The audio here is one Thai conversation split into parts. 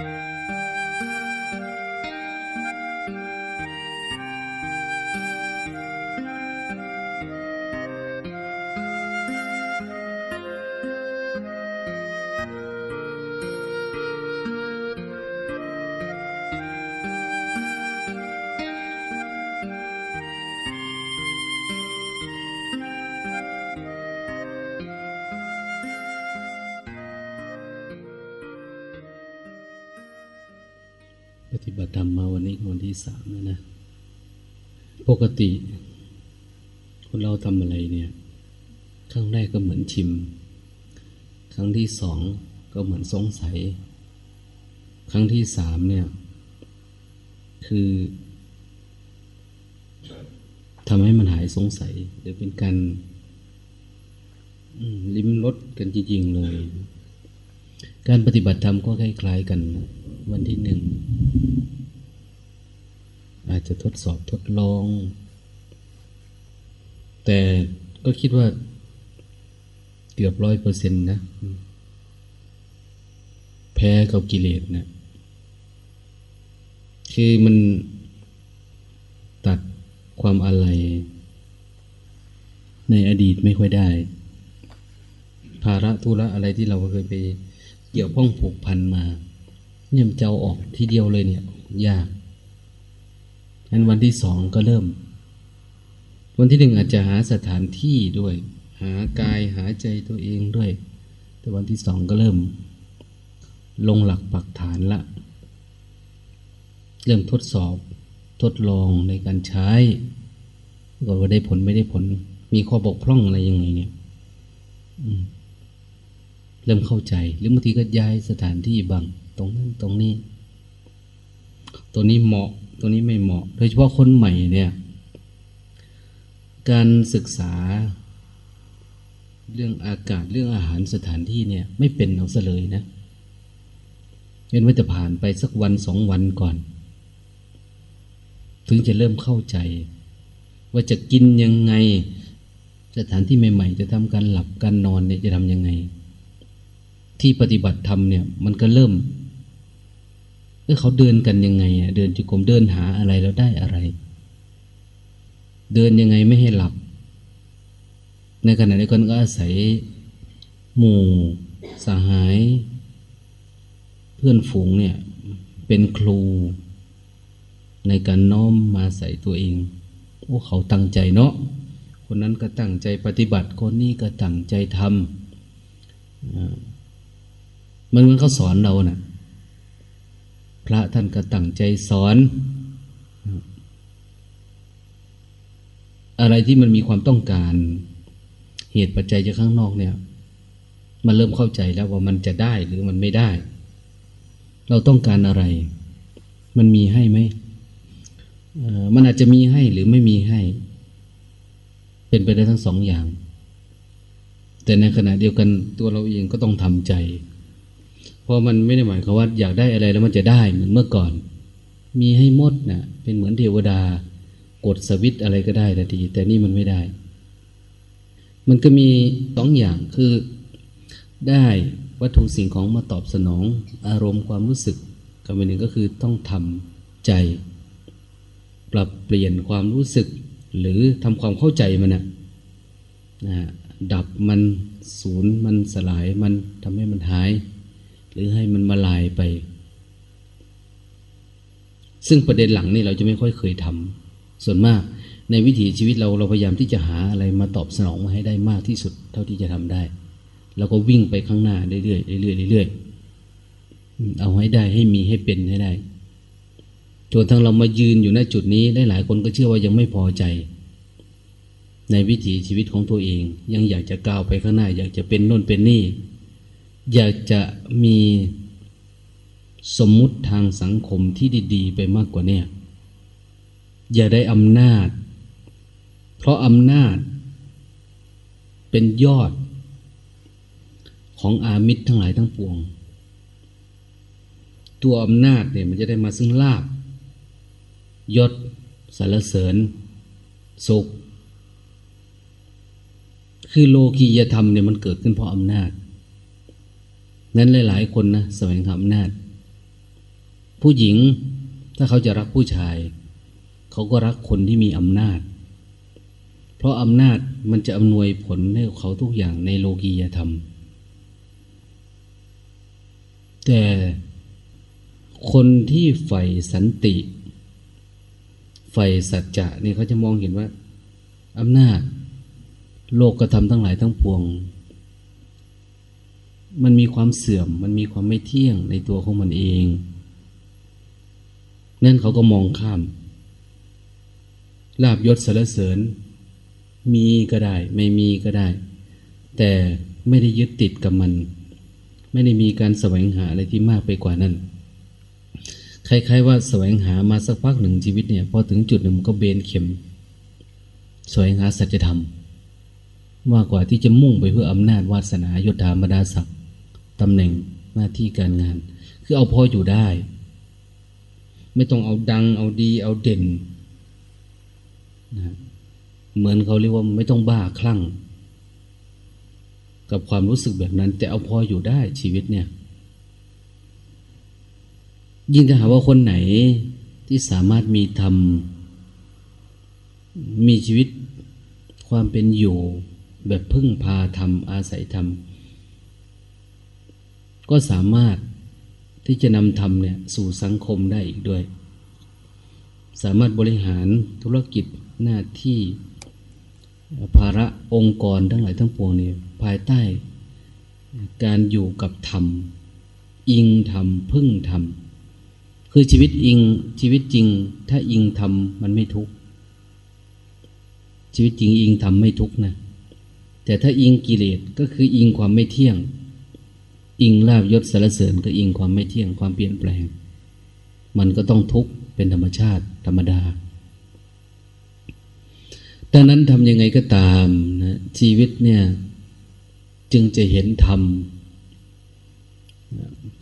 ปฏิ รรมมาวันนี้วันที่สามแล้วนะ ปกติ คนเราทำอะไรเนี่ย ครั้งแรกก็เหมือนชิม ครั้งที่สองก็เหมือนสงสัย ครั้งที่สามเนี่ย คือทำให้มันหายสงสัยหรือเป็นการลิ้มรสกันจริงๆเลย การปฏิบัติธรรมก็คล้ายๆกันวันที่หนึ่ง อาจจะทดสอบทดลอง แต่ก็คิดว่าเกือบร้อยเปอร์เซ็นต์นะ แพ้กับกิเลสนะคือมันตัดความอะไร ในอดีตไม่ค่อยได้ ภาระธุระอะไรที่เราเคยไปเกี่ยวข้องผูกพันมา เนี่ยมจะเอาออกทีเดียวเลยเนี่ย ยาก งั้นวันที่สองก็เริ่ม วันที่หนึ่งอาจจะหาสถานที่ด้วย หากายหาใจตัวเองด้วย แต่วันที่สองก็เริ่ม ลงหลักปักฐานละ เริ่มทดสอบ ทดลองในการใช้ก่อนว่าได้ผลไม่ได้ผล มีข้อบกพร่องอะไรยังไงเนี่ยเริ่มเข้าใจ หรือบางทีก็ย้ายสถานที่บาง ตรงนั้นตรงนี้ ตัวนี้เหมาะ ตัวนี้ไม่เหมาะ โดยเฉพาะคนใหม่เนี่ย การศึกษา เรื่องอากาศเรื่องอาหารสถานที่เนี่ย ไม่เป็นเอาซะเลยนะเว้นว่าจะผ่านไปสักวันสองวันก่อน ถึงจะเริ่มเข้าใจ ว่าจะกินยังไง สถานที่ใหม่ ๆ จะทำการหลับการนอนเนี่ยจะทำยังไง ที่ปฏิบัติธรรมเนี่ย มันก็เริ่ม อเขาเดินกันยังไงอะเดินจุกรมเดินหาอะไรแล้วได้อะไร เดินยังไงไม่ให้หลับ ในขณะเดียวกันก็อาศัยหมู่สหาย เพื่อนฝูงเนี่ย เป็นครู ในการน้อมมาใส่ตัวเองโอ้เขาตั้งใจเนาะคนนั้นก็ตั้งใจปฏิบัติ คนนี้ก็ตั้งใจทำมันเหมือนเขาสอนเรานะ่ะ ระท่านก็ตั้งใจสอน อะไรที่มันมีความต้องการ เหตุปัจจัยจากข้างนอกเนี่ย มันเริ่มเข้าใจแล้วว่ามันจะได้หรือมันไม่ได้ เราต้องการอะไร มันมีให้ไหมมันอาจจะมีให้หรือไม่มีให้ เป็นไปได้ทั้งสองอย่าง แต่ในขณะเดียวกันตัวเราเองก็ต้องทำใจ ราะมันไม่ได้หมายความว่าอยากได้อะไรแล้วมันจะได้เหมือนเมื่อก่อน มีให้หมดนะเป็นเหมือนเทวดากดสวิตอะไรก็ได้ทันทีแต่นี่มันไม่ได้ มันก็มีสองอย่างคือได้วัตถุสิ่งของมาตอบสนอง อารมณ์ความรู้สึกกับอีกหนึ่งก็คือต้องทำใจ ปรับเปลี่ยนความรู้สึก หรือทำความเข้าใจมันนะนะฮะดับมันศูนย์มันสลายมันทำให้มันหาย หรือให้มันมาลายไป ซึ่งประเด็นหลังนี่เราจะไม่ค่อยเคยทำส่วนมากในวิถีชีวิตเราเราพยายามที่จะหาอะไรมาตอบสนองมาให้ได้มากที่สุด เท่าที่จะทำได้ แล้วก็วิ่งไปข้างหน้าเรื่อยๆเรื่อยๆเรื่อยๆเอาให้ได้ให้มีให้เป็นให้ได้จนทั้งเรามายืนอยู่ณจุดนี้หลายคนก็เชื่อว่ายังไม่พอใจ ในวิถีชีวิตของตัวเอง ยังอยากจะก้าวไปข้างหน้า อยากจะเป็นโน่นเป็นนี่ อยากจะมีสมมุติทางสังคมที่ดีๆ ไปมากกว่าเนี่ยอย่าได้อำนาจ เพราะอำนาจ เป็นยอด ของอามิตรทั้งหลายทั้งปวง ตัวอำนาจเนี่ยมันจะได้มาซึ่งลาบยศสารเสริญ สุข คือโลกียธรรมเนี่ยมันเกิดขึ้นเพราะอำนาจ นั้นหลายๆคนนะแสวงหาอำนาจ ผู้หญิงถ้าเขาจะรักผู้ชาย เขาก็รักคนที่มีอำนาจ เพราะอำนาจมันจะอำนวยผลให้เขาทุกอย่างในโลกียธรรม แต่คนที่ใฝ่สันติใฝ่สัจจะนี่เขาจะมองเห็นว่าอำนาจ โลกกระทำทั้งหลายทั้งปวง มันมีความเสื่อม มันมีความไม่เที่ยงในตัวของมันเองนั่นเขาก็มองข้าม ลาบยศสรรเสริญ มีก็ได้ ไม่มีก็ได้ แต่ไม่ได้ยึดติดกับมัน ไม่ได้มีการแสวงหาอะไรที่มากไปกว่านั้นคล้ายๆว่าแสวงหามาสักพักหนึ่งชีวิตเนี่ยพอถึงจุดหนึ่งก็เบนเข็มแสวงหาสัจธรรม มากกว่าที่จะมุ่งไปเพื่ออำนาจวาสนายศธรรมดาศักดิ์ ตำแหน่งหน้าที่การงาน คือเอาพออยู่ได้ ไม่ต้องเอาดัง เอาดีเอาเด่นนะเหมือนเขาเรียกว่าไม่ต้องบ้าคลั่ง กับความรู้สึกแบบนั้น แต่เอาพออยู่ได้ชีวิตเนี่ย ยิ่งถ้าหาว่าคนไหนที่สามารถมีธรรมมีชีวิตความเป็นอยู่แบบพึ่งพาธรรมอาศัยธรรม ก็สามารถที่จะนำธรรมเนี่ยสู่สังคมได้อีกด้วย สามารถบริหารธุรกิจหน้าที่ภาระองค์กรทั้งหลายทั้งปวงนี่ภายใต้การอยู่กับธรรม อิงธรรม พึ่งธรรม คือชีวิตอิงชีวิตจริง ถ้าอิงธรรมมันไม่ทุกข์ชีวิตจริงอิงธรรมไม่ทุกข์นะแต่ถ้าอิงกิเลสก็คืออิงความไม่เที่ยง อิงลาบยศสารเสริญก็อิงความไม่เที่ยงความเปลี่ยนแปลง มันก็ต้องทุกข์เป็นธรรมชาติธรรมดาดังนั้นทำยังไงก็ตามนะชีวิตเนี่ยจึงจะเห็นธรรม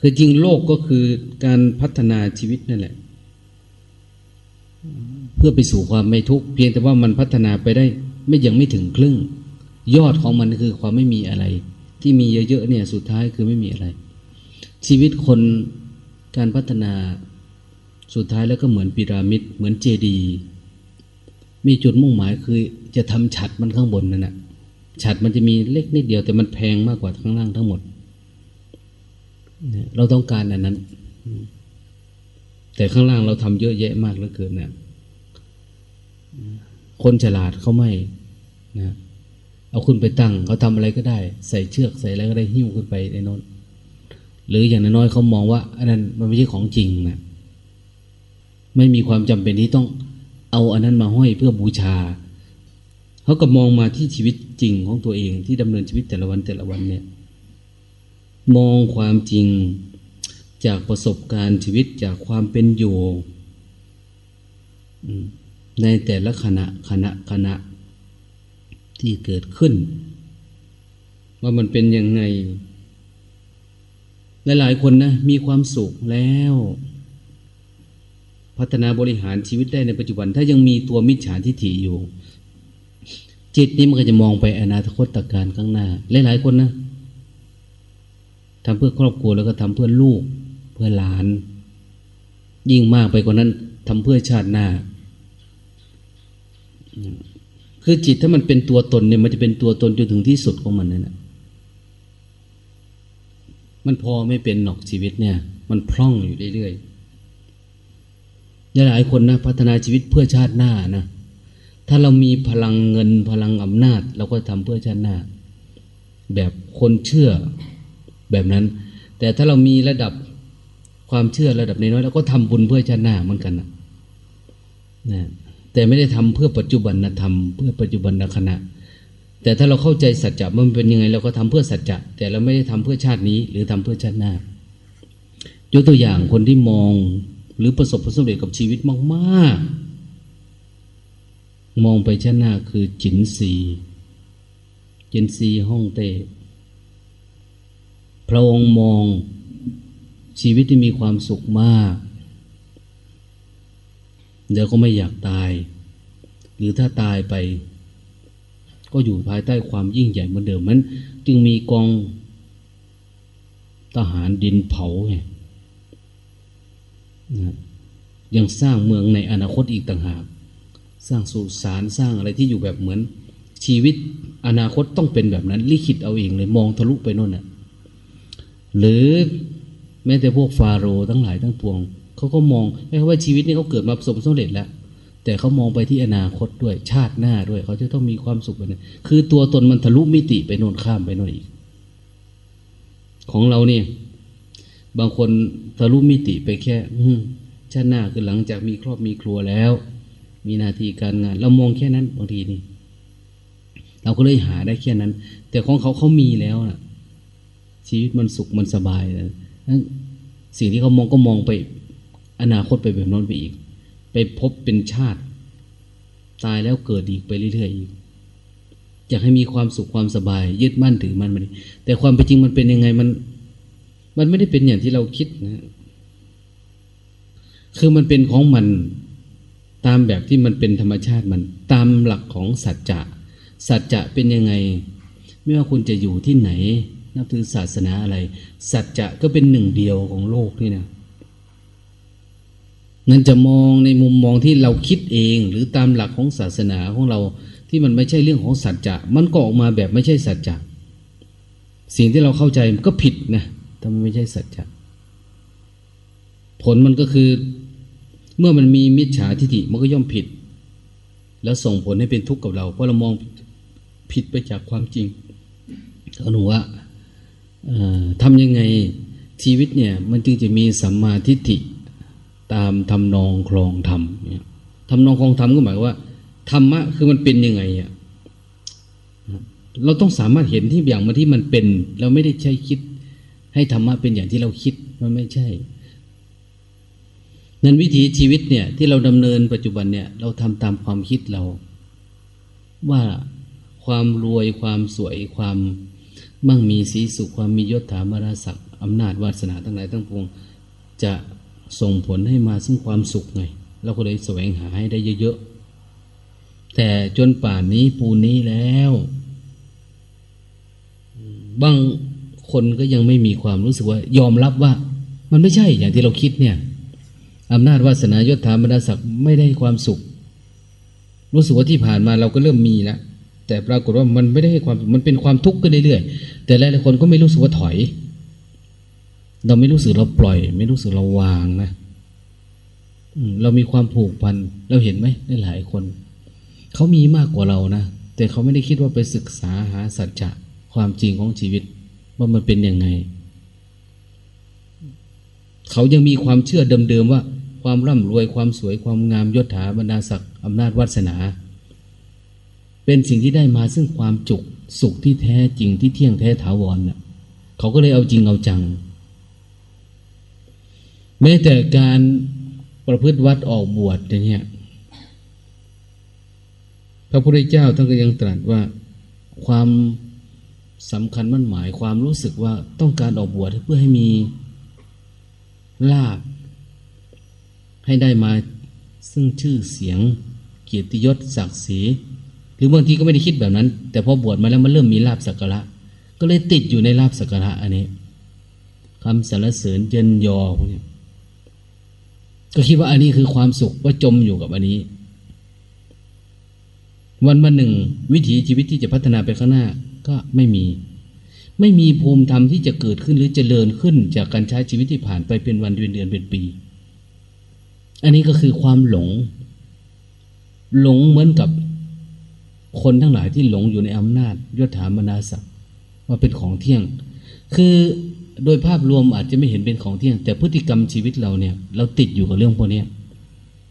คือจริงโลกก็คือการพัฒนาชีวิตนั่นแหละ เพื่อไปสู่ความไม่ทุกข์เพียงแต่ว่ามันพัฒนาไปได้ ไม่ยังไม่ถึงครึ่ง ยอดของมันคือความไม่มีอะไร ที่มีเยอะๆเนี่ยสุดท้ายคือไม่มีอะไร ชีวิตคนการพัฒนาสุดท้ายแล้วก็เหมือนพีระมิดเหมือนเจดีมีจุดมุ่งหมายคือจะทำฉัดมันข้างบนนั่นแหะฉัดมันจะมีเล็กนิดเดียวแต่มันแพงมากกว่าข้างล่างทั้งหมด เราต้องการอันนั้น แต่ข้างล่างเราทำเยอะแยะมากเหลือเกินนะคนฉลาดเขาไม่นะ เอาคุณไปตั้งเขาทำอะไรก็ได้ ใส่เชือกใส่อะไรก็ได้หิ้วขึ้นไปในน้นหรืออย่างน้อยเขามองว่าอันนั้นมันไม่ใช่ของจริงนะไม่มีความจำเป็นที่ต้องเอาอันนั้นมาห้อยเพื่อบูชาเขาก็มองมาที่ชีวิตจริงของตัวเองที่ดำเนินชีวิตแต่ละวันแต่ละวันเนี่ย มองความจริงจากประสบการณ์ชีวิตจากความเป็นอยู่ในแต่ละขณะขณะขณะ ที่เกิดขึ้น ว่ามันเป็นยังไง หลายๆคนนะมีความสุขแล้ว พัฒนาบริหารชีวิตได้ในปัจจุบัน ถ้ายังมีตัวมิจฉาทิฏฐิอยู่ จิตนี้มันก็จะมองไปอนาคตการข้างหน้า หลายๆคนนะทำเพื่อครอบครัวแล้วก็ทำเพื่อลูก เพื่อหลาน ยิ่งมากไปกว่านั้นทำเพื่อชาติหน้า คือจิตถ้ามันเป็นตัวตนเนี่ยมันจะเป็นตัวตนจนถึงที่สุดของมันนั่นแหละมันพอไม่เป็นหนอกชีวิตเนี่ย มันพร่องอยู่เรื่อยๆหลายคนนะพัฒนาชีวิตเพื่อชาติหน้านะถ้าเรามีพลังเงินพลังอำนาจ เราก็ทำเพื่อชาติหน้า แบบคนเชื่อแบบนั้น แต่ถ้าเรามีระดับความเชื่อระดับน้อยเราก็ทำบุญเพื่อชาติหน้าเหมือนกันนะนะ แต่ไม่ได้ทำเพื่อปัจจุบันธรรม เพื่อปัจจุบันขณะ แต่ถ้าเราเข้าใจสัจจะมันเป็นยังไงเราก็ทำเพื่อสัจจะแต่เราไม่ได้ทำเพื่อชาตินี้ หรือทำเพื่อชาติหน้ายกตัวอย่างคนที่มองหรือประสบผลสำเร็จกับชีวิตมากๆ มองไปชาติหน้าคือจินสีจินสีห้องเต้พระองค์มองชีวิตที่มีความสุขมาก เดี๋ยวก็ไม่อยากตาย หรือถ้าตายไป ก็อยู่ภายใต้ความยิ่งใหญ่เหมือนเดิมมันจึงมีกองทหารดินเผาไงนะยังสร้างเมืองในอนาคตอีกต่างหาก สร้างสุสานสร้างอะไรที่อยู่แบบเหมือน ชีวิตอนาคตต้องเป็นแบบนั้น ลิขิตเอาเองเลยมองทะลุไปโน่นน่ะ หรือแม้แต่พวกฟาโรห์ทั้งหลายทั้งปวง เขาก็มองไม่ว่าชีวิตนี้เขาเกิดมาประสบสำเร็จแล้ว แต่เขามองไปที่อนาคตด้วยชาติหน้าด้วย เขาจะต้องมีความสุขไปนั้นคือตัวตนมันทะลุมิติไปโน่นข้ามไปโน่นอีก ของเราเนี่ยบางคนทะลุมิติไปแค่ อืชาติหน้าคือหลังจากมีครอบมีครัวแล้ว มีหน้าที่การงาน เรามองแค่นั้นบางทีนี่เราก็เลยหาได้แค่นั้น แต่ของเขาเขามีแล้วนะชีวิตมันสุขมันสบายนะนั้นสิ่งที่เขามองก็มองไป อนาคตไปแบบนั้นไปอีก ไปพบเป็นชาติ ตายแล้วเกิดอีกไปเรื่อยๆอีกอยากให้มีความสุขความสบาย ยึดมั่นถือมันมันแต่ความเป็นจริงมันเป็นยังไงมัน มันไม่ได้เป็นอย่างที่เราคิดนะ คือมันเป็นของมันตามแบบที่มันเป็นธรรมชาติมัน ตามหลักของสัจจะสัจจะเป็นยังไง ไม่ว่าคุณจะอยู่ที่ไหน นับถือศาสนาอะไร สัจจะก็เป็นหนึ่งเดียวของโลกนี่นะ นั่นจะมองในมุมมองที่เราคิดเอง หรือตามหลักของศาสนาของเราที่มันไม่ใช่เรื่องของสัจจะมันก็ออกมาแบบไม่ใช่สัจจะสิ่งที่เราเข้าใจมันก็ผิดนะถ้ามันไม่ใช่สัจจะผลมันก็คือ เมื่อมันมีมิจฉาทิฏฐิมันก็ย่อมผิด แล้วส่งผลให้เป็นทุกข์กับเรา เพราะเรามองผิดไปจากความจริงเขหนูว่าทำยังไงชีวิตเนี่ย มันจึงจะมีสัมมาทิฏฐิ ตามทำนองคลองธรรมเนี่ยทำนองคลองธรรมก็หมายว่าธรรมะคือมันเป็นยังไงอะเราต้องสามารถเห็นที่อย่างมาที่มันเป็น เราไม่ได้ใช้คิด ให้ธรรมะเป็นอย่างที่เราคิดมันไม่ใช่ นั้นวิถีชีวิตเนี่ย ที่เราดำเนินปัจจุบันเนี่ย เราทำตามความคิดเรา ว่าความรวยความสวยความมั่งมีสีสุขความมียศถาบรรดาศักดิ์อำนาจวาสนาทั้งหลายทั้งปวงจะ ส่งผลให้มาซึ่งความสุขไงเราก็เลยแสวงหาให้ได้เยอะๆ แต่จนป่านนี้ปูนี้แล้วบางคนก็ยังไม่มีความรู้สึกว่า ยอมรับว่า มันไม่ใช่อย่างที่เราคิดเนี่ยอำนาจวาสนายศถาบรรดาศักดิ์ไม่ได้ความสุข รู้สึกว่าที่ผ่านมาเราก็เริ่มมีแล้วแต่ปรากฏว่ามันไม่ได้ให้ความมันเป็นความทุกข์กันเรื่อยๆแต่หลายๆคนก็ไม่รู้สึกว่าถอย เราไม่รู้สึกเราปล่อย ไม่รู้สึกเราวางนะเรามีความผูกพันเราเห็นไหมได้หลายคน เขามีมากกว่าเรานะแต่เขาไม่ได้คิดว่าไปศึกษาหาสัจจะความจริงของชีวิต ว่ามันเป็นยังไง เขายังมีความเชื่อเดิมๆว่า ความร่ำรวยความสวยความงามยศถาบรรดาศักดิ์อำนาจวาสนา เป็นสิ่งที่ได้มาซึ่งความจุกสุขที่แท้จริงที่เที่ยงแท้ถาวรน่ะเขาก็เลยเอาจริงเอาจัง แม้แต่การประพฤติวัดออกบวชเนี่ยพระพุทธเจ้าท่านก็ยังตรัสว่าความสำคัญมั่นหมายความรู้สึกว่าต้องการออกบวชเพื่อให้มีลาบให้ได้มาซึ่งชื่อเสียงเกียรติยศศักดิ์ศรีหรือบางทีก็ไม่ได้คิดแบบนั้น แต่พอบวชมาแล้วมันเริ่มมีลาบสักการะ ก็เลยติดอยู่ในลาบสักการะอันนี้คำสรรเสริญเยินยอพวกนี้ ก็คิดว่าอันนี้คือความสุขว่าจมอยู่กับอันนี้ วันวันหนึ่ง วิถีชีวิตที่จะพัฒนาไปข้างหน้าก็ไม่มี ไม่มีภูมิธรรมที่จะเกิดขึ้นหรือเจริญขึ้น จากการใช้ชีวิตที่ผ่านไปเป็นวันเดือนเดือนเป็นปี อันนี้ก็คือความหลง หลงเหมือนกับคนทั้งหลายที่หลงอยู่ในอำนาจยศถามนาศักดิ์ว่าเป็นของเที่ยง คือ โดยภาพรวมอาจจะไม่เห็นเป็นของเที่ยง แต่พฤติกรรมชีวิตเราเนี่ย เราติดอยู่กับเรื่องพวกนี้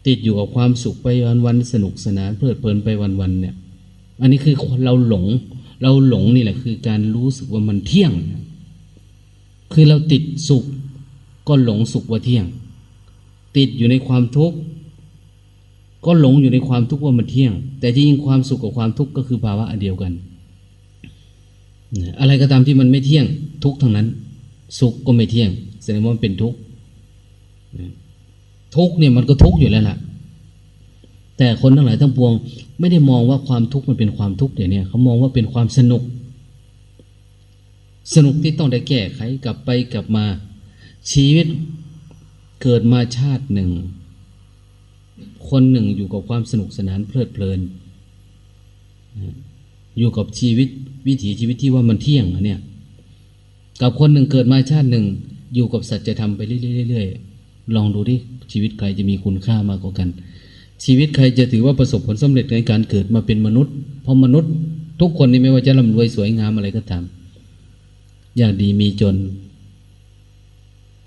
ติดอยู่กับความสุขไปวันวันสนุกสนานเพลิดเพลินไปวันวันเนี่ย อันนี้คือเราหลง เราหลงนี่แหละคือการรู้สึกว่ามันเที่ยง คือเราติดสุขก็หลงสุขว่าเที่ยง ติดอยู่ในความทุกข์ก็หลงอยู่ในความทุกข์ว่ามันเที่ยง แต่จริงความสุขกับความทุกข์ก็คือภาวะอันเดียวกัน อะไรก็ตามที่มันไม่เที่ยงทุกทั้งนั้น สุขก็ไม่เที่ยง แสดงว่ามันเป็นทุกข์ทุกเนี่ยมันก็ทุกข์อยู่แล้วล่ะ แต่คนทั้งหลายทั้งปวง ไม่ได้มองว่าความทุกข์มันเป็นความทุกข์เดี๋ยวนี้เขามองว่าเป็นความสนุก สนุกที่ต้องได้แก้ไขกลับไปกลับมาชีวิตเกิดมาชาติหนึ่ง คนหนึ่งอยู่กับความสนุกสนานเพลิดเพลิน อยู่กับชีวิตวิถีชีวิตที่ว่ามันเที่ยงอะเนี่ย กับคนหนึ่งเกิดมาชาติหนึ่ง อยู่กับสัจธรรมไปเรื่อยๆลองดูดิชีวิตใครจะมีคุณค่ามากกว่ากัน ชีวิตใครจะถือว่าประสบผลสำเร็จในการเกิดมาเป็นมนุษย์ เพราะมนุษย์ ทุกคนนี่ไม่ว่าจะร่ำรวยสวยงามอะไรก็ตามอยางดีมีจน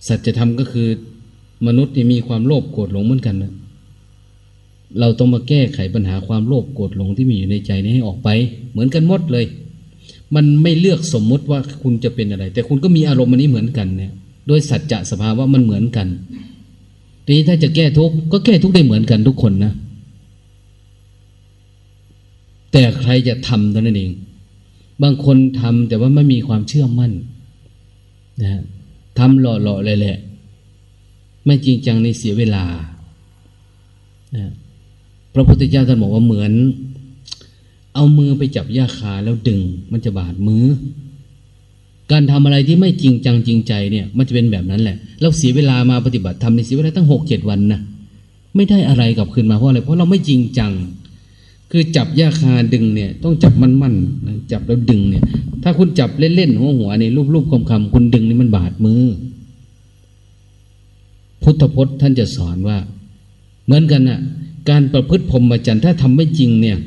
สัจธรรมก็คือ มนุษย์นี่มีความโลภโกรธหลงเหมือนกันนะเราต้องมาแก้ไขปัญหาความโลภโกรธหลงที่มีอยู่ในใจนี้ให้ออกไป เหมือนกันหมดเลย มันไม่เลือกสมมุติว่าคุณจะเป็นอะไร แต่คุณก็มีอารมณ์อันนี้เหมือนกันเนี่ยโดยสัจจะสภาวะมันเหมือนกันทีนี้ถ้าจะแก้ทุกข์ก็แก้ทุกข์ได้เหมือนกันทุกคนนะ แต่ใครจะทำเท่านั้นเอง บางคนทำแต่ว่าไม่มีความเชื่อมั่นนะทำหล่อๆเลยแหละ ไม่จริงจังในเสียเวลานะพระพุทธเจ้าท่านบอกว่าเหมือน เอามือไปจับหญ้าคาแล้วดึง มันจะบาดมือ การทำอะไรที่ไม่จริงจังจริงใจเนี่ย มันจะเป็นแบบนั้นแหละ เราเสียเวลามาปฏิบัติทำในเสียเวลาตั้งหกเจ็ดวันนะไม่ได้อะไรกลับคืนมาเพราะอะไรเพราะเราไม่จริงจัง คือจับหญ้าคาดึงเนี่ย ต้องจับมั่นๆนจับแล้วดึงเนี่ย ถ้าคุณจับเล่นๆหัวหัวในรูปๆคำๆคุณดึงนี่มันบาดมือ พุทธพจน์ท่านจะสอนว่า เหมือนกันนะ่ะ การประพฤติพรหมจรรย์ถ้าทำไม่จริงเนี่ย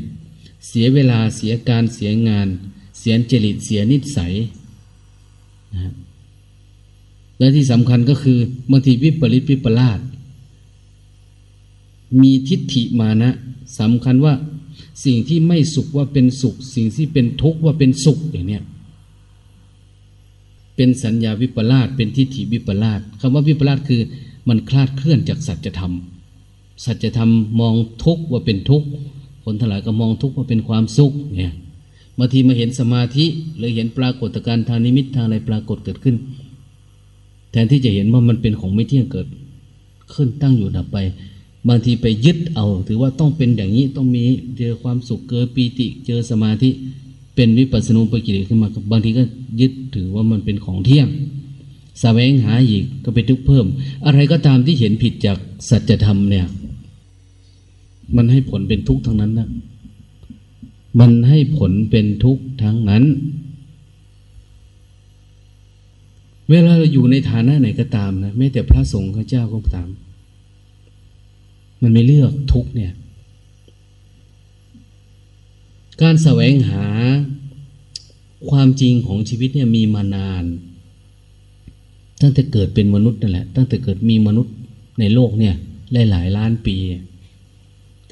เสียเวลาเสียการเสียงาน เสียจริตเสียนิสัยนะและที่สำคัญก็คือบางทีวิปริตวิปลาสมีทิฏฐิมานะสำคัญว่าสิ่งที่ไม่สุขว่าเป็นสุข สิ่งที่เป็นทุกข์ว่าเป็นสุขอย่างเนี้ยเป็นสัญญาวิปลาสเป็นทิฏฐิวิปลาสคำว่าวิปลาสคือ มันคลาดเคลื่อนจากสัจธรรม สัจธรรมมองทุกข์ว่าเป็นทุกข์ คนทั้งหลายก็มองทุกข์ว่าเป็นความสุขเนี่ยบางทีมาเห็นสมาธิหรือเห็นปรากฏการณ์ทางนิมิตทางอะไรปรากฏเกิดขึ้น แทนที่จะเห็นว่ามันเป็นของไม่เที่ยงเกิด ขึ้นตั้งอยู่ดับไป บางทีไปยึดเอา ถือว่าต้องเป็นอย่างนี้ต้องมีเจอความสุขเกิดปีติ เจอสมาธิเป็นวิปัสสนุปกิเลสขึ้นมาบางทีก็ยึดถือว่ามันเป็นของเที่ยงแสวงหาอีกก็ไปทุกข์เพิ่ม อะไรก็ตามที่เห็นผิดจากสัจธรรมเนี่ย มันให้ผลเป็นทุกข์ทั้งนั้นนะมันให้ผลเป็นทุกข์ทั้งนั้น เวลาเราอยู่ในฐานะไหนก็ตามนะแม้แต่พระสงฆ์ข้าเจ้าก็ตาม มันไม่เลือกทุกข์เนี่ย การแสวงหาความจริงของชีวิตเนี่ยมีมานาน ตั้งแต่เกิดเป็นมนุษย์นั่นแหละ ตั้งแต่เกิดมีมนุษย์ในโลกเนี่ยหลายหลายล้านปี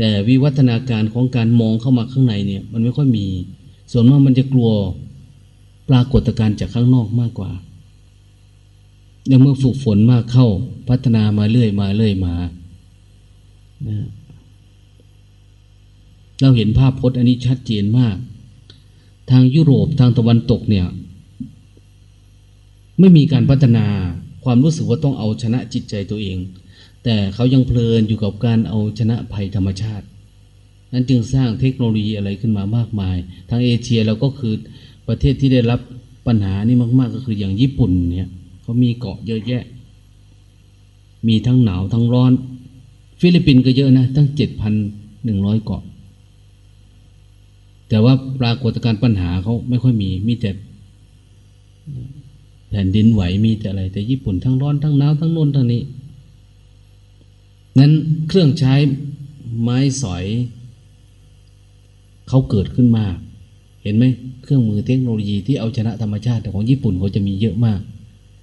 แต่วิวัฒนาการของการมองเข้ามาข้างในเนี่ย มันไม่ค่อยมี ส่วนมากมันจะกลัวปรากฏการณ์จากข้างนอกมากกว่าแล้วเมื่อฝึกฝนมากเข้าพัฒนามาเรื่อยมาเรื่อยมานะเราเห็นภาพพจน์อันนี้ชัดเจนมาก ทางยุโรปทางตะวันตกเนี่ย ไม่มีการพัฒนาความรู้สึกว่าต้องเอาชนะจิตใจตัวเอง แต่เขายังเพลินอยู่กับการเอาชนะภัยธรรมชาติ นั้นจึงสร้างเทคโนโลยีอะไรขึ้นมามากมาย ทางเอเชียเราก็คือประเทศที่ได้รับปัญหานี่มาก ๆ ก็คืออย่างญี่ปุ่นเนี่ยเขามีเกาะเยอะแยะ มีทั้งหนาวทั้งร้อน ฟิลิปปินส์ก็เยอะนะตั้งเจ็ดพันหนึ่งร้อยเกาะ แต่ว่าปรากฏการณ์ปัญหาเขาไม่ค่อยมี มีแต่แผ่นดินไหวมีแต่อะไร แต่ญี่ปุ่นทั้งร้อนทั้งหนาวทั้งนนทั้งนี้ นั้นเครื่องใช้ไม้สอย เขาเกิดขึ้นมาก เห็นไหมเครื่องมือเทคโนโลยีที่เอาชนะธรรมชาติแต่ของญี่ปุ่นเขาจะมีเยอะมาก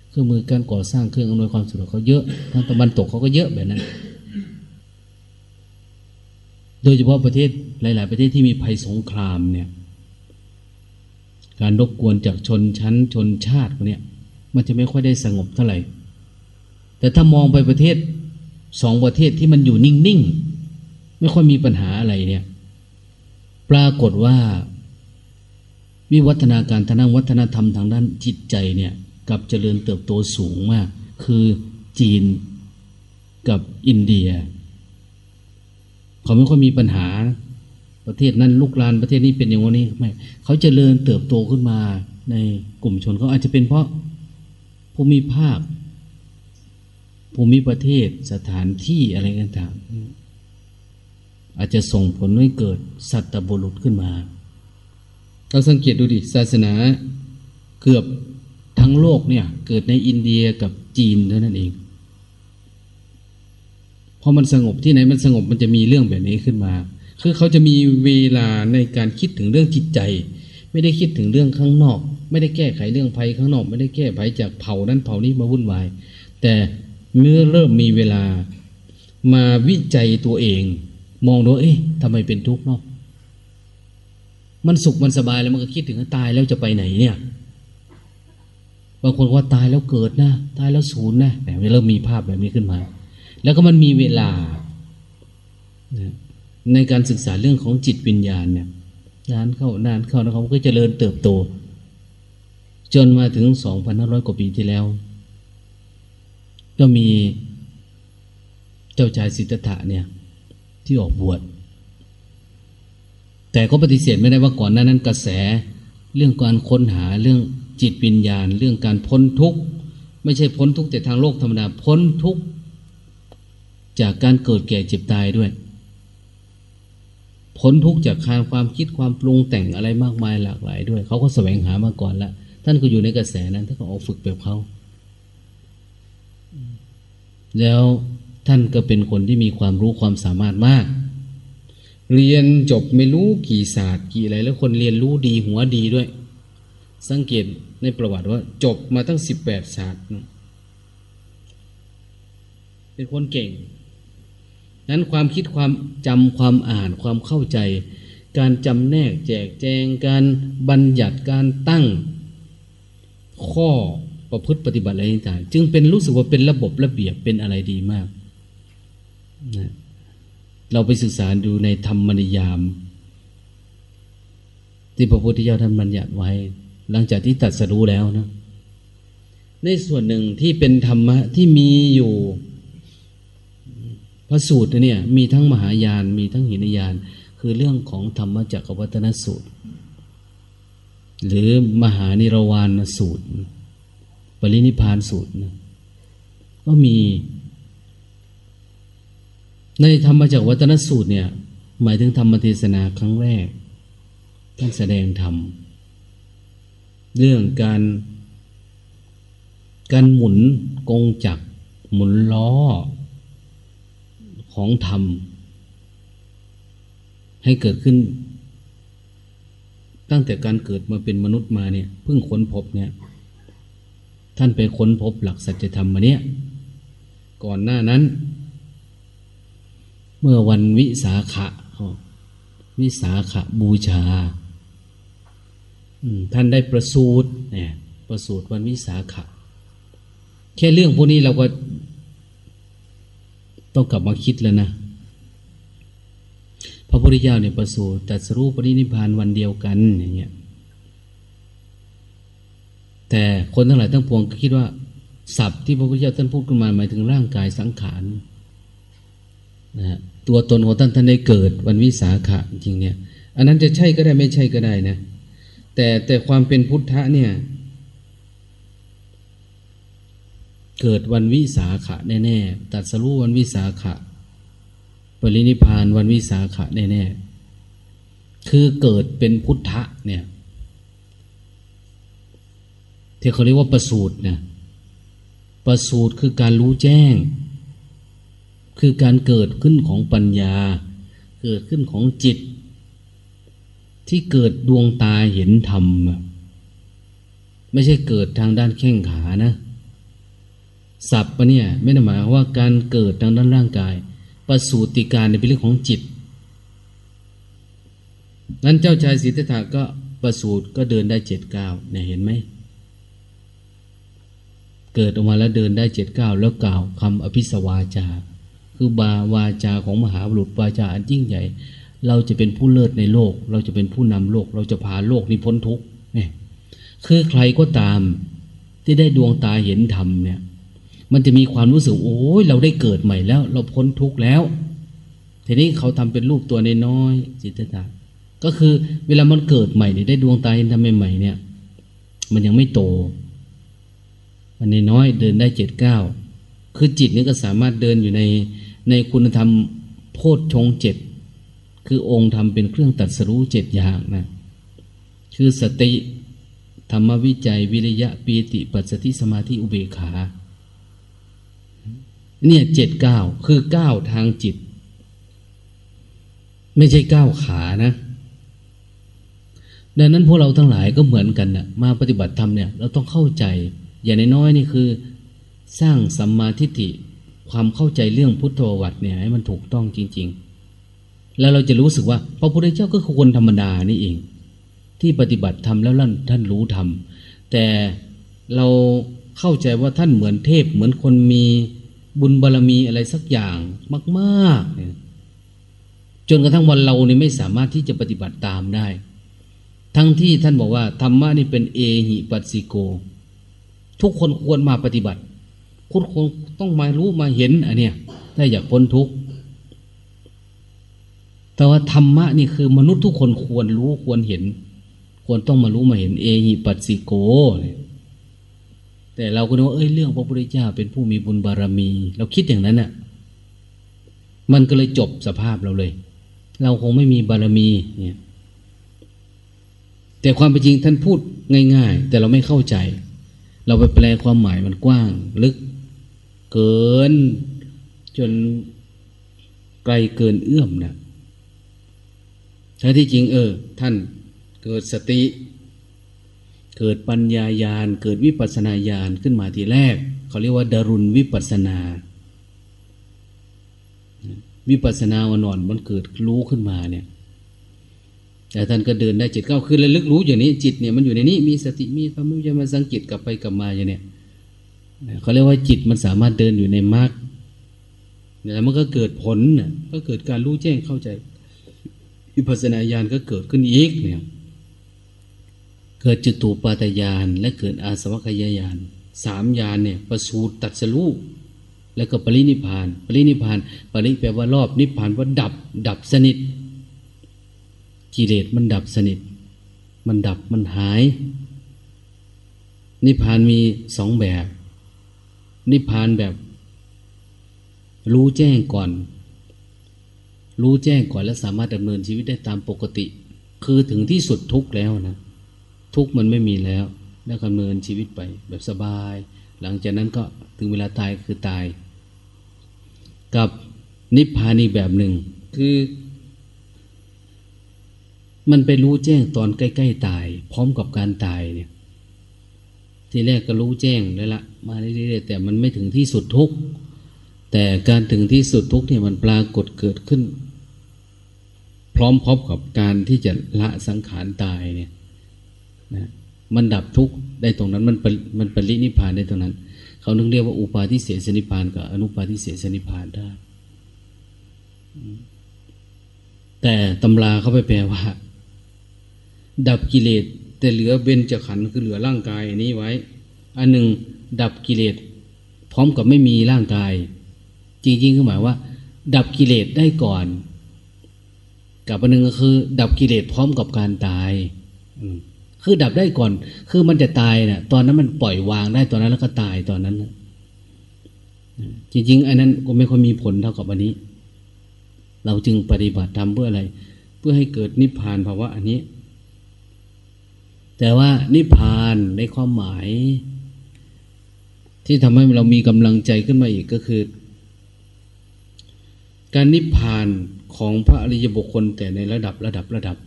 เครื่องมือการก่อสร้างเครื่องอำนวยความสะดวกเขาเยอะทางตะวันตกเขาก็เยอะแบบนั้น โดยเฉพาะประเทศหลาย ๆ ประเทศที่มีภัยสงครามเนี่ย การรบกวนจากชนชั้นชนชาติพวกนี้มันจะไม่ค่อยได้สงบเท่าไหร่ แต่ถ้ามองไปประเทศ สองประเทศที่มันอยู่นิ่งๆ ไม่ค่อยมีปัญหาอะไรเนี่ย ปรากฏว่า วิวัฒนาการทางวัฒนธรรมทางด้านจิตใจเนี่ยกับเจริญเติบโตสูงมาก คือจีนกับอินเดีย เขาไม่ค่อยมีปัญหาประเทศนั้นลูกลานประเทศนี้เป็นอย่างนี้ไม่เขาจเจริญเติบโตขึ้นมาในกลุ่มชนเขาอาจจะเป็นเพราะภูมิภาค ภูมิประเทศสถานที่อะไรต่างๆอาจจะส่งผลให้เกิดสัตตบุรุษขึ้นมาเราสังเกตดูดิ ศาสนาเกือบทั้งโลกเนี่ย เกิดในอินเดียกับจีนเท่านั้นเองพอมันสงบที่ไหนมันสงบมันจะมีเรื่องแบบนี้ขึ้นมา คือเขาจะมีเวลาในการคิดถึงเรื่องจิตใจ ไม่ได้คิดถึงเรื่องข้างนอก ไม่ได้แก้ไขเรื่องภัยข้างนอก ไม่ได้แก้ไขจากเผ่านั้นเผ่านี้มาวุ่นวาย แต่ เมื่อเริ่มมีเวลา มาวิจัยตัวเอง มองดูเอ๊ะทำไมเป็นทุกข์เนาะมันสุขมันสบายแล้วมันก็คิดถึงตายแล้วจะไปไหนเนี่ยบางคนว่าตายแล้วเกิดนะตายแล้วศูนย์นะแต่เริ่มมีภาพแบบนี้ขึ้นมา แล้วก็มันมีเวลา ในการศึกษาเรื่องของจิตวิญญาณเนี่ยนานเข้านานเข้านะเขาก็จเจริญเติบโต จนมาถึงสองพันห้าร้อยกว่าปีที่แล้ว ก็มีเจ้าชายสิทธัตถะเนี่ย ที่ออกบวช แต่ก็ปฏิเสธไม่ได้ว่าก่อนหน้านั้นกระแส เรื่องการค้นหาเรื่องจิตวิญญาณ เรื่องการพ้นทุกข์ไม่ใช่พ้นทุกข์แต่ทางโลกธรรมดาพ้นทุกข์จากการเกิดแก่เจ็บตายด้วย พ้นทุกข์จากคารความคิดความปรุงแต่งอะไรมากมายหลากหลายด้วย เขาก็แสวงหามาก่อนล้วท่านก็อยู่ในกระแสนั้นท่านก็ออกฝึกแบบเขา แล้วท่านก็เป็นคนที่มีความรู้ความสามารถมาก เรียนจบไม่รู้กี่ศาสตร์กี่อะไร แล้วคนเรียนรู้ดีหัวดีด้วย สังเกตในประวัติว่าจบมาตั้งสิบแปดศาสตร์ เป็นคนเก่ง นั้นความคิดความจำความอ่านความเข้าใจ การจำแนกแจกแจงการบัญญัติการตั้งข้อ ประพฤติปฏิบัติอะไรต่างจึงเป็นรู้สึกว่าเป็นระบบระเบียบเป็นอะไรดีมากนะเราไปศึกษาดูในธรรมนิยาม ที่พระพุทธเจ้าท่านบัญญัติไว้ หลังจากที่ตัดสรู้แล้วนะ ในส่วนหนึ่งที่เป็นธรรมะที่มีอยู่พระสูตรเนี่ยมีทั้งมหายานมีทั้งหินยาน คือเรื่องของธรรมจักรวัตนสูตร หรือมหานิรวานสูตร ปรินิพานสูตรนะก็มี ในธรรมจักรวัตนสูตรเนี่ย หมายถึงธรรมเทศนาครั้งแรกท่านแสดงธรรม เรื่องการการหมุนกงจักรหมุนล้อของธรรม ให้เกิดขึ้น ตั้งแต่การเกิดมาเป็นมนุษย์มาเนี่ยเพิ่งค้นพบเนี่ย ท่านไปค้นพบหลักสัจธรรมมาเนี่ยก่อนหน้านั้น เมื่อวันวิสาขะวิสาขบูชาท่านได้ประสูตรเนี่ยประสูตรวันวิสาขะแค่เรื่องพวกนี้เราก็ ต้องกลับมาคิดแล้วนะ พระพุทธเจ้าเนี่ยประสูตรแต่สรูปปรินิพานวันเดียวกันอย่างเงี้ย แต่คนทั้งหลายทั้งปวงก็คิดว่าศัพท์ที่พระพุทธเจ้าท่านพูดขึ้นมาหมายถึงร่างกายสังขารนะตัวตนของท่านท่านได้เกิดวันวิสาขะจริงเนี่ย อันนั้นจะใช่ก็ได้ไม่ใช่ก็ได้นะ แต่แต่ความเป็นพุทธะเนี่ย เกิดวันวิสาขะแน่ๆตัดสรู้วันวิสาขะ ปรินิพานวันวิสาขะแน่ๆคือเกิดเป็นพุทธะเนี่ย ที่เขาเรียกว่าประสูตรนะประสูตรคือการรู้แจ้ง คือการเกิดขึ้นของปัญญา เกิดขึ้นของจิต ที่เกิดดวงตาเห็นธรรม ไม่ใช่เกิดทางด้านแข้งขานะสับปะเนี่ยไม่ได้หมายว่าการเกิดทางด้านร่างกาย ประสูติการในเป็นเรื่องของจิต นั้นเจ้าชายสิทธัตถะก็ประสูติก็เดินได้เจ็ดเก้าเนี่ยเห็นไหม เกิดออกมาแล้วเดินได้เจ็ดเก้าแล้วกล่าวคำอภิสวาจา คือบาวาจาของมหาบุรุษวาจาอันยิ่งใหญ่ เราจะเป็นผู้เลิศในโลก เราจะเป็นผู้นำโลก เราจะพาโลกนี้พ้นทุกข์เนี่ยคือใครก็ตามที่ได้ดวงตาเห็นธรรมเนี่ย มันจะมีความรู้สึกโอ้ยเราได้เกิดใหม่แล้ว เราพ้นทุกข์แล้ว ทีนี้เขาทำเป็นรูปตัวน้อยจิตตาก็คือเวลามันเกิดใหม่เนี่ยได้ดวงตาเห็นธรรมใหม่เนี่ย มันยังไม่โต มันน้อยเดินได้เจ็ดเก้าคือจิตนี่ก็สามารถเดินอยู่ในในคุณธรรมโพชฌงเจ็ดคือองค์ธรรมเป็นเครื่องตัดสรู้เจ็ดอย่างนะคือสติธรรมวิจัยวิริยะปีติปัสสติสมาธิอุเบกขา เนี่ยเจ็ดเก้าคือเก้าทางจิต ไม่ใช่เก้าขานะดังนั้นพวกเราทั้งหลายก็เหมือนกันนะมาปฏิบัติธรรมเนี่ย เราต้องเข้าใจ อย่างน้อยๆนี่คือ สร้างสัมมาทิฏฐิความเข้าใจเรื่องพุทธวัตรเนี่ยให้มันถูกต้องจริง ๆ แล้วเราจะรู้สึกว่าพระพุทธเจ้าก็คือคนธรรมดานี่เอง ที่ปฏิบัติธรรมแล้วท่านรู้ธรรมแต่เราเข้าใจว่าท่านเหมือนเทพ เหมือนคนมีบุญบารรมีอะไรสักอย่างมากๆจนกระทั่งวันเราเนี่ยไม่สามารถที่จะปฏิบัติตามได้ ทั้งที่ท่านบอกว่าธรรมะนี่เป็นเอหิปัสสิโก ทุกคนควรมาปฏิบัติ คุณคงต้องมารู้มาเห็นอันเนี้ยถ้าอยากพ้นทุกข์แต่ว่าธรรมะนี่คือมนุษย์ทุกคนควรรู้ควรเห็น ควรต้องมารู้มาเห็นเอหิปัสสิโกแต่เราก็นึกว่าเอ้ยเรื่องพระพุทธเจ้าเป็นผู้มีบุญบารมี เราคิดอย่างนั้นน่ะ มันก็เลยจบสภาพเราเลย เราคงไม่มีบารมีเนี่ยแต่ความเป็นจริงท่านพูดง่าย ๆ แต่เราไม่เข้าใจ เราไปแปลความหมายมันกว้าง ลึก เกิน จนไกลเกินเอื้อมนะถ้าที่จริงเออ ท่านเกิดสติ เกิดปัญญายาณ เกิดวิปัสนาญาณขึ้นมาทีแรก เขาเรียกว่าดารุณวิปัสนา วิปัสนาวันนอนมันเกิดรู้ขึ้นมาเนี่ย แต่ท่านก็เดินได้จิตเข้าคือระลึกรู้อย่างนี้จิตเนี่ยมันอยู่ในนี้มีสติมีความรู้จะมาสังเกตกลับไปกลับมาอย่างเนี้ยเขาเรียกว่าจิตมันสามารถเดินอยู่ในมรรคแล้วมันก็เกิดผลนะก็เกิดการรู้แจ้งเข้าใจวิปัสนาญาณก็เกิดขึ้นอีกเนี่ยเกิดจุตูปาตญาณและเกิดอาสวัคยายานสามญาณเนี่ยประสูตรตัดสรู้แล้วก็ปรินิพาน ปรินิพาน ปริแปลว่ารอบนิพานว่าดับ ดับสนิท กิเลสมันดับสนิท มันดับมันหาย นิพพานมีสองแบบ นิพพานแบบ รู้แจ้งก่อน รู้แจ้งก่อนแล้วสามารถดำเนินชีวิตได้ตามปกติ คือถึงที่สุดทุกแล้วนะ ทุกมันไม่มีแล้ว แล้วดำเนินชีวิตไปแบบสบาย หลังจากนั้นก็ถึงเวลาตายคือตาย กับนิพพานอีกแบบหนึ่ง คือ มันไปรู้แจ้งตอนใกล้ๆตาย พร้อมกับการตายเนี่ย ทีแรกก็รู้แจ้งเลยละ มาเรื่อยๆแต่มันไม่ถึงที่สุดทุกแต่การถึงที่สุดทุกเนี่ยมันปรากฏเกิดขึ้น พร้อมพบกับการที่จะละสังขารตายเนี่ยนะมันดับทุกได้ตรงนั้นมันมันปรินิพานได้ตรงนั้น เขานึกเรียกว่าอุปาทิเสสนิพานกับอนุปาทิเสสนิพานได้แต่ตำราเขาไปแปลว่า ดับกิเลสแต่เหลือเบญจขันธ์คือเหลือร่างกายอันนี้ไว้ อันหนึ่งดับกิเลสพร้อมกับไม่มีร่างกาย จริงๆคือหมายว่า ดับกิเลสได้ก่อน กับอันหนึ่งก็คือ ดับกิเลสพร้อมกับการตายคือดับได้ก่อน คือมันจะตายนะ่ะ ตอนนั้นมันปล่อยวางได้ตอนนั้นแล้วก็ตายตอนนั้นนะจริงๆอันนั้นก็ไม่ค่อยมีผลเท่ากับอันนี้ เราจึงปฏิบัติทำเพื่ออะไร เพื่อให้เกิดนิพพานภาวะอันนี้ แต่ว่านิพพานในความหมาย ที่ทำให้เรามีกำลังใจขึ้นมาอีกก็คือ การนิพพานของพระอริยบุคคลแต่ในระดับระดับระดับ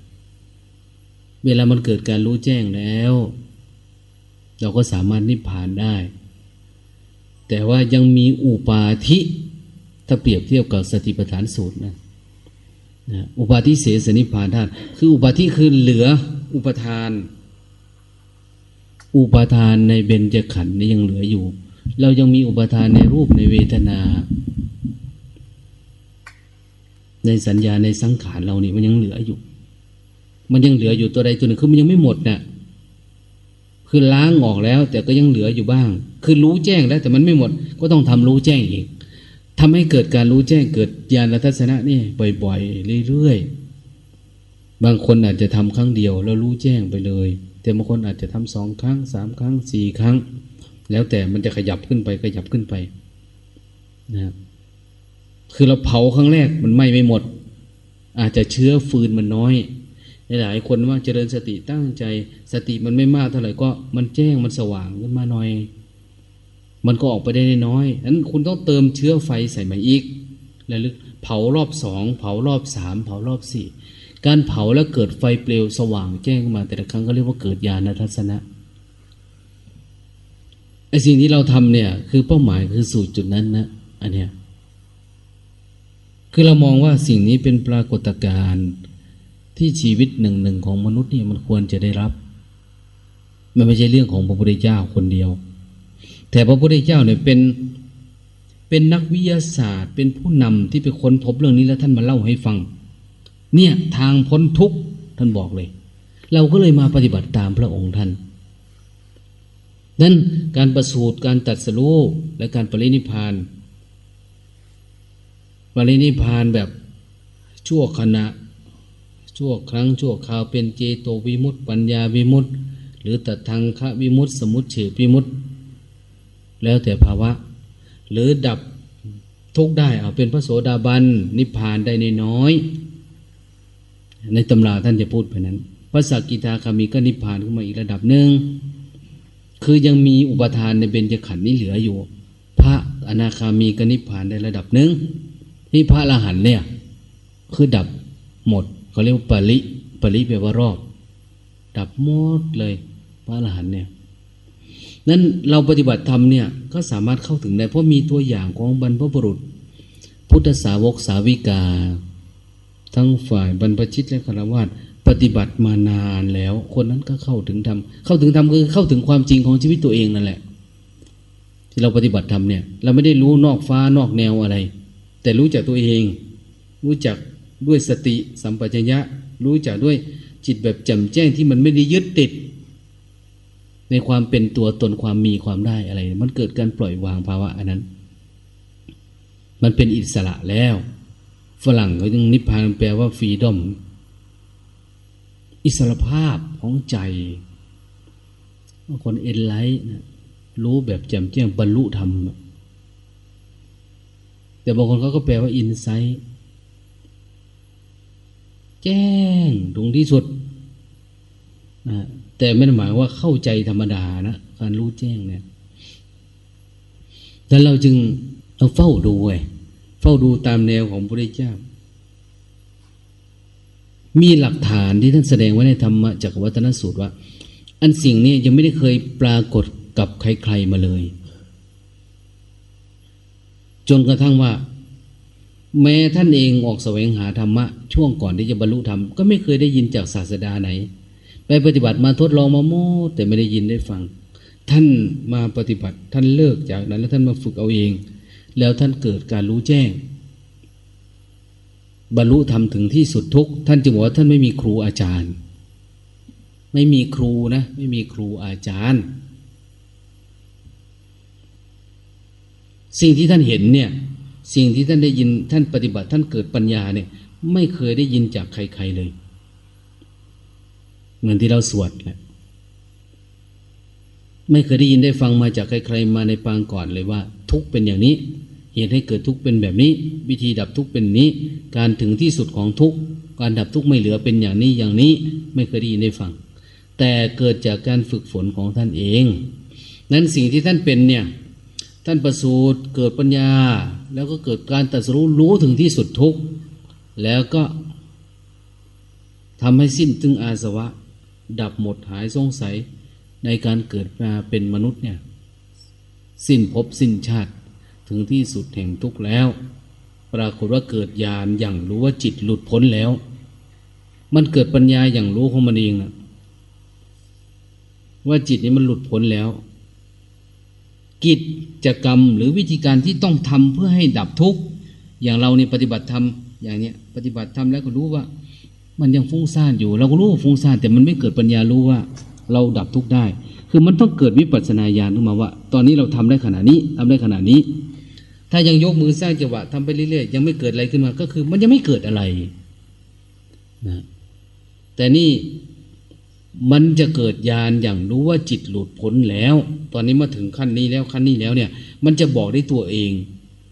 เวลามันเกิดการรู้แจ้งแล้ว เราก็สามารถนิพพานได้ แต่ว่ายังมีอุปาทิถ้าเปรียบเทียบกับสติปัฏฐานสูตรนะอุปาทิเสสนิพพานท่านคืออุปาทิคือเหลืออุปทาน อุปทานในเบญจขันธ์นี่ยังเหลืออยู่ เรายังมีอุปทานในรูปในเวทนา ในสัญญาในสังขารเรานี่มันยังเหลืออยู่ มันยังเหลืออยู่ตัวใดตัวหนึ่งคือมันยังไม่หมดนะ่ะคือล้างออกแล้ว แต่ก็ยังเหลืออยู่บ้าง คือรู้แจ้งแล้ว แต่มันไม่หมด ก็ต้องทำรู้แจ้งอีกทำให้เกิดการรู้แจ้งเกิดญาณทัศนะนี่บ่อยๆเรื่อยๆบางคนอาจจะทำครั้งเดียวแล้วรู้แจ้งไปเลย แต่บางคนอาจจะทำสองครั้งสามครั้งสี่ครั้ง แล้วแต่มันจะขยับขึ้นไปขยับขึ้นไปนะครับคือเราเผาครั้งแรกมันไหม้ไม่หมด อาจจะเชื้อฟืนมันน้อยหลายคนว่าเจริญสติตั้งใจ สติมันไม่มากเท่าไหร่ก็มันแจ้งมันสว่างขึ้นมาหน่อย มันก็ออกไปได้น้อยนั้นคุณต้องเติมเชื้อไฟใส่มาอีกระลึกเผารอบสองเผารอบสามเผารอบสี่ การเผาแล้วเกิดไฟเปลวสว่างแจ้งมา แต่ละครั้งก็เรียกว่าเกิดญาณทัศนะไอสิ่งที่เราทำเนี่ย คือเป้าหมายคือสู่จุดนั้นนะอันเนี้ยคือเรามองว่าสิ่งนี้เป็นปรากฏการณ์ที่ชีวิตหนึ่งหนึ่งของมนุษย์เนี่ยมันควรจะได้รับ มันไม่ใช่เรื่องของพระพุทธเจ้าคนเดียว แต่พระพุทธเจ้าเนี่ยเป็นเป็นนักวิทยาศาสตร์ เป็นผู้นำที่ไปค้นพบเรื่องนี้แล้วท่านมาเล่าให้ฟัง เนี่ยทางพ้นทุกข์ท่านบอกเลย เราก็เลยมาปฏิบัติตามพระองค์ท่านนั้นการประสูติการตัดสรู้และการปรินิพานปรินิพานแบบชั่วขณะ ชั่วครั้งชั่วคราวเป็นเจโตวิมุตติปัญญาวิมุตติหรือตัดทางคะวิมุตติสมุติเฉวิมุตติแล้วแต่ภาวะ หรือดับทุกได้เอาเป็นพระโสดาบันนิพพานได้ในน้อย ในตำราท่านจะพูดไปนั้นพระสักกิทาคามีก็นิพพานขึ้นมาอีกระดับหนึ่งคือยังมีอุปทานในเบญจขันธ์นี้เหลืออยู่ พระอนาคามีก็นิพพานได้ระดับหนึ่งนี่พระอรหันต์เนี่ย คือดับหมดเขาเรียกว่าปริปริแปลว่ารอบ ดับหมดเลย พระอรหันต์เนี่ยนั้นเราปฏิบัติธรรมเนี่ยก็สามารถเข้าถึงได้เพราะมีตัวอย่างของบรรพบุรุษ พุทธสาวกสาวิกา ทั้งฝ่ายบรรพชิตและฆราวาสปฏิบัติมานานแล้ว คนนั้นก็เข้าถึงธรรมเข้าถึงธรรมคือเข้าถึงความจริงของชีวิตตัวเองนั่นแหละ ที่เราปฏิบัติธรรมเนี่ย เราไม่ได้รู้นอกฟ้านอกแนวอะไร แต่รู้จักตัวเอง รู้จักด้วยสติสัมปชัญญะ รู้จักด้วยจิตแบบแจ่มแจ้งที่มันไม่ได้ยึดติด ในความเป็นตัวตนความมีความได้อะไร มันเกิดการปล่อยวางภาวะอันนั้น มันเป็นอิสระแล้ว ฝรั่งเขาจึงนิพพานแปลว่าฟรีดอม อิสรภาพของใจบางคนเอ็นไลท์รู้แบบแจ่มแจ้งบรรลุธรรม แต่บางคนเขาก็แปลว่าอินไซต์แจ้งตรงที่สุดนะแต่ไม่ได้หมายว่าเข้าใจธรรมดานะการรู้แจ้งเนี่ยแต่เราจึงต้องเฝ้าดูไว้ เฝ้าดูตามแนวของพระเจ้า มีหลักฐานที่ท่านแสดงไว้ในธรรมจักรวัฒนสูตรว่า อันสิ่งนี้ยังไม่ได้เคยปรากฏกับใครๆมาเลย จนกระทั่งว่า แม้ท่านเองออกแสวงหาธรรมะ ช่วงก่อนที่จะบรรลุธรรม ก็ไม่เคยได้ยินจากศาสดาไหน ไปปฏิบัติมาทดลองมาโม่แต่ไม่ได้ยินได้ฟัง ท่านมาปฏิบัติท่านเลิกจากนั้นแล้วท่านมาฝึกเอาเอง แล้วท่านเกิดการรู้แจ้ง บรรลุธรรมถึงที่สุดทุกท่านจึงบอกว่าท่านไม่มีครูอาจารย์ ไม่มีครูนะ ไม่มีครูอาจารย์ สิ่งที่ท่านเห็นเนี่ย สิ่งที่ท่านได้ยินท่านปฏิบัติท่านเกิดปัญญาเนี่ย ไม่เคยได้ยินจากใครๆเลย เหมือนที่เราสวดแหละ ไม่เคยได้ยินได้ฟังมาจากใครๆมาในปางก่อนเลยว่า ทุกเป็นอย่างนี้ เหตุให้เกิดทุกเป็นแบบนี้ วิธีดับทุกเป็นนี้ การถึงที่สุดของทุกการดับทุกไม่เหลือเป็นอย่างนี้อย่างนี้ไม่เคยได้ยินได้ฟัง แต่เกิดจากการฝึกฝนของท่านเอง นั้นสิ่งที่ท่านเป็นเนี่ยท่านประสูติเกิดปัญญา แล้วก็เกิดการตัดสู้รู้ถึงที่สุดทุกแล้วก็ทำให้สิ้นตึงอาสวะ ดับหมดหายสงสัย ในการเกิดมาเป็นมนุษย์เนี่ย สิ้นภพสิ้นชาติถึงที่สุดแห่งทุกข์แล้ว ปรากฏว่าเกิดญาณอย่างรู้ว่าจิตหลุดพ้นแล้ว มันเกิดปัญญาอย่างรู้ของมันเองนะว่าจิตนี้มันหลุดพ้นแล้ว กิจกรรมหรือวิธีการที่ต้องทำเพื่อให้ดับทุกข์อย่างเราเนี่ปฏิบัติธรรมอย่างเนี้ยปฏิบัติธรรมแล้วก็รู้ว่า มันยังฟุ้งซ่านอยู่ เราก็รู้ว่าฟุ้งซ่านแต่มันไม่เกิดปัญญารู้ว่า เราดับทุกข์ได้ คือมันต้องเกิดวิปัสสนาญาณขึ้นมาว่า ตอนนี้เราทำได้ขนาดนี้ทำได้ขนาดนี้ ถ้ายังยกมือสร้างจังหวะทำไปเรื่อยๆ ยังไม่เกิดอะไรขึ้นมา ก็คือมันยังไม่เกิดอะไรนะแต่นี่มันจะเกิดญาณอย่างรู้ว่าจิตหลุดพ้นแล้ว ตอนนี้มาถึงขั้นนี้แล้วขั้นนี้แล้วเนี่ย มันจะบอกได้ตัวเอง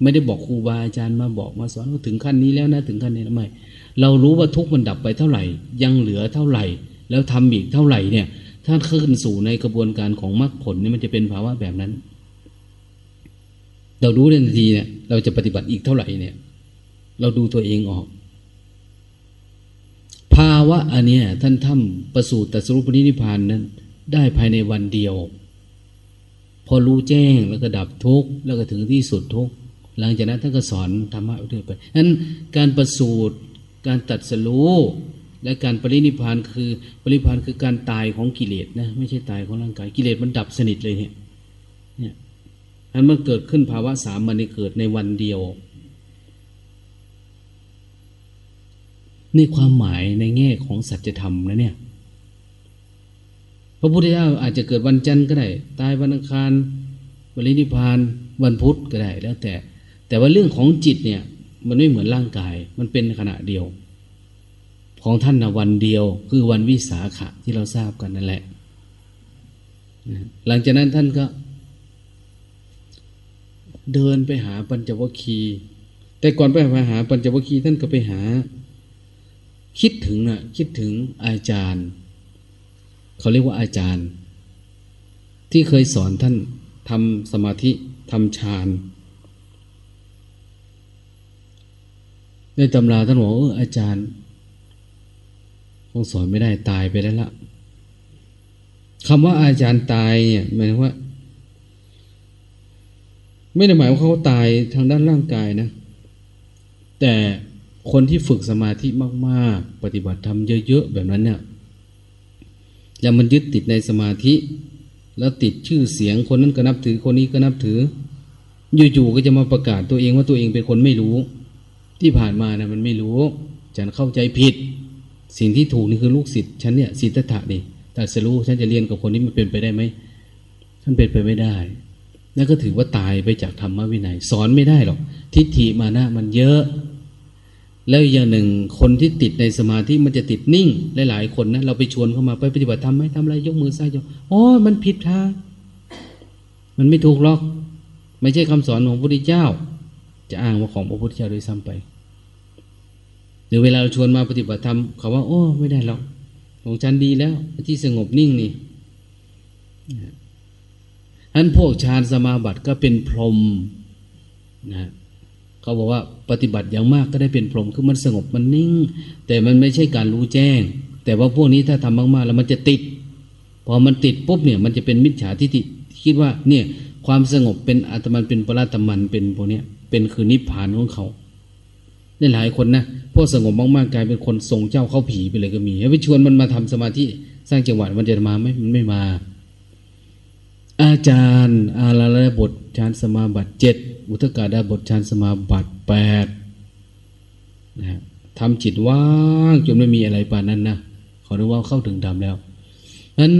ไม่ได้บอกครูบาอาจารย์มาบอกมาสอนว่าถึงขั้นนี้แล้วนะถึงขั้นนี้แล้วไม่ เรารู้ว่าทุกมันดับไปเท่าไหร่ ยังเหลือเท่าไหร่ แล้วทำอีกเท่าไหร่เนี่ย ถ้าขึ้นสู่ในกระบวนการของมรรคผลนี่มันจะเป็นภาวะแบบนั้น เรารู้ทันทีเนี่ย เราจะปฏิบัติอีกเท่าไหร่เนี่ย เราดูตัวเองออก ภาวะอันเนี้ยท่านทำประสูติตรัสรู้ปณิพานนั้น ได้ภายในวันเดียว พอรู้แจ้งแล้วก็ดับทุกข์แล้วก็ถึงที่สุดทุกข์หลังจากนั้นท่านก็สอนธรรมะเรื่อยไปนั้นการประสูติการตัดสรู้ และการปรินิพานคือ ปรินิพานคือการตายของกิเลสนะไม่ใช่ตายของร่างกายกิเลสมันดับสนิทเลยเนี่ยเนี่ยอันมันเกิดขึ้นภาวะสามมันเกิดในวันเดียวนี่ความหมายในแง่ของสัจธรรมนะเนี่ย พระพุทธเจ้าอาจจะเกิดวันจันทร์ก็ได้ ตายวันอังคารบริณิพาน วันพุธก็ได้แล้วแต่ แต่ว่าเรื่องของจิตเนี่ย มันไม่เหมือนร่างกาย มันเป็นขณะเดียว ของท่านนะวันเดียว คือวันวิสาขะที่เราทราบกันนั่นแหละหลังจากนั้นท่านก็ เดินไปหาปัญจวัคคีย์แต่ก่อนไปหาปัญจวัคคีย์ท่านก็ไปหา คิดถึงนะคิดถึงอาจารย์ เขาเรียกว่าอาจารย์ ที่เคยสอนท่านทำสมาธิทำฌานในตำราท่านบอกเอออาจารย์ คงสอนไม่ได้ตายไปแล้วละคำว่าอาจารย์ตายเนี่ยหมายว่า ไม่ได้หมายว่าเขาตายทางด้านร่างกายนะ แต่คนที่ฝึกสมาธิมาก ๆ ปฏิบัติธรรมเยอะ ๆ แบบนั้นเนี่ยแล้วมันยึดติดในสมาธิ แล้วติดชื่อเสียงคนนั้นก็นับถือคนนี้ก็นับถือ อยู่ๆก็จะมาประกาศตัวเองว่าตัวเองเป็นคนไม่รู้ ที่ผ่านมานะมันไม่รู้ฉันเข้าใจผิด สิ่งที่ถูกนี่คือลูกศิษย์ฉันเนี่ยสิทธัตะนี่แต่สรู้ฉันจะเรียนกับคนนี้มันเป็นไปได้ไหมท่านเป็นไปไม่ได้นั่นก็ถือว่าตายไปจากธรรมวินัย สอนไม่ได้หรอก ทิฏฐิมานะมันเยอะ แล้วอย่างหนึ่งคนที่ติดในสมาธิมันจะติดนิ่ง หลายๆคนนะเราไปชวนเข้ามาไปปฏิบัติทำไหมทำอะไรยกมือซ้ายยกอ๋อมันผิดทางมันไม่ถูกหรอก ไม่ใช่คำสอนของพระพุทธเจ้า จะอ้างว่าของพระพุทธเจ้าโดยซ้ำไป หรือเวลาเราชวนมาปฏิบัติธรรมเขาว่า โอ้ไม่ได้หรอกของฉันดีแล้ว ที่สงบนิ่งนี่อันพวกฌานสมาบัติก็เป็นพรหมนะเขาบอกว่าปฏิบัติอย่างมากก็ได้เป็นพรหมคือมันสงบมันนิ่ง แต่มันไม่ใช่การรู้แจ้ง แต่ว่าพวกนี้ถ้าทำมากๆ แล้วมันจะติด พอมันติดปุ๊บเนี่ย มันจะเป็นมิจฉาทิฏฐิคิดว่า เนี่ย ความสงบเป็นอัตมันเป็นปราตมันเป็นพวกนี้เป็นคือนิพพานของเขา ได้หลายคนนะพวกสงบมากๆกลายเป็นคนทรงเจ้าเข้าผีไปเลยก็มีไปชวนมันมาทำสมาธิสร้างจังหวะมันจะมาไหมมันไม่มา อาจารย์ อาลาลบทฌานสมาบัติเจ็ดอุทกาดาบทฌานสมาบัติแปดนะทำจิตว่างจนไม่มีอะไรปานนั้นนะขอเรียกว่าเข้าถึงธรรมแล้วนั้น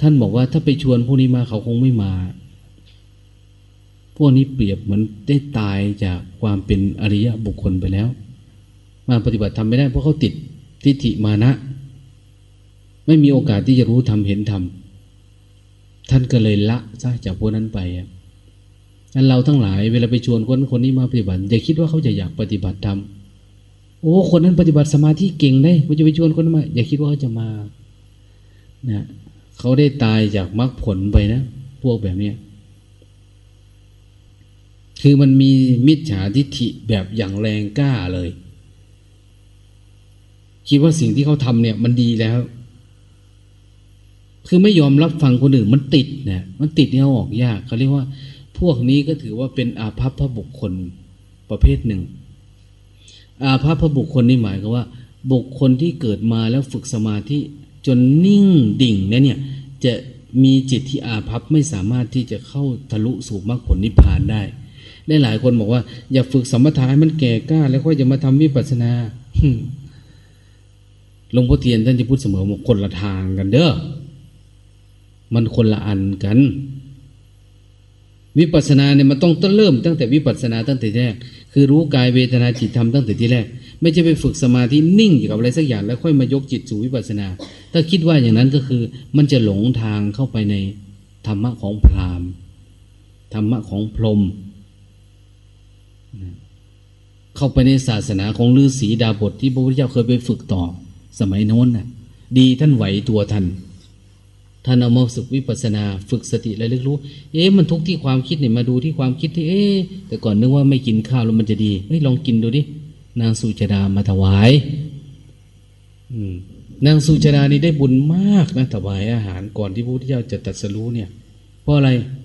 ท่านบอกว่าถ้าไปชวนพวกนี้มาเขาคงไม่มา พวกนี้เปรียบเหมือนได้ตายจากความเป็นอริยะบุคคลไปแล้ว มาปฏิบัติทำไม่ได้เพราะเขาติดทิฏฐิมานะ ไม่มีโอกาสที่จะรู้ทำเห็นทำท่านก็เลยละซะจากพวกนั้นไปนั้นเราทั้งหลายเวลาไปชวนคนคนนี้มาปฏิบัติอย่าคิดว่าเขาจะอยากปฏิบัติธรรมโอ้ คนนั้นปฏิบัติสมาธิเก่งได้เราจะไปชวนคนมา อย่าคิดว่าเขาจะมานะเขาได้ตายจากมรรคผลไปนะ พวกแบบเนี้ย คือมันมีมิจฉาทิฏฐิแบบอย่างแรงกล้าเลย คิดว่าสิ่งที่เขาทำเนี่ย มันดีแล้ว คือไม่ยอมรับฟังคนอื่น มันติดเนะมันติดเนี่ยออกยากเขาเรียกว่า พวกนี้ก็ถือว่าเป็นอาภัพพระบุคคลประเภทหนึ่ง อาภัพพระบุคคลนี่หมายก็ว่า บุคคลที่เกิดมาแล้วฝึกสมาธิจนนิ่งดิ่งเนี่ย จะมีจิตที่อาภัพไม่สามารถที่จะเข้าทะลุสู่มรรคผลนิพพานได้ ได้หลายคนบอกว่า อย่าฝึกสมถะให้มันแก่กล้า แล้วค่อยจะมาทำวิปัสสนาหลวงพ่อเทียนท่านจะพูดเสมอว่าคนละทางกันเด้อมันคนละอันกัน วิปัสสนาเนี่ยมันต้องต้นเริ่มตั้งแต่วิปัสสนาตั้งแต่แรก คือรู้กายเวทนาจิตธรรมตั้งแต่ที่แรก ไม่ใช่ไปฝึกสมาธินิ่งอยู่กับอะไรสักอย่างแล้วค่อยมายกจิตสู่วิปัสสนา ถ้าคิดว่าอย่างนั้นก็คือ มันจะหลงทางเข้าไปในธรรมะของพราหมณ์ธรรมะของพรหม เข้าไปในศาสนาของฤาษีดาบทที่พระพุทธเจ้าเคยไปฝึกต่อ สมัยโน้นน่ะ ดีท่านไหวตัวท่านท่านเอามาฝึกวิปัสนาฝึกสติและลึกรู้ เอ๊ะมันทุกที่ความคิดเนี่ยมาดูที่ความคิดที่เอ๊ะแต่ก่อนนึกว่าไม่กินข้าวแล้วมันจะดีเฮ้ยลองกินดูดินางสุจดามาถวาย อืม นางสุจดานี่ได้บุญมากนะถวายอาหารก่อนที่พระพุทธเจ้าจะตรัสรู้เนี่ย เพราะอะไรเ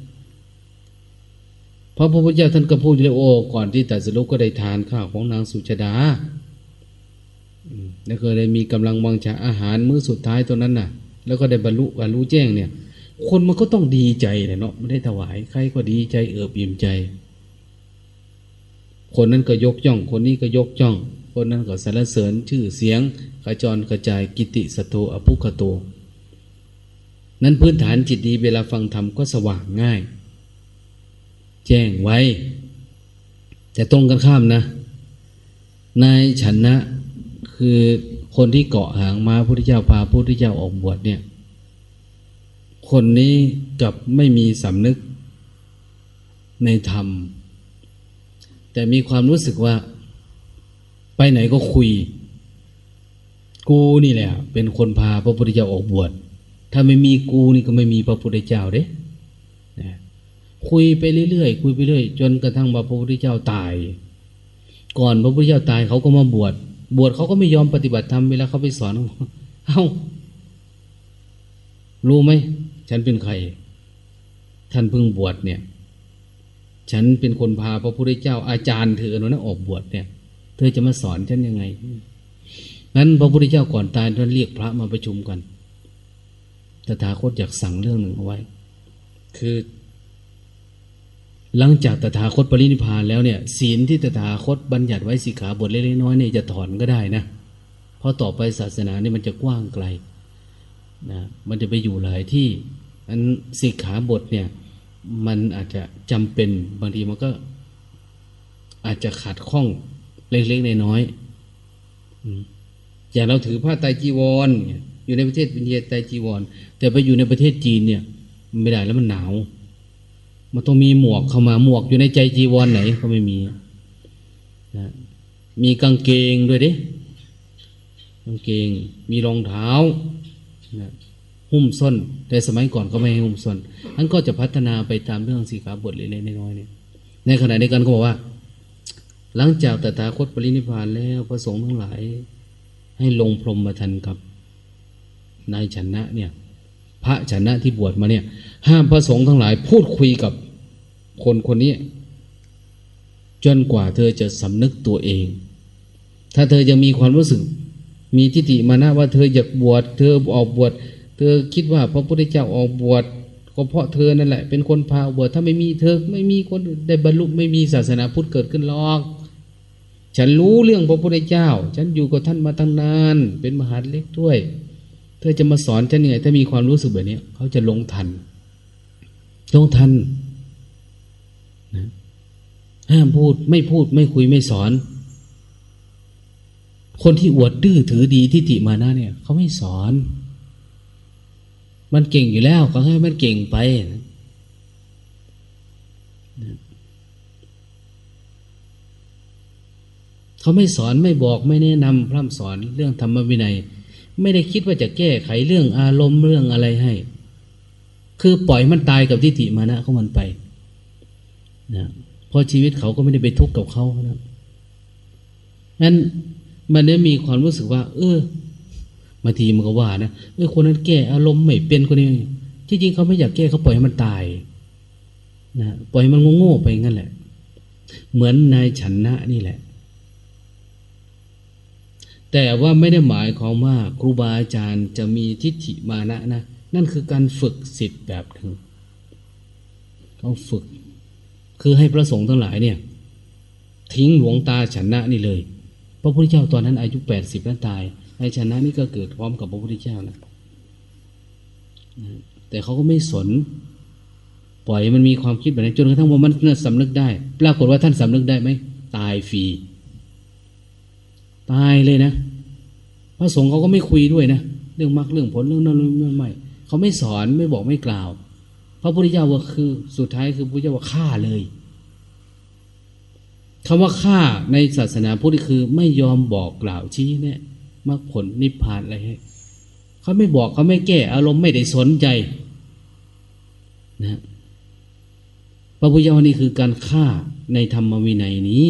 พระพุทธเจ้าท่านก็พูดเลยโอ้ก่อนที่ตรัสรู้ก็ได้ทานข้าวของนางสุจดาแล้วก็ได้มีกำลังวังชาอาหารมื้อสุดท้ายตัวนั้นน่ะ แล้วก็ได้บรรลุบรรลุแจ้งเนี่ย คนมันก็ต้องดีใจเลยเนาะไม่ได้ถวายใครก็ดีใจเอิบอิ่มใจ คนนั้นก็ยกย่อง คนนี้ก็ยกย่อง คนนั้นก็สรรเสริญชื่อเสียงกระจรกระจายกิติสโตอภุคโต นั้นพื้นฐานจิตดีเวลาฟังธรรมก็สว่างง่าย แจ้งไว้ แต่ตรงกันข้ามนะ นายชนะ คือคนที่เกาะหางมาพุทธเจ้าพาพุทธเจ้าออกบวชเนี่ย คนนี้กับไม่มีสำนึกในธรรม แต่มีความรู้สึกว่า ไปไหนก็คุย กูนี่แหละ เป็นคนพาพระพุทธเจ้าออกบวชถ้าไม่มีกูนี่ก็ไม่มีพระพุทธเจ้าเด้ คุยไปเรื่อยๆคุยไปเรื่อยจนกระทั่งพระพุทธเจ้าตาย ก่อนพระพุทธเจ้าตายเขาก็มาบวช บวชเขาก็ไม่ยอมปฏิบัติธรรมเวลาเขาไปสอนเอ้ารู้ไหมฉันเป็นใคร ท่านเพิ่งบวชเนี่ย ฉันเป็นคนพาพระพุทธเจ้าอาจารย์เธอเนะออกบวชเนี่ย เธอจะมาสอนฉันยังไงนั้นพระพุทธเจ้าก่อนตายท่านเรียกพระมาประชุมกันตถาคตอยากสั่งเรื่องหนึ่งเอาไว้ คือ หลังจากตถาคตปรินิพานแล้วเนี่ยศีลที่ตถาคตบัญญัติไว้สิกขาบทเล็กๆน้อยๆเนี่ยจะถอนก็ได้นะเพราะต่อไปศาสนาเนี่ยมันจะกว้างไกลนะมันจะไปอยู่หลายที่อันสิกขาบทเนี่ยมันอาจจะจำเป็นบางทีมันก็อาจจะขาดข้องเล็กๆในน้อยอย่างเราถือผ้าไตจีวร อยู่ในประเทศอินเดียไตจีวร แต่ไปอยู่ในประเทศจีนเนี่ย ไม่ได้แล้วมันหนาว มันต้องมีหมวกเข้ามาหมวกอยู่ในใจจีวรไหนก็ไม่มีนะมีกางเกงด้วยดิกางเกง มีรองเท้านะหุ้มส้น แต่สมัยก่อนก็ไม่ให้หุ้มส้นนั้นก็จะพัฒนาไปตามเรื่องสีขาบทเล็กๆน้อยๆเนี่ยในขณะเดียวกันก็บอกว่า หลังจากแตถาคตปรินิพานแล้วพระสงฆ์ทั้งหลาย ให้ลงพรหมทันกับนายชนะเนี่ย พระชนะที่บวชมาเนี่ย ห้ามพระสงฆ์ทั้งหลายพูดคุยกับคนคนนี้ จนกว่าเธอจะสำนึกตัวเอง ถ้าเธอยังมีความรู้สึก มีทิฏฐิมานะว่าเธออยากบวช เธอออกบวช เธอคิดว่าพระพุทธเจ้าออกบวชก็เพราะเธอนั่นแหละ เป็นคนพาบวชถ้าไม่มีเธอไม่มีคนได้บรรลุไม่มีศาสนาพุทธเกิดขึ้นหรอกฉันรู้เรื่องพระพุทธเจ้า ฉันอยู่กับท่านมาตั้งนาน เป็นมหาเล็กด้วย เธอจะมาสอนฉันยังไง ถ้ามีความรู้สึกแบบนี้ เขาจะลงทัน ลงทันนะห้ามพูดไม่พูดไม่คุยไม่สอน คนที่อวดดื้อถือดีที่ติมานะเนี่ย เขาไม่สอน มันเก่งอยู่แล้วเขาให้มันเก่งไปนะเขาไม่สอนไม่บอกไม่แนะนำพร่ำสอนเรื่องธรรมวินัย ไม่ได้คิดว่าจะแก้ไขเรื่องอารมณ์เรื่องอะไรให้ คือปล่อยมันตายกับทิฏฐิมานะของมันไปนะเพราะชีวิตเขาก็ไม่ได้ไปทุกข์กับเขานะนั้นมันได้มีความรู้สึกว่า เออบางทีมันก็ว่านะเออคนนั้นแก้อารมณ์ไม่เป็นคนนี้ที่จริงเขาไม่อยากแก้เขาปล่อยให้มันตายนะปล่อยมันโง่ๆไปงั้นแหละ เหมือนนายฉันนะนี่แหละ แต่ว่าไม่ได้หมายความว่าครูบาอาจารย์จะมีทิฏฐิมานะนะ นั่นคือการฝึกสิทธิ์แบบหนึ่งเขาฝึก คือให้พระสงฆ์ทั้งหลายเนี่ย ทิ้งหลวงตาชนะนี่เลย พระพุทธเจ้าตอนนั้นอายุแปดสิบแล้วตายไอ้ชนะนี่ก็เกิดพร้อมกับพระพุทธเจ้านะแต่เขาก็ไม่สน ปล่อยมันมีความคิดแบบนี้จนกระทั่งว่ามันสำนึกได้ปรากฏว่าท่านสำนึกได้ไหมตายฟรีตายเลยนะ พระสงฆ์เขาก็ไม่คุยด้วยนะ เรื่องมรรคเรื่องผลเรื่องนั้นเรื่องไม่ เขาไม่สอนไม่บอกไม่กล่าว พระพุทธเจ้าว่าคือสุดท้ายคือพระพุทธเจ้าว่าฆ่าเลยคำว่าฆ่าในศาสนาพุทธคือไม่ยอมบอกกล่าวชี้แนะมรรคผลนิพพานอะไรให้เขาไม่บอกเขาไม่แก้อารมณ์ไม่ได้สนใจนะพระพุทธเจ้านี่คือการฆ่าในธรรมวินัยนี้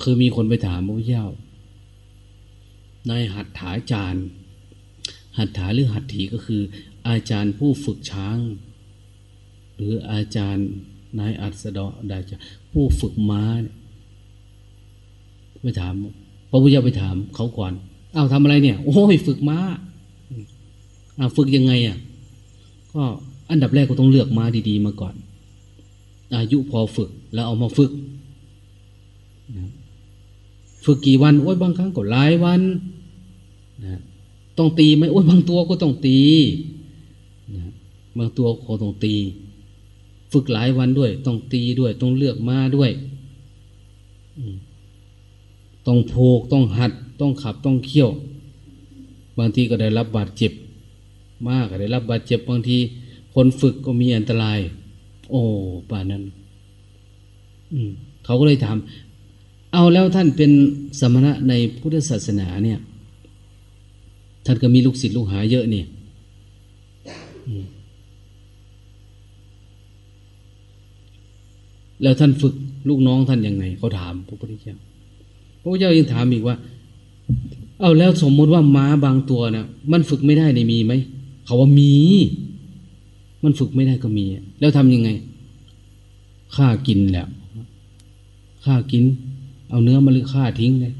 คือมีคนไปถามพระพุทธเจ้า นายหัตถาจารย์ หัตถาหรือหัตถีก็คือ อาจารย์ผู้ฝึกช้าง หรืออาจารย์นายอัศดาดาจผู้ฝึกม้าไปถามพระพุทธเจ้าไปถามเขาก่อนอ้าวทำอะไรเนี่ย โอ้ยฝึกม้าอ้าวฝึกยังไงอะก็อันดับแรกก็ต้องเลือกม้าดี ๆ มาก่อน อายุพอฝึกแล้วเอามาฝึกฝึกกี่วันโอ้ยบางครั้งก็หลายวันนะ ต้องตีไหมโอ้ยบางตัวก็ต้องตีนะบางตัวก็ต้องตี ฝึกหลายวันด้วย ต้องตีด้วย ต้องเลือกมาด้วยต้องโพกต้องหัด ต้องขับต้องเขี่ยว บางทีก็ได้รับบาดเจ็บ มากก็ได้รับบาดเจ็บบางทีคนฝึกก็มีอันตราย โอ้ป่านั้น อืมเขาก็เลยถาม เอาแล้วท่านเป็นสมณะในพุทธศาสนาเนี่ย ท่านก็มีลูกศิษย์ลูกหาเยอะเนี่ยแล้วท่านฝึกลูกน้องท่านยังไงเขาถามพระพุทธเจ้าพระพุทธเจ้ายังถามอีกว่า เอาแล้วสมมติว่าม้าบางตัวนะ่ะ มันฝึกไม่ได้ในมีไหมเขาว่ามี มันฝึกไม่ได้ก็มี แล้วทำยังไงฆ่ากินแหละฆ่ากิน เอาเนื้อมาหรือฆ่าทิ้งเลย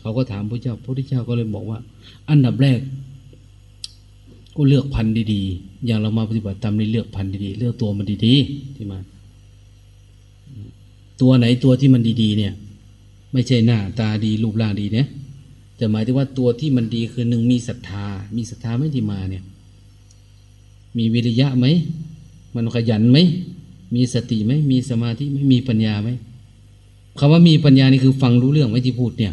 เขาก็ถามพระเจ้า พระพุทธเจ้าก็เลยบอกว่า อันดับแรก ก็เลือกพันธุ์ดีๆ อย่างเรามาปฏิบัติตามในเลือกพันธุ์ดีๆ เลือกตัวมันดีๆที่มา ตัวไหนตัวที่มันดีๆ เนี่ย ไม่ใช่หน้า ตาดีรูปร่างดีเนี่ยแต่หมายถึงว่าตัวที่มันดีคือหนึ่งมีศรัทธา มีศรัทธาไม่ที่มาเนี่ย มีวิริยะไหม มันขยันไหม มีสติไหม มีสมาธิไหมมีปัญญาไหมคำว่ามีปัญญานี่คือฟังรู้เรื่องไหมที่พูดเนี่ย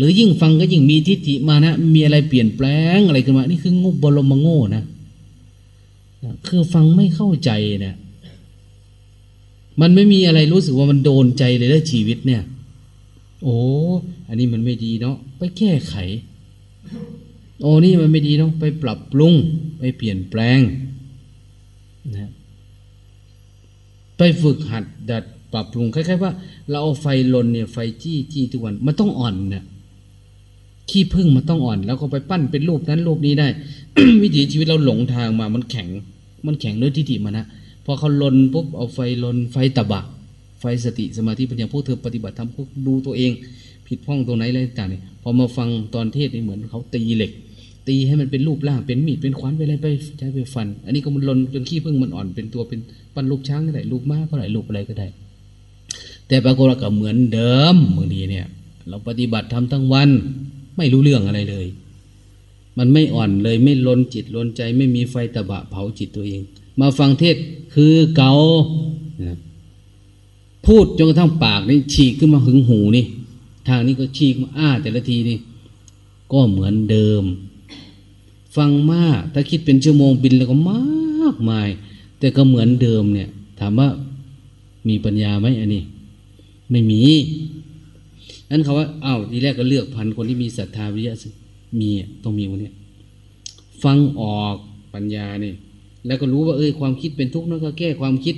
หรือยิ่งฟังก็ยิ่งมีทิฏฐิมานะมีอะไรเปลี่ยนแปลงอะไรขึ้นมา นี่คืองุบบรมโง่นะคือฟังไม่เข้าใจเนะมันไม่มีอะไรรู้สึกว่ามันโดนใจเลยแล้วชีวิตเนี่ย โอ้อันนี้มันไม่ดีเนาะไปแก้ไข โอ้นี่มันไม่ดีต้องไปปรับปรุง ไปเปลี่ยนแปลงนะไปฝึกหัดดัดปรับปรุงคล้ายๆว่า เราเอาไฟลนเนี่ยไฟจี้จี้ทุกวัน มันต้องอ่อนเนี่ย ขี้พึ่งมันต้องอ่อน แล้วก็ไปปั้นเป็นรูปนั้นรูปนี้ได้ วิถีชีวิตเราหลงทางมามันแข็ง มันแข็งด้วยทิฏฐิมานะพอเขาลนปุ๊บเอาไฟลนไฟตะบะ ไฟสติสมาธิปัญญาพวกเธอปฏิบัติทำพวกดูตัวเอง ผิดพ้องตรงไหนอะไรต่างเนี่ยพอมาฟังตอนเทศนี่เหมือนเขาตีเหล็ก ตีให้มันเป็นรูปร่างเป็นมีดเป็นขวานไปอะไรไปใช้ไปฟัน อันนี้ก็มันลนจนขี้พึ่งมันอ่อนเป็นตัวเป็นปั้นรูปช้างก็ได้รูปม้าก็ได้รูปอะไรก็ได้ แต่ปรากฏว่าก็เหมือนเดิมบางทีเนี่ย เราปฏิบัติทำทั้งวัน ไม่รู้เรื่องอะไรเลย มันไม่อ่อนเลยไม่ลนจิตลนใจ ไม่มีไฟตะบะเผาจิตตัวเอง มาฟังเทศคือเกาพูดจนกระทั่งปากนี่ฉีกขึ้นมาหึงหูนี่ ทางนี้ก็ฉีกมาอ้าแต่ละทีนี่ ก็เหมือนเดิม ฟังมากถ้าคิดเป็นชั่วโมงบินแล้วก็มากมาย แต่ก็เหมือนเดิมเนี่ย ถามว่ามีปัญญาไหมอันนี้ ไม่มี นั้นเขาว่าอ้าวทีแรกก็เลือกพันคนที่มีศรัทธาวิริยะมีต้องมีคนนี้ฟังออกปัญญาเนี่ยแล้วก็รู้ว่าเอ้ยความคิดเป็นทุกข์นั่นก็แก้ความคิด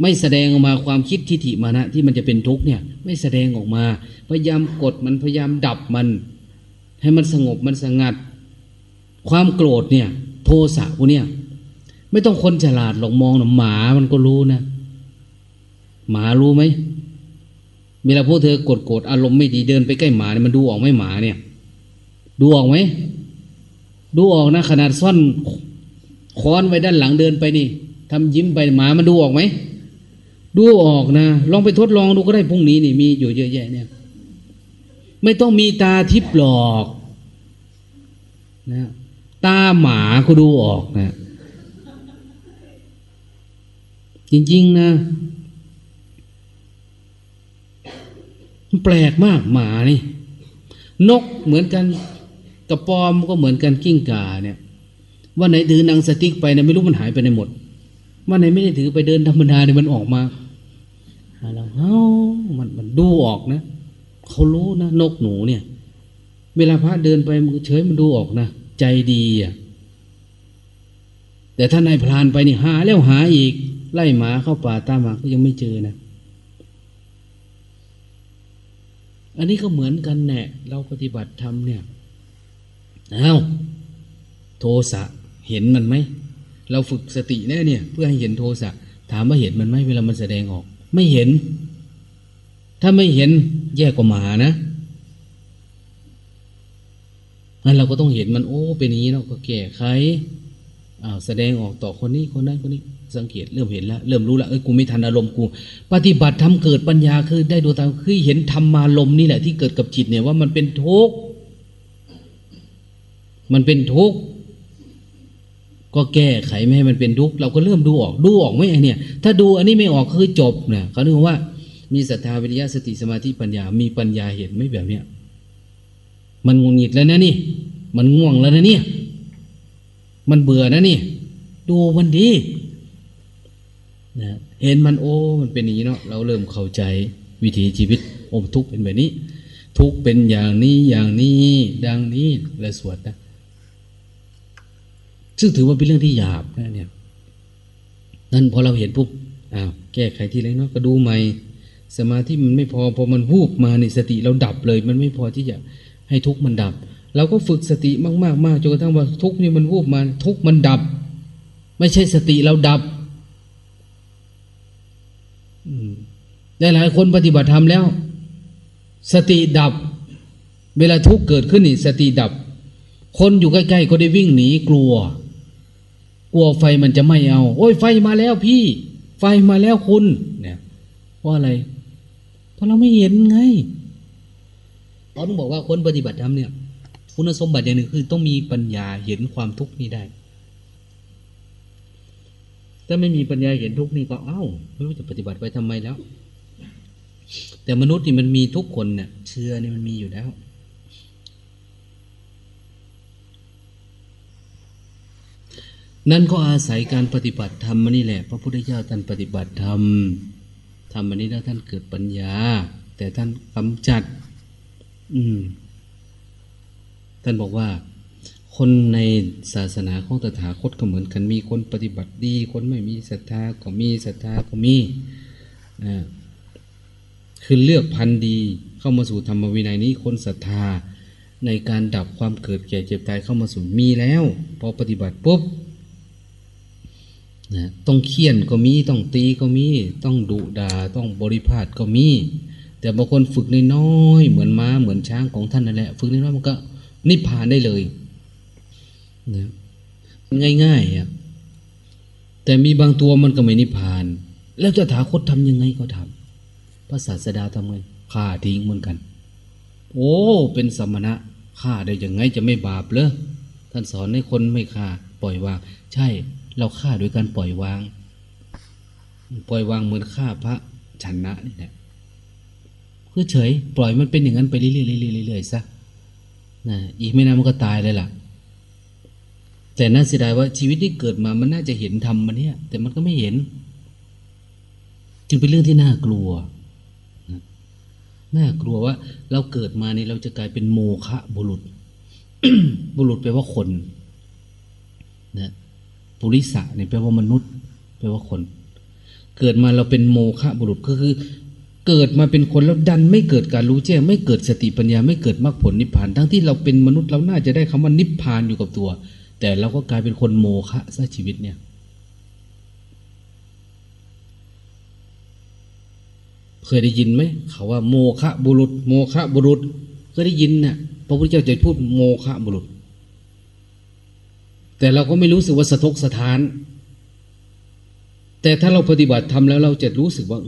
ไม่แสดงออกมาความคิดทิฏฐิมานะ ที่มันจะเป็นทุกข์เนี่ย ไม่แสดงออกมา พยายามกดมันพยายามดับมัน ให้มันสงบมันสงัด ความโกรธเนี่ย โทสะพวกเนี่ย ไม่ต้องคนฉลาดหรอกมองหนะหมามันก็รู้นะหมารู้ไหม เวลาพวกเธอกดโกรธอารมณ์ไม่ดีเดินไปใกล้หมาเนี่ยมันดูออกไหมหมาเนี่ย ดูออกไหมดูออกนะ ขนาดซ่อนค้อนไว้ด้านหลังเดินไปนี่ทำยิ้มไปหมามันดูออกไหมดูออกนะ ลองไปทดลองดูก็ได้พรุ่งนี้นี่มีอยู่เยอะแยะเนี่ย ไม่ต้องมีตาทิพหลอกนะตาหมาก็ดูออกนะ จริง ๆ นะ แปลกมากหมานี่ นกเหมือนกันกระปอมก็เหมือนกันกิ้งก่าเนี่ยว่าไหนถือนังสติ๊กไปเนี่ยไม่รู้มันหายไปในหมดว่าไหนไม่ได้ถือไปเดินธรรมดาเนี่ยมันออกมาเราเฮ้ามันมันดูออกนะเขารู้นะนกหนูเนี่ย เวลาพระเดินไปมือเฉยมันดูออกนะใจดีอะแต่ถ้านายพรานไปนี่หาแล้วหาอีก ไล่หมาเข้าป่าตามหมาก็ยังไม่เจอนะ อันนี้ก็เหมือนกันแน่เราปฏิบัติธรรมเนี่ยเอาโทสะเห็นมันไหมเราฝึกสติแน่เนี่ย เพื่อให้เห็นโทสะถามว่าเห็นมันไหมเวลามันแสดงออก ไม่เห็น ถ้าไม่เห็นแย่กว่าหมานะงั้นเราก็ต้องเห็นมันโอ้เป็นอย่างนี้เนาก็แก้ไขอ้าวแสดงออกต่อคนนี้คนนั้นคนนี้ สังเกตเริ่มเห็นแล้ว เริ่มรู้แล้วเอ้ยกูไม่ทันอารมณ์กู ปฏิบัติทำเกิดปัญญาคือได้ดูตาคือเห็นธรรมารมนี่แหละ ที่เกิดกับจิตเนี่ยว่ามันเป็นทุกข์มันเป็นทุกข์ก็แก้ไขไม่ให้มันเป็นทุกข์เราก็เริ่มดูออกดูออกไหมไอเนี่ย ถ้าดูอันนี้ไม่ออกคือจบเนี่ยเขาเรียกว่า มีศรัทธาวิริยะสติสมาธิปัญญา มีปัญญาเห็นไหมแบบเนี้ยมันงุนงิดแล้วนะนี่ มันง่วงแล้วนะเนี่ย มันเบื่อนะนี่ ดูมันดี นะเห็นมันโอ้มันเป็นอย่างนี้เนาะเราเริ่มเข้าใจวิถีชีวิตอ้ทุกเป็นแบบนี้ ทุกเป็นอย่างนี้อย่างนี้ ดังนี้และสวดนะซึ่งถือว่าเป็นเรื่องที่หยาบนะเนี่ยนั่นพอเราเห็นปุ๊บอ้าวแก้ไขทีเล็กน้อยก็ดูใหม่สมาธิมันไม่พอพอมันวูบมาในสติเราดับเลย มันไม่พอที่จะให้ทุกข์มันดับเราก็ฝึกสติมากๆมากจนกระทั่งว่าทุกข์นี่มันวูบมาทุกข์มันดับ ไม่ใช่สติเราดับ ได้หลายคนปฏิบัติธรรมแล้ว สติดับ เวลาทุกข์เกิดขึ้นนี่ สติดับ คนอยู่ใกล้ๆก็ได้วิ่งหนีกลัว กลัวไฟมันจะไม่เอา โอ้ยไฟมาแล้วพี่ ไฟมาแล้วคุณเนี่ยเพราะอะไร เพราะเราไม่เห็นไงเราต้องบอกว่าคนปฏิบัติธรรมเนี่ย คุณสมบัติอย่างหนึ่งคือต้องมีปัญญาเห็นความทุกข์นี้ได้ ถ้าไม่มีปัญญาเห็นทุกข์นี่ก็เอ้าไม่รู้จะปฏิบัติไปทำไมแล้ว แต่มนุษย์นี่มันมีทุกคนเนี่ยเชื้อนี่มันมีอยู่แล้ว นั่นก็อาศัยการปฏิบัติธรรมนี่แหละ พระพุทธเจ้าท่านปฏิบัติธรรมทำอันนี้แล้วท่านเกิดปัญญา แต่ท่านกำจัด อืม ท่านบอกว่า คนในศาสนาของตถาคตก็เหมือนกันมีคนปฏิบัติดี คนไม่มีศรัทธาก็มีศรัทธาก็มีนะคือเลือกพันธุ์ดีเข้ามาสู่ธรรมวินัยนี้คนศรัทธาในการดับความเกิดแก่เจ็บตายเข้ามาสู่มีแล้ว พอปฏิบัติปุ๊บนะต้องเคี่ยนก็มีต้องตีก็มี ต้องดุดาต้องบริพาทก็มี แต่บางคนฝึกน้อยๆเหมือนม้าเหมือนช้างของท่านนั่นแหละ ฝึกน้อยๆมันก็นิพพานได้เลย นะง่ายๆอะแต่มีบางตัวมันก็ไม่นิพพาน แล้วจะถาคตทำยังไงก็ทำพระศาสดาทำไงฆ่าทิ้งเหมือนกัน โอ้ เป็นสมณะฆ่าได้ยังไงจะไม่บาปเลยท่านสอนให้คนไม่ฆ่า ปล่อยวาง ใช่ เราฆ่าโดยการปล่อยวาง ปล่อยวางเหมือนฆ่าพระชนะนี่แหละคือเฉย ปล่อยมันเป็นอย่างนั้นไปเรื่อยๆเรื่อยๆซะนะอีกไม่นานมันก็ตายเลยล่ะ แต่น่าเสียดายว่าชีวิตที่เกิดมามันน่าจะเห็นธรรมมันเนี่ย แต่มันก็ไม่เห็น จึงเป็นเรื่องที่น่ากลัวน่ากลัวว่า เราเกิดมานี่เราจะกลายเป็นโมฆะบุรุษ บุรุษแปลว่าคนนะปุริสะเนี่ยแปลว่ามนุษย์แปลว่าคน เกิดมาเราเป็นโมฆะบุรุษก็คือ เกิดมาเป็นคนแล้วดัน ไม่เกิดการรู้แจ้งไม่เกิดสติปัญญา ไม่เกิดมรรคผลนิพพาน ทั้งที่เราเป็นมนุษย์เราน่าจะได้คำว่านิพพานอยู่กับตัว แต่เราก็กลายเป็นคนโมฆะซะชีวิตเนี่ย เคยได้ยินไหมเขาว่าโมฆะบุรุษ โมฆะบุรุษเคยได้ยินนะ่ะพระพุทธเจ้าจะพูดโมฆะบุรุษ แต่เราก็ไม่รู้สึกว่าสะทกสะท้าน แต่ถ้าเราปฏิบัติทำแล้วเราจะรู้สึกว่า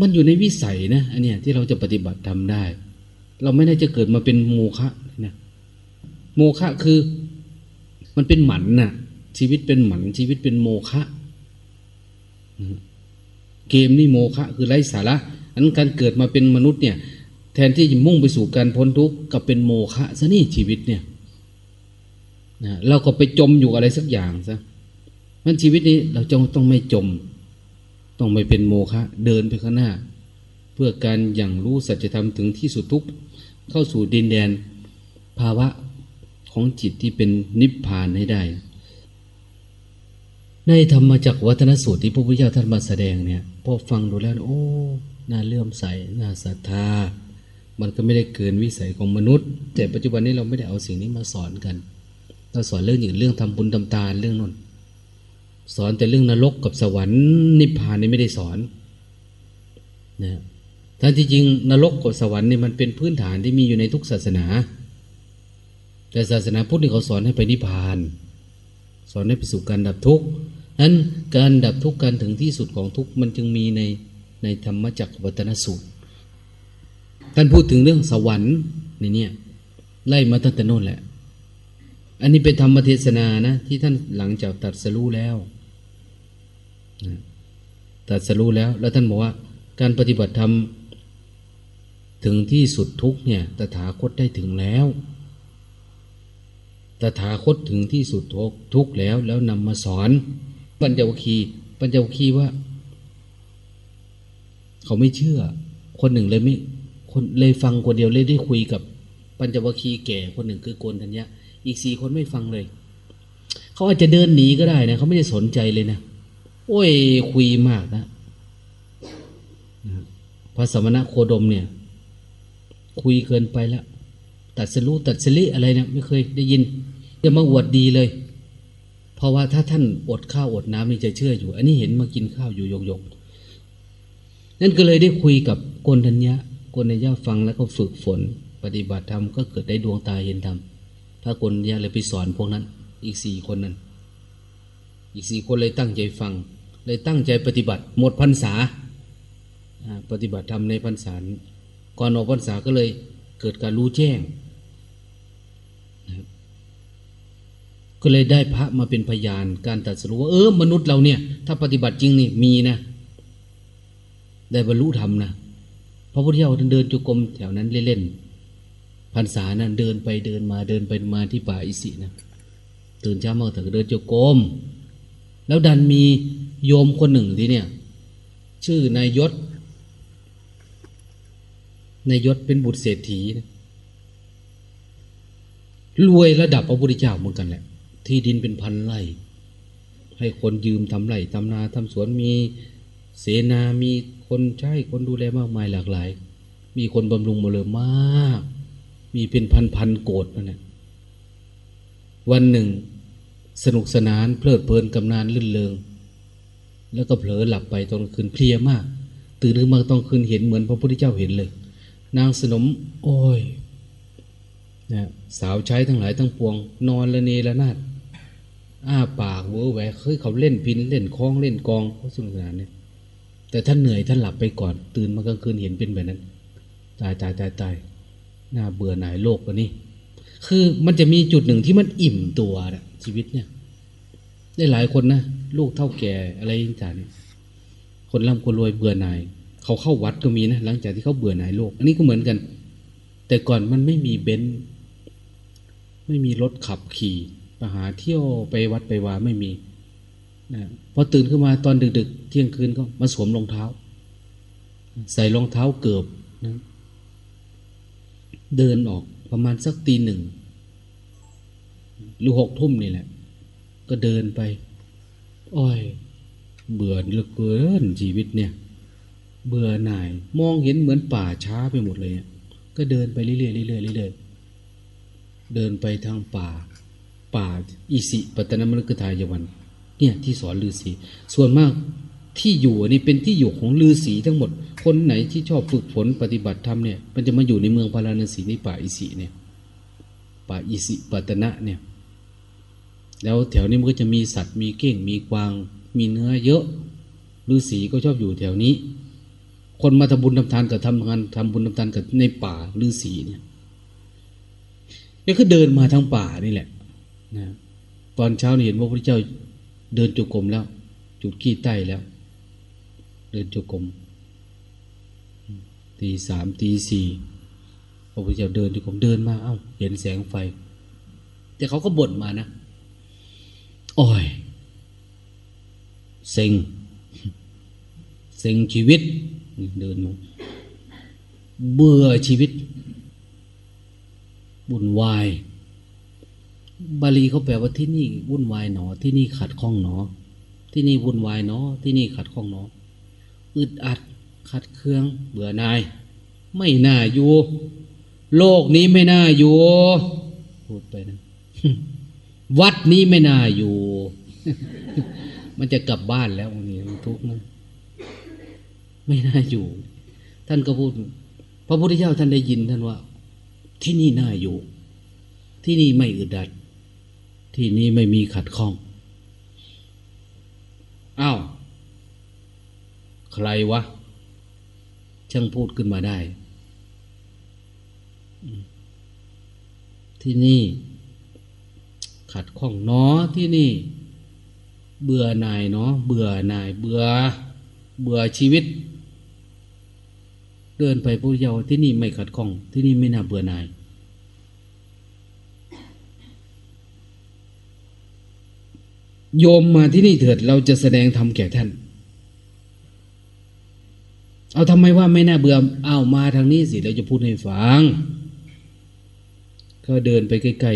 มันอยู่ในวิสัยนะอันเนี้ยที่เราจะปฏิบัติทำได้ เราไม่ได้จะเกิดมาเป็นโมฆะนะโมฆะคือ มันเป็นหมันน่ะ ชีวิตเป็นหมัน ชีวิตเป็นโมฆะเกมนี่โมฆะคือไร้สาระอันการเกิดมาเป็นมนุษย์เนี่ย แทนที่จะมุ่งไปสู่การพ้นทุกข์กับเป็นโมฆะซะนี่ชีวิตเนี่ยนะเราก็ไปจมอยู่อะไรสักอย่างซะมันชีวิตนี้เราจงต้องไม่จม ต้องไม่เป็นโมฆะเดินไปข้างหน้า เพื่อการอย่างรู้สัจธรรมถึงที่สุดทุกเข้าสู่ดินแดน ภาวะ ของจิตที่เป็นนิพพานให้ได้ ในธรรมจักวัฒนสูตรที่พระพุทธเจ้าท่านมาแสดงเนี่ยพอฟังดูแล้ว โอ้ น่าเลื่อมใส น่าศรัทธา มันก็ไม่ได้เกินวิสัยของมนุษย์ แต่ปัจจุบันนี้เราไม่ได้เอาสิ่งนี้มาสอนกัน เราสอนเรื่องอย่างเรื่องทำบุญทำทานเรื่องนนสอนแต่เรื่องนรกกับสวรรค์นิพพานนี่ไม่ได้สอนนะท่านที่จริงนรกกับสวรรค์นี่มันเป็นพื้นฐานที่มีอยู่ในทุกศาสนา แต่ศาสนาพุทธนี่เขาสอนให้ไปนิพพาน สอนให้ไปสู่การดับทุกข์นั้นการดับทุกข์การถึงที่สุดของทุกข์มันจึงมีในในธรรมจักรวัตนสูตร ท่านพูดถึงเรื่องสวรรค์ในนี้ไล่มาตั้งแต่โน่นแหละ อันนี้เป็นธรรมเทศนานะ ที่ท่านหลังจากตัดสรู้แล้วตัดสรู้แล้ว แล้วท่านบอกว่า การปฏิบัติธรรมถึงที่สุดทุกเนี่ยตถาคตได้ถึงแล้ว ตถาคตถึงที่สุดทุกทุกแล้วแล้วนำมาสอนปัญจวคีปัญจวคีว่า เขาไม่เชื่อ คนหนึ่งเลยไม่คนเลยฟังคนเดียวเลยได้คุยกับปัญจวคีแก่คนหนึ่งคือโกนธัญญะอีกสี่คนไม่ฟังเลย เขาอาจจะเดินหนีก็ได้นะเขาไม่ได้สนใจเลยนะโอ้ยคุยมากนะพระสมณะโคดมเนี่ย คุยเกินไปแล้ว ตัดสรู้ตัดสลิอะไรเนะี่ยไม่เคยได้ยินจะมาอวดดีเลย เพราะว่าถ้าท่านอดข้าวอดน้ำนี่จะเชื่ออยู่ อันนี้เห็นมากินข้าวอยู่ยกยกนั่นก็เลยได้คุยกับโกนทัญญะโกนทัญญะฟังแล้วก็ฝึกฝน ปฏิบัติธรรมก็เกิดได้ดวงตาเห็นธรรมพระโกนทัญญะเลยไปสอนพวกนั้น อีกสี่คนนั้น อีกสี่คนเลยตั้งใจฟัง เลยตั้งใจปฏิบัติ หมดพรรษาปฏิบัติธรรมในพรรษาก่อนออกพรรษาก็เลยเกิดการรู้แจ้ง ก็เลยได้พระมาเป็นพยาน การตัดสู้ว่าเออมนุษย์เราเนี่ย ถ้าปฏิบัติจริงนี่มีนะ ได้บรรลุธรรมนะพระพุทธเจ้าเดินจุกรมแถวนั้นเล่นๆพรรษานั้นเดินไปเดินมาเดินไปมาที่ป่าอิสินะตื่นเช้ามาถึงเดินจุกรมแล้วดันมีโยมคนหนึ่งที่เนี่ย ชื่อนายยศนายยศเป็นบุตรเศรษฐีนะรวยระดับพระพุทธเจ้าเหมือนกันแหละ ที่ดินเป็นพันไร่ ให้คนยืมทำไร่ทำนาทำสวนมีเสนามีคนใช้คนดูแลมากมายหลากหลาย มีคนบำรุงมาเลยมาก มีเป็นพันพันโกดนั่นแหละวันหนึ่ง สนุกสนานเพลิดเพลินกำนานลื่นเลงแล้วก็เผลอหลับไปตอนคืนเพลียมาก ตื่นขึ้นมาต้องคืนเห็นเหมือนพระพุทธเจ้าเห็นเลย นางสนม โอ้ยนะสาวใช้ทั้งหลายทั้งปวง นอนละเนระนาด อ้าปากเวอแหวเคยเขาเล่นพินเล่นคล้องเล่นกองเขาสนุกสนานเนี่ย แต่ท่านเหนื่อยท่านหลับไปก่อน ตื่นมากลางคืนเห็นเป็นแบบนั้น ตายตายตายตายหน้าเบื่อหน่ายโลกกว่านี้คือมันจะมีจุดหนึ่งที่มันอิ่มตัวนะชีวิตเนี่ย ได้หลายคนนะลูกเท่าแก่อะไรต่างๆคนร่ำคนรวยเบื่อหน่ายเขาเข้าวัดก็มีนะหลังจากที่เขาเบื่อหน่ายโลก อันนี้ก็เหมือนกัน แต่ก่อนมันไม่มีเบนซ์ไม่มีรถขับขี่ ไปหาเที่ยวไปวัดไปวาไม่มีนะพอตื่นขึ้นมาตอนดึกๆ เที่ยงคืนก็มาสวมรองเท้า ใส่รองเท้าเกือบนะเดินออกประมาณสักตีหนึ่งหรือหกทุ่มนี่แหละ ก็เดินไป อ้อย เบื่อเหลือเกินชีวิตเนี่ย เบื่อหน่าย มองเห็นเหมือนป่าช้าไปหมดเลย ก็เดินไปเรื่อยๆเรื่อยๆเรื่อยๆเดินไปทางป่า ป่าอิสิปตนมฤคทายวัน เนี่ยที่สอนฤาษีส่วนมากที่อยู่นี่เป็นที่อยู่ของฤาษีทั้งหมด คนไหนที่ชอบฝึกฝนปฏิบัติธรรมเนี่ยมันจะมาอยู่ในเมืองพาราณสีในป่าอิสิเนี่ย ป่าอิสิปตนะเนี่ย แล้วแถวนี้มันก็จะมีสัตว์มีเก้งมีกวาง มีเนื้อเยอะฤาษีก็ชอบอยู่แถวนี้ คนมาทำบุญทำทานกับทำงานทำบุญทำทานกับในป่าฤาษีเนี่ยนี่ก็เดินมาทางป่านี่แหละ นะตอนเช้าเห็นว่าพระเจ้าเดินจุกรมแล้ว จุดขี้ใต้แล้ว เดินจุกรมตีสามตีสี่พระพุทธเจ้าเดินจุกรมเดินมาเอ้า เห็นแสงไฟ แต่เขาก็บ่นมานะโอ้ยเซ็งเซ็งชีวิต เดินมาเบื่อชีวิตบุญวาย บาลีเขาแปลว่าที่นี่วุ่นวายหนอ ที่นี่ขัดข้องหนอ ที่นี่วุ่นวายหนอ ที่นี่ขัดข้องหนอ อึดอัด ขัดเคือง เบื่อนาย ไม่น่าอยู่ โลกนี้ไม่น่าอยู่ พูดไปนะ วัดนี้ไม่น่าอยู่ มันจะกลับบ้านแล้วนี่มันทุกข์นะไม่น่าอยู่ ท่านก็พูด พระพุทธเจ้าท่านได้ยินท่านว่า ที่นี่น่าอยู่ ที่นี่ไม่อึดอัด ที่นี่ไม่มีขัดข้องอ้าวใครวะ ช่างพูดขึ้นมาได้ ที่นี่ ขัดข้องเนาะที่นี่ เบื่อหน่ายเนาะเบื่อหน่าย เบื่อ เบื่อชีวิต เดินไปพุทธเจ้าที่นี่ไม่ขัดข้อง ที่นี่ไม่น่าเบื่อหน่าย โยมมาที่นี่เถิดเราจะแสดงธรรมแก่ท่าน เอาทำไมว่าไม่น่าเบื่อเอามาทางนี้สิเราจะพูดให้ฟังก็เดินไปใกล้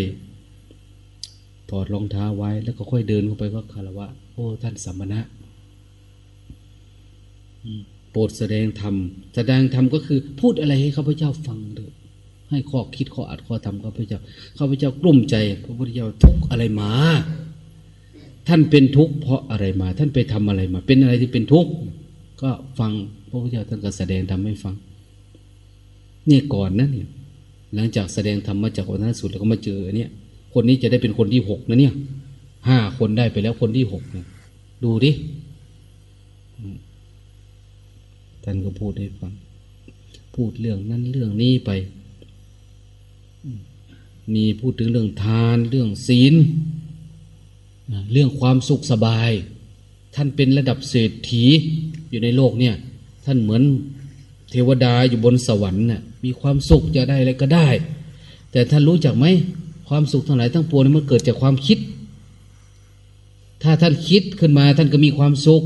ๆ ถอดรองเท้าไว้ แล้วก็ค่อยเดินเข้าไปก็คารวะ โอ้ ท่านสัมมณะโปรดแสดงธรรม แสดงธรรมก็คือ พูดอะไรให้ข้าพเจ้าฟังเถอะ ให้ข้อคิดข้ออัดข้อทำข้าพเจ้า ข้าพเจ้ากลุ้มใจ พระพุทธเจ้าทุกอะไรมา ท่านเป็นทุกข์เพราะอะไรมา ท่านไปทำอะไรมา เป็นอะไรที่เป็นทุกข์ก็ฟังพระพุทธเจ้าท่านก็แสดงทำให้ฟัง เนี่ยก่อนนะเนี่ย หลังจากแสดงธรรมมาจากวันนั้นสุดแล้วก็มาเจอเนี่ย คนนี้จะได้เป็นคนที่หกนะเนี่ยห้าคนได้ไปแล้วคนที่หกเนี่ยดูดิท่านก็พูดให้ฟัง พูดเรื่องนั้นเรื่องนี้ไป มีพูดถึงเรื่องทานเรื่องศีล เรื่องความสุขสบาย ท่านเป็นระดับเศรษฐีอยู่ในโลกเนี่ย ท่านเหมือนเทวดาอยู่บนสวรรค์น่ะมีความสุขจะได้อะไรก็ได้ แต่ท่านรู้จักไหมความสุขทั้งหลายทั้งปวงนี่มันเกิดจากความคิด ถ้าท่านคิดขึ้นมาท่านก็มีความสุข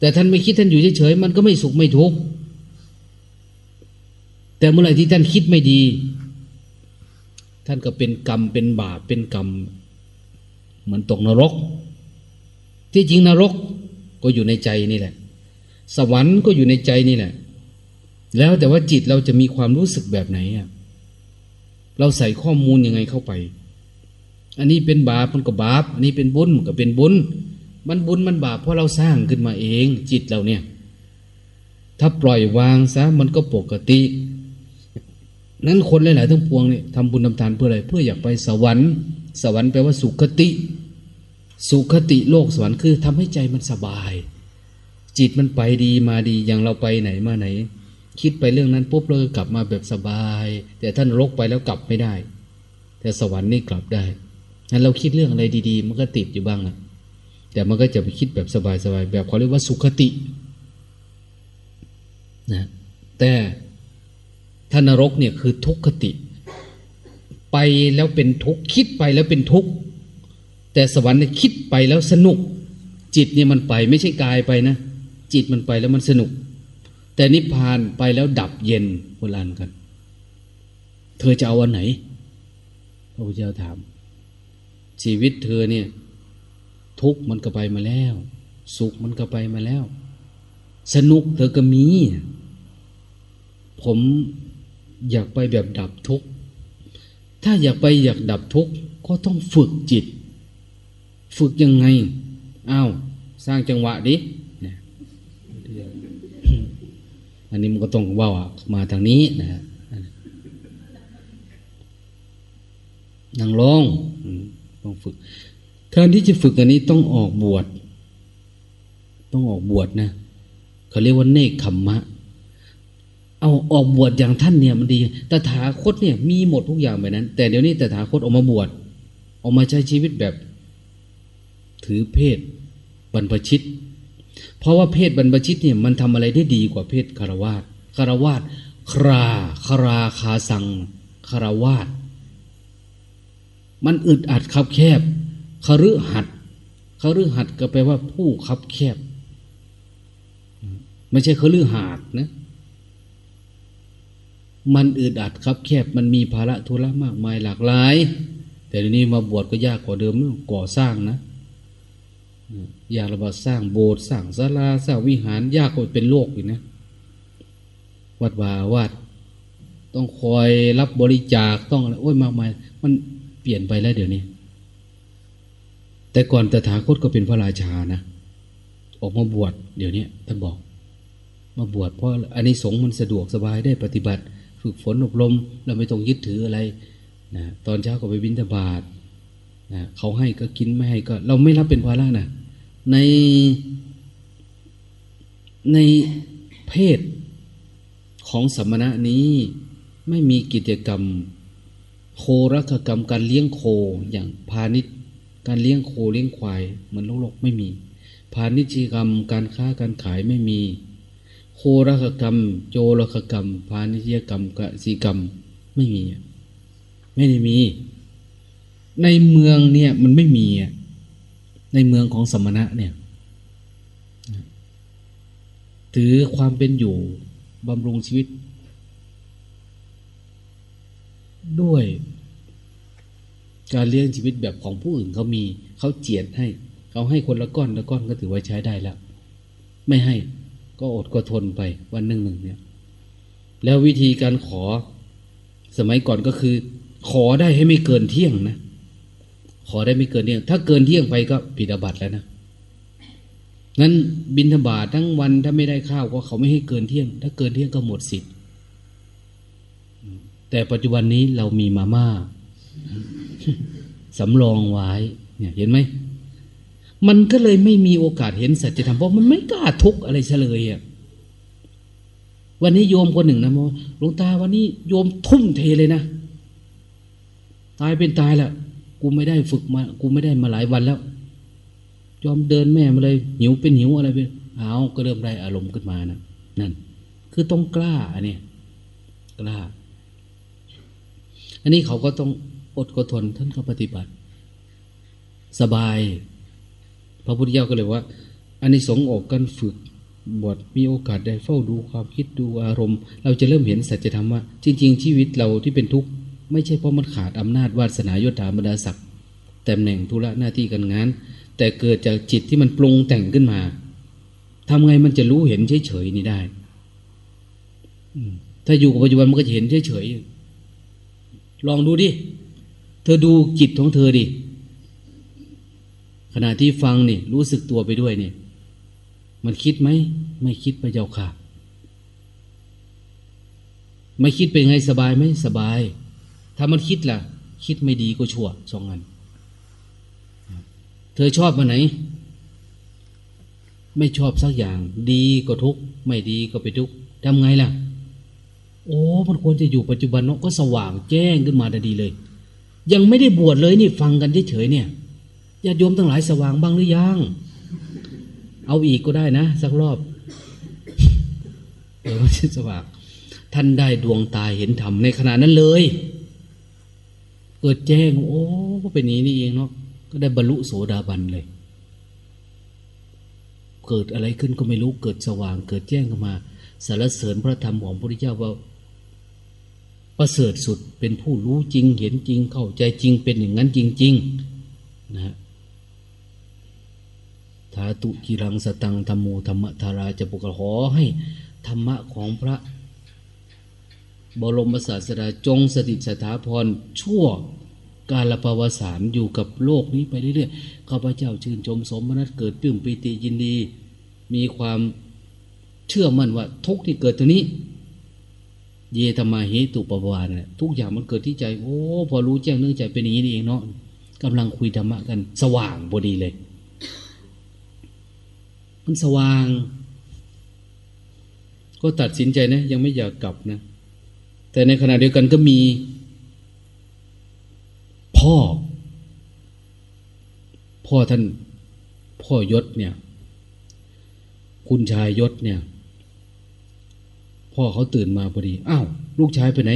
แต่ท่านไม่คิดท่านอยู่เฉยๆมันก็ไม่สุขไม่ทุกข์แต่เมื่อไหร่ที่ท่านคิดไม่ดี ท่านก็เป็นกรรมเป็นบาปเป็นกรรม เหมือนตกนรก ที่จริงนรกก็อยู่ในใจนี่แหละ สวรรค์ก็อยู่ในใจนี่แหละ แล้วแต่ว่าจิตเราจะมีความรู้สึกแบบไหนอะเราใส่ข้อมูลยังไงเข้าไป อันนี้เป็นบาปมันก็บาป อันนี้เป็นบุญมันก็เป็นบุญ มันบุญมันบาปเพราะเราสร้างขึ้นมาเอง จิตเราเนี่ย ถ้าปล่อยวางซะมันก็ปกติ นั้นคนหลาย ๆ ทั้งปวงเนี่ยทำบุญทำทานเพื่ออะไร เพื่ออยากไปสวรรค์ สวรรค์แปลว่าสุขติ สุขติโลกสวรรค์คือทำให้ใจมันสบาย จิตมันไปดีมาดีอย่างเราไปไหนมาไหน คิดไปเรื่องนั้นปุ๊บเรากลับมาแบบสบาย แต่ท่านรกไปแล้วกลับไม่ได้ แต่สวรรค์นี่กลับได้งั้นเราคิดเรื่องอะไรดี ๆ มันก็ติดอยู่บ้างอะแต่มันก็จะไปคิดแบบสบายๆแบบเขาเรียกว่าสุขตินะแต่ท่านนรกเนี่ยคือทุกขติ ไปแล้วเป็นทุกข์คิดไปแล้วเป็นทุกข์ แต่สวรรค์เนี่ยคิดไปแล้วสนุก จิตเนี่ยมันไปไม่ใช่กายไปนะ จิตมันไปแล้วมันสนุก แต่นิพพานไปแล้วดับเย็นโบราณกัน เธอจะเอาวันไหนพระพุทธเจ้าถาม ชีวิตเธอเนี่ย ทุกข์มันก็ไปมาแล้ว สุขมันก็ไปมาแล้ว สนุกเธอก็มี ผมอยากไปแบบดับทุกข์ถ้าอยากไปอยากดับทุกข์ก็ต้องฝึกจิต ฝึกยังไงอ้าวสร้างจังหวะดินี่อันนี้มันก็ต้องว่ามาทางนี้นะฮะนั่งลงต้องฝึกการที่จะฝึกอันนี้ต้องออกบวช ต้องออกบวชนะเขาเรียกว่าเนคขมมะ เอาออกบวชอย่างท่านเนี่ยมันดีตถาคตเนี่ยมีหมดทุกอย่างแบบนั้น แต่เดี๋ยวนี้ตถาคตออกมาบวชออกมาใช้ชีวิตแบบ ถือเพศบรรพชิต เพราะว่าเพศบรรพชิตเนี่ยมันทำอะไรได้ดีกว่าเพศคารวาสคารวาสคราคาราคาสังคารวาสมันอึดอัดคับแคบคฤหัดคฤหัดก็แปลว่าผู้คับแคบ ไม่ใช่เขาลืหาดนะมันอึดอัดครับแคบมันมีภาระธุระมากมายหลากหลาย แต่ทีนี้มาบวชก็ยากกว่าเดิมก่อสร้างนะ อยากระบาดสร้างโบสถ์สร้างศาลาสร้างวิหารยากกว่าเป็นโลกอีกนะ วัดวาวัดต้องคอยรับบริจาคต้องอะไรโอ้ยมากมาย มันเปลี่ยนไปแล้วเดี๋ยวนี้ แต่ก่อนตถาคตก็เป็นพระราชานะ ออกมาบวชเดี๋ยวนี้ท่านบอก มาบวชเพราะอันนี้สงมันสะดวกสบายได้ปฏิบัติ ฝึกฝนอบรม เราไม่ต้องยึดถืออะไรนะตอนเช้าก็ไปบิณฑบาตนะเขาให้ก็กินไม่ให้ก็ เราไม่รับเป็นภาระนะ ในในเพศของสมณะนี้ไม่มีกิจกรรม โครักกรรมการเลี้ยงโคอย่างพาณิชย์การเลี้ยงโคเลี้ยงควายเหมือนโลกไม่มี พาณิชยกรรมการค้าการขายไม่มี โครักกรรม โจรกกรรม พาณิชยกรรมกสิกรรมไม่มี ไม่ได้มี ในเมืองเนี่ยมันไม่มี ในเมืองของสมณะเนี่ยถือความเป็นอยู่บำรุงชีวิต ด้วยการเลี้ยงชีวิตแบบของผู้อื่นเขามีเขาเจียดให้ เขาให้คนละก้อนละก้อนก็ถือว่าใช้ได้แล้ว ไม่ให้ก็อดก็ทนไปวันหนึ่งหนึ่งเนี่ย แล้ววิธีการขอสมัยก่อนก็คือ ขอได้ให้ไม่เกินเที่ยงนะ ขอได้ไม่เกินเที่ยง ถ้าเกินเที่ยงไปก็ผิดอาบัติแล้วนะงั้นบินธบาตทั้งวันถ้าไม่ได้ข้าวก็เขาไม่ให้เกินเที่ยง ถ้าเกินเที่ยงก็หมดสิทธิ์แต่ปัจจุบันนี้เรามีมาม่าสำรองไว้เนี่ยเห็นไหมมันก็เลยไม่มีโอกาสเห็นสัจธรรมเพราะมันไม่กล้าทุกข์อะไรเฉลยอะวันนี้โยมคนหนึ่งนะมอหลวงตาวันนี้โยมทุ่มเทเลยนะ ตายเป็นตายละ กูไม่ได้ฝึกมา กูไม่ได้มาหลายวันแล้ว ยอมเดินแม่มาเลย หิวเป็นหิวอะไรไปเอาก็เริ่มได้อารมณ์ขึ้นมานะนั่น คือต้องกล้าอันนี้กล้า อันนี้เขาก็ต้องอดกทนท่านก็ปฏิบัติ สบาย พระพุทธเจ้าก็เลยว่าอันนี้สงออกกันฝึกบวชมีโอกาสได้เฝ้าดูความคิดดูอารมณ์ เราจะเริ่มเห็นสัจธรรมว่า จริง ๆ ชีวิตเราที่เป็นทุกข์ ไม่ใช่เพราะมันขาดอำนาจวาสนายศถาบรรดาศักดิ์ตำแหน่งธุระหน้าที่การงาน แต่เกิดจากจิตที่มันปรุงแต่งขึ้นมาทำไงมันจะรู้เห็นเฉยๆนี่ได้ถ้าอยู่กับปัจจุบันมันก็จะเห็นเฉยๆลองดูดิ เธอดูจิตของเธอดิขณะที่ฟังนี่รู้สึกตัวไปด้วยเนี่ยมันคิดไหม ไม่คิดไปเจ้าค่ะ ไม่คิดเป็นไงสบายไหมสบาย ถ้ามันคิดล่ะ คิดไม่ดีก็ชั่วสองอัน เธอชอบมาไหน ไม่ชอบสักอย่าง ดีก็ทุกข์ไม่ดีก็ไปทุกข์ทำไงล่ะ โอ้มันควรจะอยู่ปัจจุบันเนาะก็สว่างแจ้งขึ้นมาได้ดีเลย ยังไม่ได้บวชเลยนี่ฟังกันเฉยๆเนี่ยญาติโยมทั้งหลายสว่างบ้างหรือยังเอาอีกก็ได้นะ สักรอบเออมันจะสว่างท่านได้ดวงตาเห็นธรรมในขณะนั้นเลย เกิดแจ้ง โอ้เป็นนี้นี่เองเนาะก็ได้บรรลุโสดาบันเลย เกิดอะไรขึ้นก็ไม่รู้เกิดสว่าง เกิดแจ้งขึ้นมาสารเสริญพระธรรมของพระพุทธเจ้าว่าประเสริฐสุดเป็นผู้รู้จริง เห็นจริง เข้าใจจริงเป็นอย่างนั้นจริง ๆ นะทาตุกิรังสตังธรรมูธรรมธาราจะปุกขอให้ธรรมะของพระ บรมศาสดาจงสถิตสถาพรชั่วการลปวสารอยู่กับโลกนี้ไปเรื่อยๆข้าพเจ้าชื่นชมสมนัตเกิดตื้มปีติยินดี มีความเชื่อมั่นว่าทุกที่เกิดตัวนี้ เยธรรมาเหตุปวานทุกอย่างมันเกิดที่ใจ โอ้พอรู้แจ้งเนื่องใจเป็นอย่างนี้เองเนาะกำลังคุยธรรมะกัน สว่างพอดีเลย มันสว่าง ก็ตัดสินใจนะ ยังไม่อยากกลับนะ แต่ในขณะเดียวกันก็มีพ่อ พ่อท่านพ่อยศเนี่ย คุณชายยศเนี่ย พ่อเขาตื่นมาพอดีอ้าวลูกชายไปไหน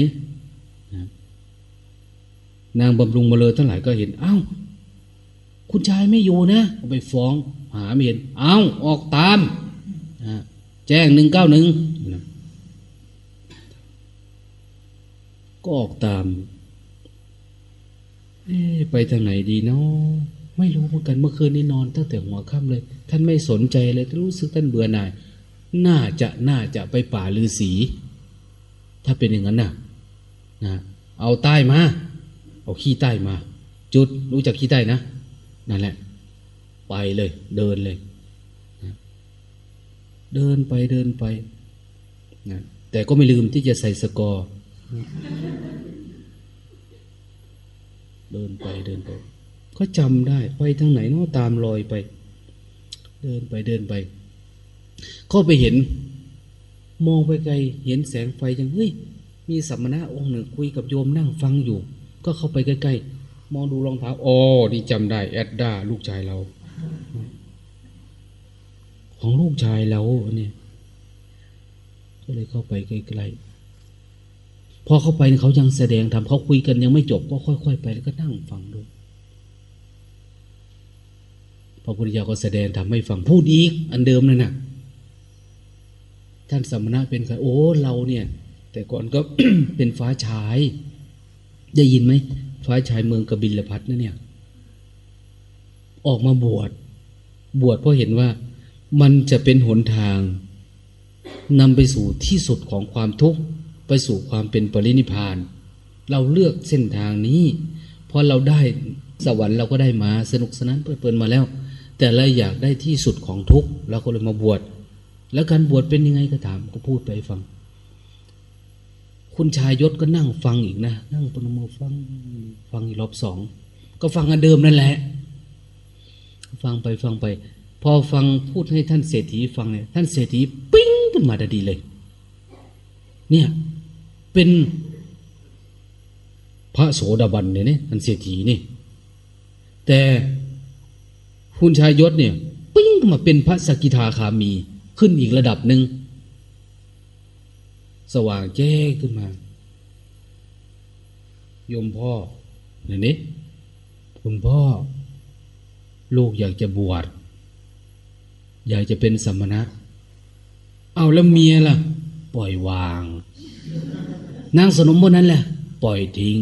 นางบำรุงมาเลยทั้งหลายก็เห็นอ้าวคุณชายไม่อยู่นะไปฟ้อง หาไม่เห็นอ้าวออกตามแจ้งหนึ่งเก้าหนึ่ง ก็ออกตาม เอ๊ไปทางไหนดีเนาะไม่รู้เหมือนกันเมื่อคืนนี้นอนตั้งแต่หัวค่ำเลย ท่านไม่สนใจเลยท่านรู้สึกท่านเบื่อหน่าย น่าจะน่าจะไปป่าลือสีถ้าเป็นอย่างนั้นน่ะนะเอาใต้มา เอาขี้ใต้มา จุดรู้จักขี้ใต้นะนั่นแหละ ไปเลย เดินเลยนะเดินไปเดินไปนะแต่ก็ไม่ลืมที่จะใส่สกอร์ เดินไปเดินไป ก็จำได้ไปทางไหนเนาะตามรอยไป เดินไปเดินไป ก็ไปเห็น มองไปไกล เห็นแสงไฟยังเฮ้ยมีสัมมณะองค์หนึ่งคุยกับโยมนั่งฟังอยู่ ก็เข้าไปใกล้ๆมองดูรองเท้าอ๋อนี่จำได้ แอดด้าลูกชายเรา ของลูกชายเราเนี่ยก็เลยเข้าไปใกล้ๆ พอเข้าไปเขายังแสดงทำเขาคุยกันยังไม่จบก็ค่อย ๆ ไปแล้วก็นั่งฟังดูพระพุทธเจ้าก็แสดงทำให้ฟังพูดอีก อันเดิมนั่นนะท่านสมณะเป็นใครโอ้เราเนี่ย แต่ก่อนก็เป็นฟ้าชาย ได้ยินไหมฟ้าชายเมืองกบิลพัทนะเนี่ย ออกมาบวชบวชเพราะเห็นว่ามันจะเป็นหนทางนำไปสู่ที่สุดของความทุกข์ ไปสู่ความเป็นปรินิพาน เราเลือกเส้นทางนี้เพราะเราได้สวรรค์เราก็ได้มาสนุกสนานเพลิดเพลินมาแล้ว แต่เราอยากได้ที่สุดของทุกข์เราก็เลยมาบวชแล้วการบวชเป็นยังไงก็ถามก็พูดไปฟัง คุณชายยศก็นั่งฟังอีกนะ นั่งปนมือฟังฟังอีกรอบสองก็ฟังอันเดิมนั่นแหละ ฟังไปฟังไป พอฟังพูดให้ท่านเศรษฐีฟังเนี่ยท่านเศรษฐีปิ้งขึ้นมาทันทีเลย เนี่ย เป็นพระโสดาบันเนี่ยนี่ท่านเศรษฐีนี่ แต่คุณชายยศเนี่ย ปิ้งขึ้นมาเป็นพระสกิทาคามีขึ้นอีกระดับหนึ่งสว่างแจ้งขึ้นมาโยมพ่อเนี่ยนี่คุณพ่อ ลูกอยากจะบวชอยากจะเป็นสมณะ เอาแล้วเมียล่ะ ปล่อยวาง นางสนมบนนั้นแหละปล่อยทิ้ง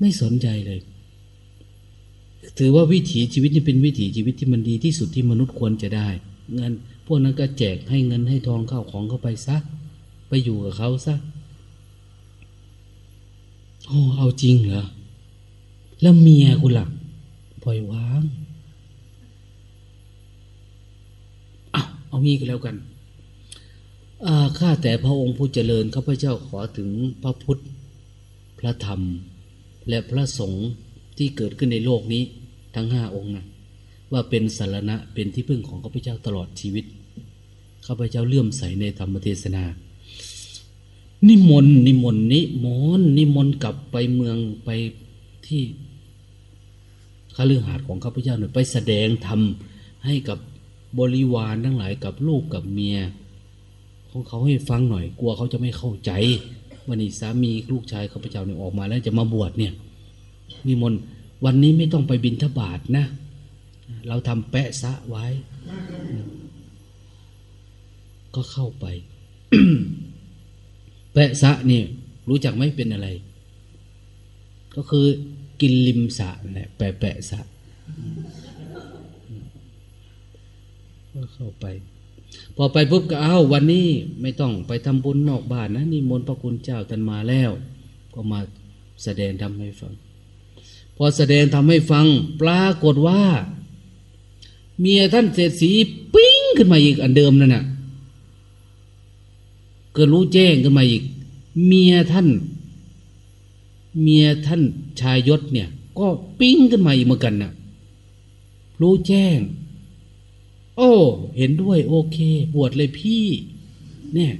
ไม่สนใจเลย ถือว่าวิถีชีวิตนี่เป็นวิถีชีวิตที่มันดีที่สุดที่มนุษย์ควรจะได้ เงิน พวกนั้นก็แจกให้เงินให้ทองเข้าของเข้าไปซะไปอยู่กับเขาซะโอ้เอาจริงเหรอแล้วเมียคุณล่ะปล่อยวางเอาเอางี้ก็แล้วกัน ข้าแต่พระองค์ผู้เจริญข้าพเจ้าขอถึงพระพุทธ พระธรรม และพระสงฆ์ที่เกิดขึ้นในโลกนี้ทั้งห้าองค์นะว่าเป็นสารณะเป็นที่พึ่งของข้าพเจ้าตลอดชีวิตข้าพเจ้าเลื่อมใสในธรรมเทศนา นิมนต์นิมนต์นิมนต์นิมนต์กลับไปเมืองไปที่ข้าเรื่อหาดของข้าพเจ้าหน่อยไปแสดงธรรมให้กับบริวารทั้งหลายกับลูกกับเมีย ของเขาให้ฟังหน่อย กลัวเขาจะไม่เข้าใจวันนี้สามีลูกชายข้าพเจ้าเนี่ยออกมาแล้วจะมาบวชเนี่ยนิมนต์วันนี้ไม่ต้องไปบินทบาทนะ เราทำแปะซะไว้ ก็เข้าไป แปะซะนี่รู้จักไหมเป็นอะไร ก็คือกินริมสะแหละแปะแปะสะก็เข้าไป พอไปปุ๊บก็เอาวันนี้ไม่ต้องไปทำบุญนอกบ้านนะนี่มนต์พระคุณเจ้าท่านมาแล้ว ก็มาแสดงทำให้ฟัง พอแสดงทำให้ฟัง ปรากฏว่า เมียท่านเศรษฐีปิ้งขึ้นมาอีกอันเดิมนั่นน่ะเกิดรู้แจ้งขึ้นมาอีก เมียท่าน เมียท่านชายยศเนี่ย ก็ปิ้งขึ้นมาอีกเหมือนกันน่ะรู้แจ้ง โอ้ เห็นด้วย โอเค บวชเลยพี่ เนี่ย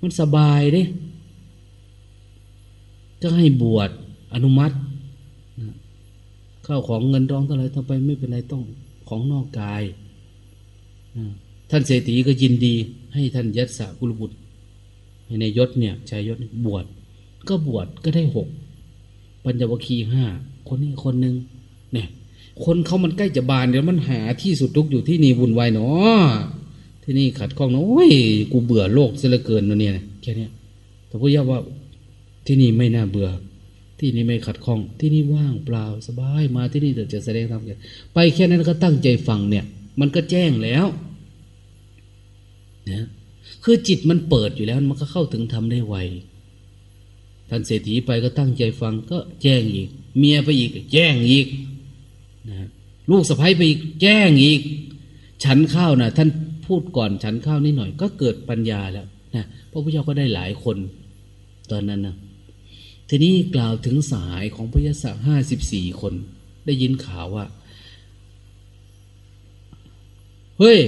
มันสบายเด้ก็ให้บวชอนุมัติข้าวของเงินรองเท่าไรทำไปไม่เป็นไรต้องของนอกกาย ท่านเศรษฐีก็ยินดี ให้ท่านยัตสะกุลบุตรให้ในยศเนี่ยชายยศบวชก็บวชก็ได้หกปัญญวคีห้าคนนี้คนหนึ่งเนี่ย คนเขามันใกล้จะบานเดี๋ยวมันหาที่สุดทุกอยู่ที่นี่วุ่นวายเนาะที่นี่ขัดข้องนะโอ้ยกูเบื่อโลกเสียเหลือเกินนะเนี่ยแค่นี้แต่พุทธเจ้าว่าที่นี่ไม่น่าเบื่อ ที่นี่ไม่ขัดข้อง ที่นี่ว่างเปล่าสบายมาที่นี่แต่จะแสดงธรรมกันไปแค่นั้นก็ตั้งใจฟังเนี่ย มันก็แจ้งแล้วนะคือจิตมันเปิดอยู่แล้วมันก็เข้าถึงธรรมได้ไวท่านเศรษฐีไปก็ตั้งใจฟังก็แจ้งอีก เมียไปอีกแจ้งอีก นะลูกสะพ้ยไปแจ้งอีก ฉันข้าวนะท่านพูดก่อนฉันข้าวนิดหน่อย ก็เกิดปัญญาแล้วนะพระพุทธเจ้าก็ได้หลายคน ตอนนั้นนะทีนี้กล่าวถึงสายของพระยศห้าสิบสี่คน ได้ยินข่าวว่า เฮ้ย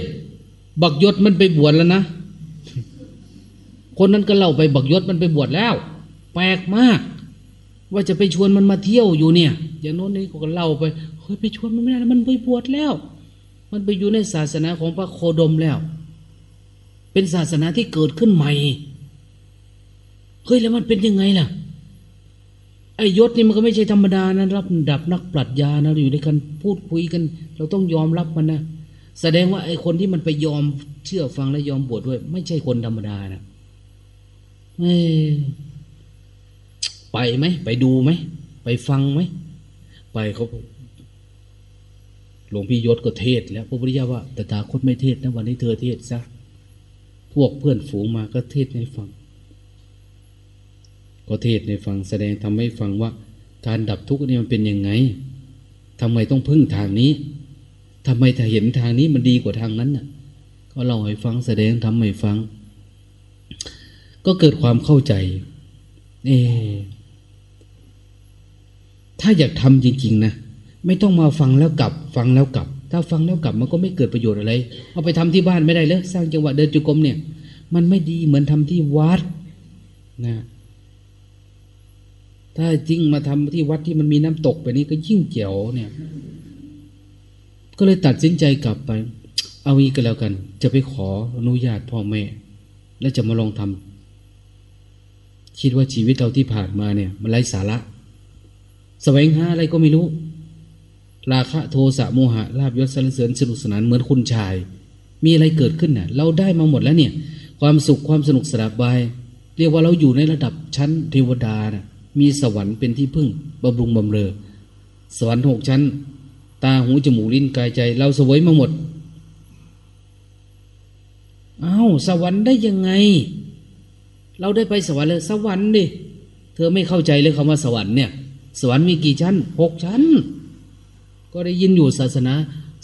บักยศมันไปบวชแล้วนะ คนนั้นก็เล่าไปบักยศมันไปบวชแล้ว แปลกมาก ว่าจะไปชวนมันมาเที่ยวอยู่เนี่ย อย่างโน้นนี่ก็เล่าไป ฮ้ยไปชวนมันไม่ได้มันไปบวชแล้ว มันไปอยู่ในศาสนาของพระโคดมแล้ว เป็นศาสนาที่เกิดขึ้นใหม่เฮ้ยแล้วมันเป็นยังไงล่ะไอ้ยศนี่มันก็ไม่ใช่ธรรมดานะรับดับนักปรัชญานะอยู่ในการพูดคุยกัน เราต้องยอมรับมันนะแสดงว่าไอ้คนที่มันไปยอมเชื่อฟังและยอมบวชดด้วย ไม่ใช่คนธรรมดานะเอไปไหมไปดูไหมไปฟังไหมไปเขา หลวงพี่ยศก็เทศ แล้วพระพุทธเจ้าว่าแต่ตาคตไม่เทศนะวันนี้เธอเทศซะพวกเพื่อนฝูงมาก็เทศให้ฟัง ก็เทศในฟังแสดงทำให้ฟังว่า การดับทุกข์นี่มันเป็นยังไงทำไมต้องพึ่งทางนี้ทำไมถ้าเห็นทางนี้มันดีกว่าทางนั้นน่ะ ก็เล่าให้ฟังแสดงทำให้ฟัง ก็เกิดความเข้าใจ เอถ้าอยากทำจริง ๆ นะ ไม่ต้องมาฟังแล้วกลับ ฟังแล้วกลับ ถ้าฟังแล้วกลับมันก็ไม่เกิดประโยชน์อะไร เอาไปทำที่บ้านไม่ได้เลยสร้างจังหวะเดินจุกรมเนี่ย มันไม่ดีเหมือนทำที่วัดนะถ้าจริงมาทำที่วัดที่มันมีน้ำตกไปนี้ก็ยิ่งเจ๋วเนี่ย ก็เลยตัดสินใจกลับไป เอาอีกก็แล้วกัน จะไปขออนุญาตพ่อแม่ แล้วจะมาลองทำคิดว่าชีวิตเราที่ผ่านมาเนี่ย มันไร้สาระ แสวงหาอะไรก็ไม่รู้ ราคะโทสะโมหะลาบยศสรรเสริญสนุกสนานเหมือนคุณชาย มีอะไรเกิดขึ้นน่ะ เราได้มาหมดแล้วเนี่ย ความสุขความสนุกสนานบายเรียกว่าเราอยู่ในระดับชั้นเทวดาน่ะมีสวรรค์เป็นที่พึ่งบำรุงบำเรอ สวรรค์หกชั้น ตาหูจมูกลิ้นกายใจ เราสวยมาหมดอา้าวสวรรค์ได้ยังไง เราได้ไปสวรรค์เลยสวรรค์ดิเธอไม่เข้าใจเลยคำว่าสวรรค์เนี่ย สวรรค์มีกี่ชั้นหกชั้น ก็ได้ยินอยู่ศาสนา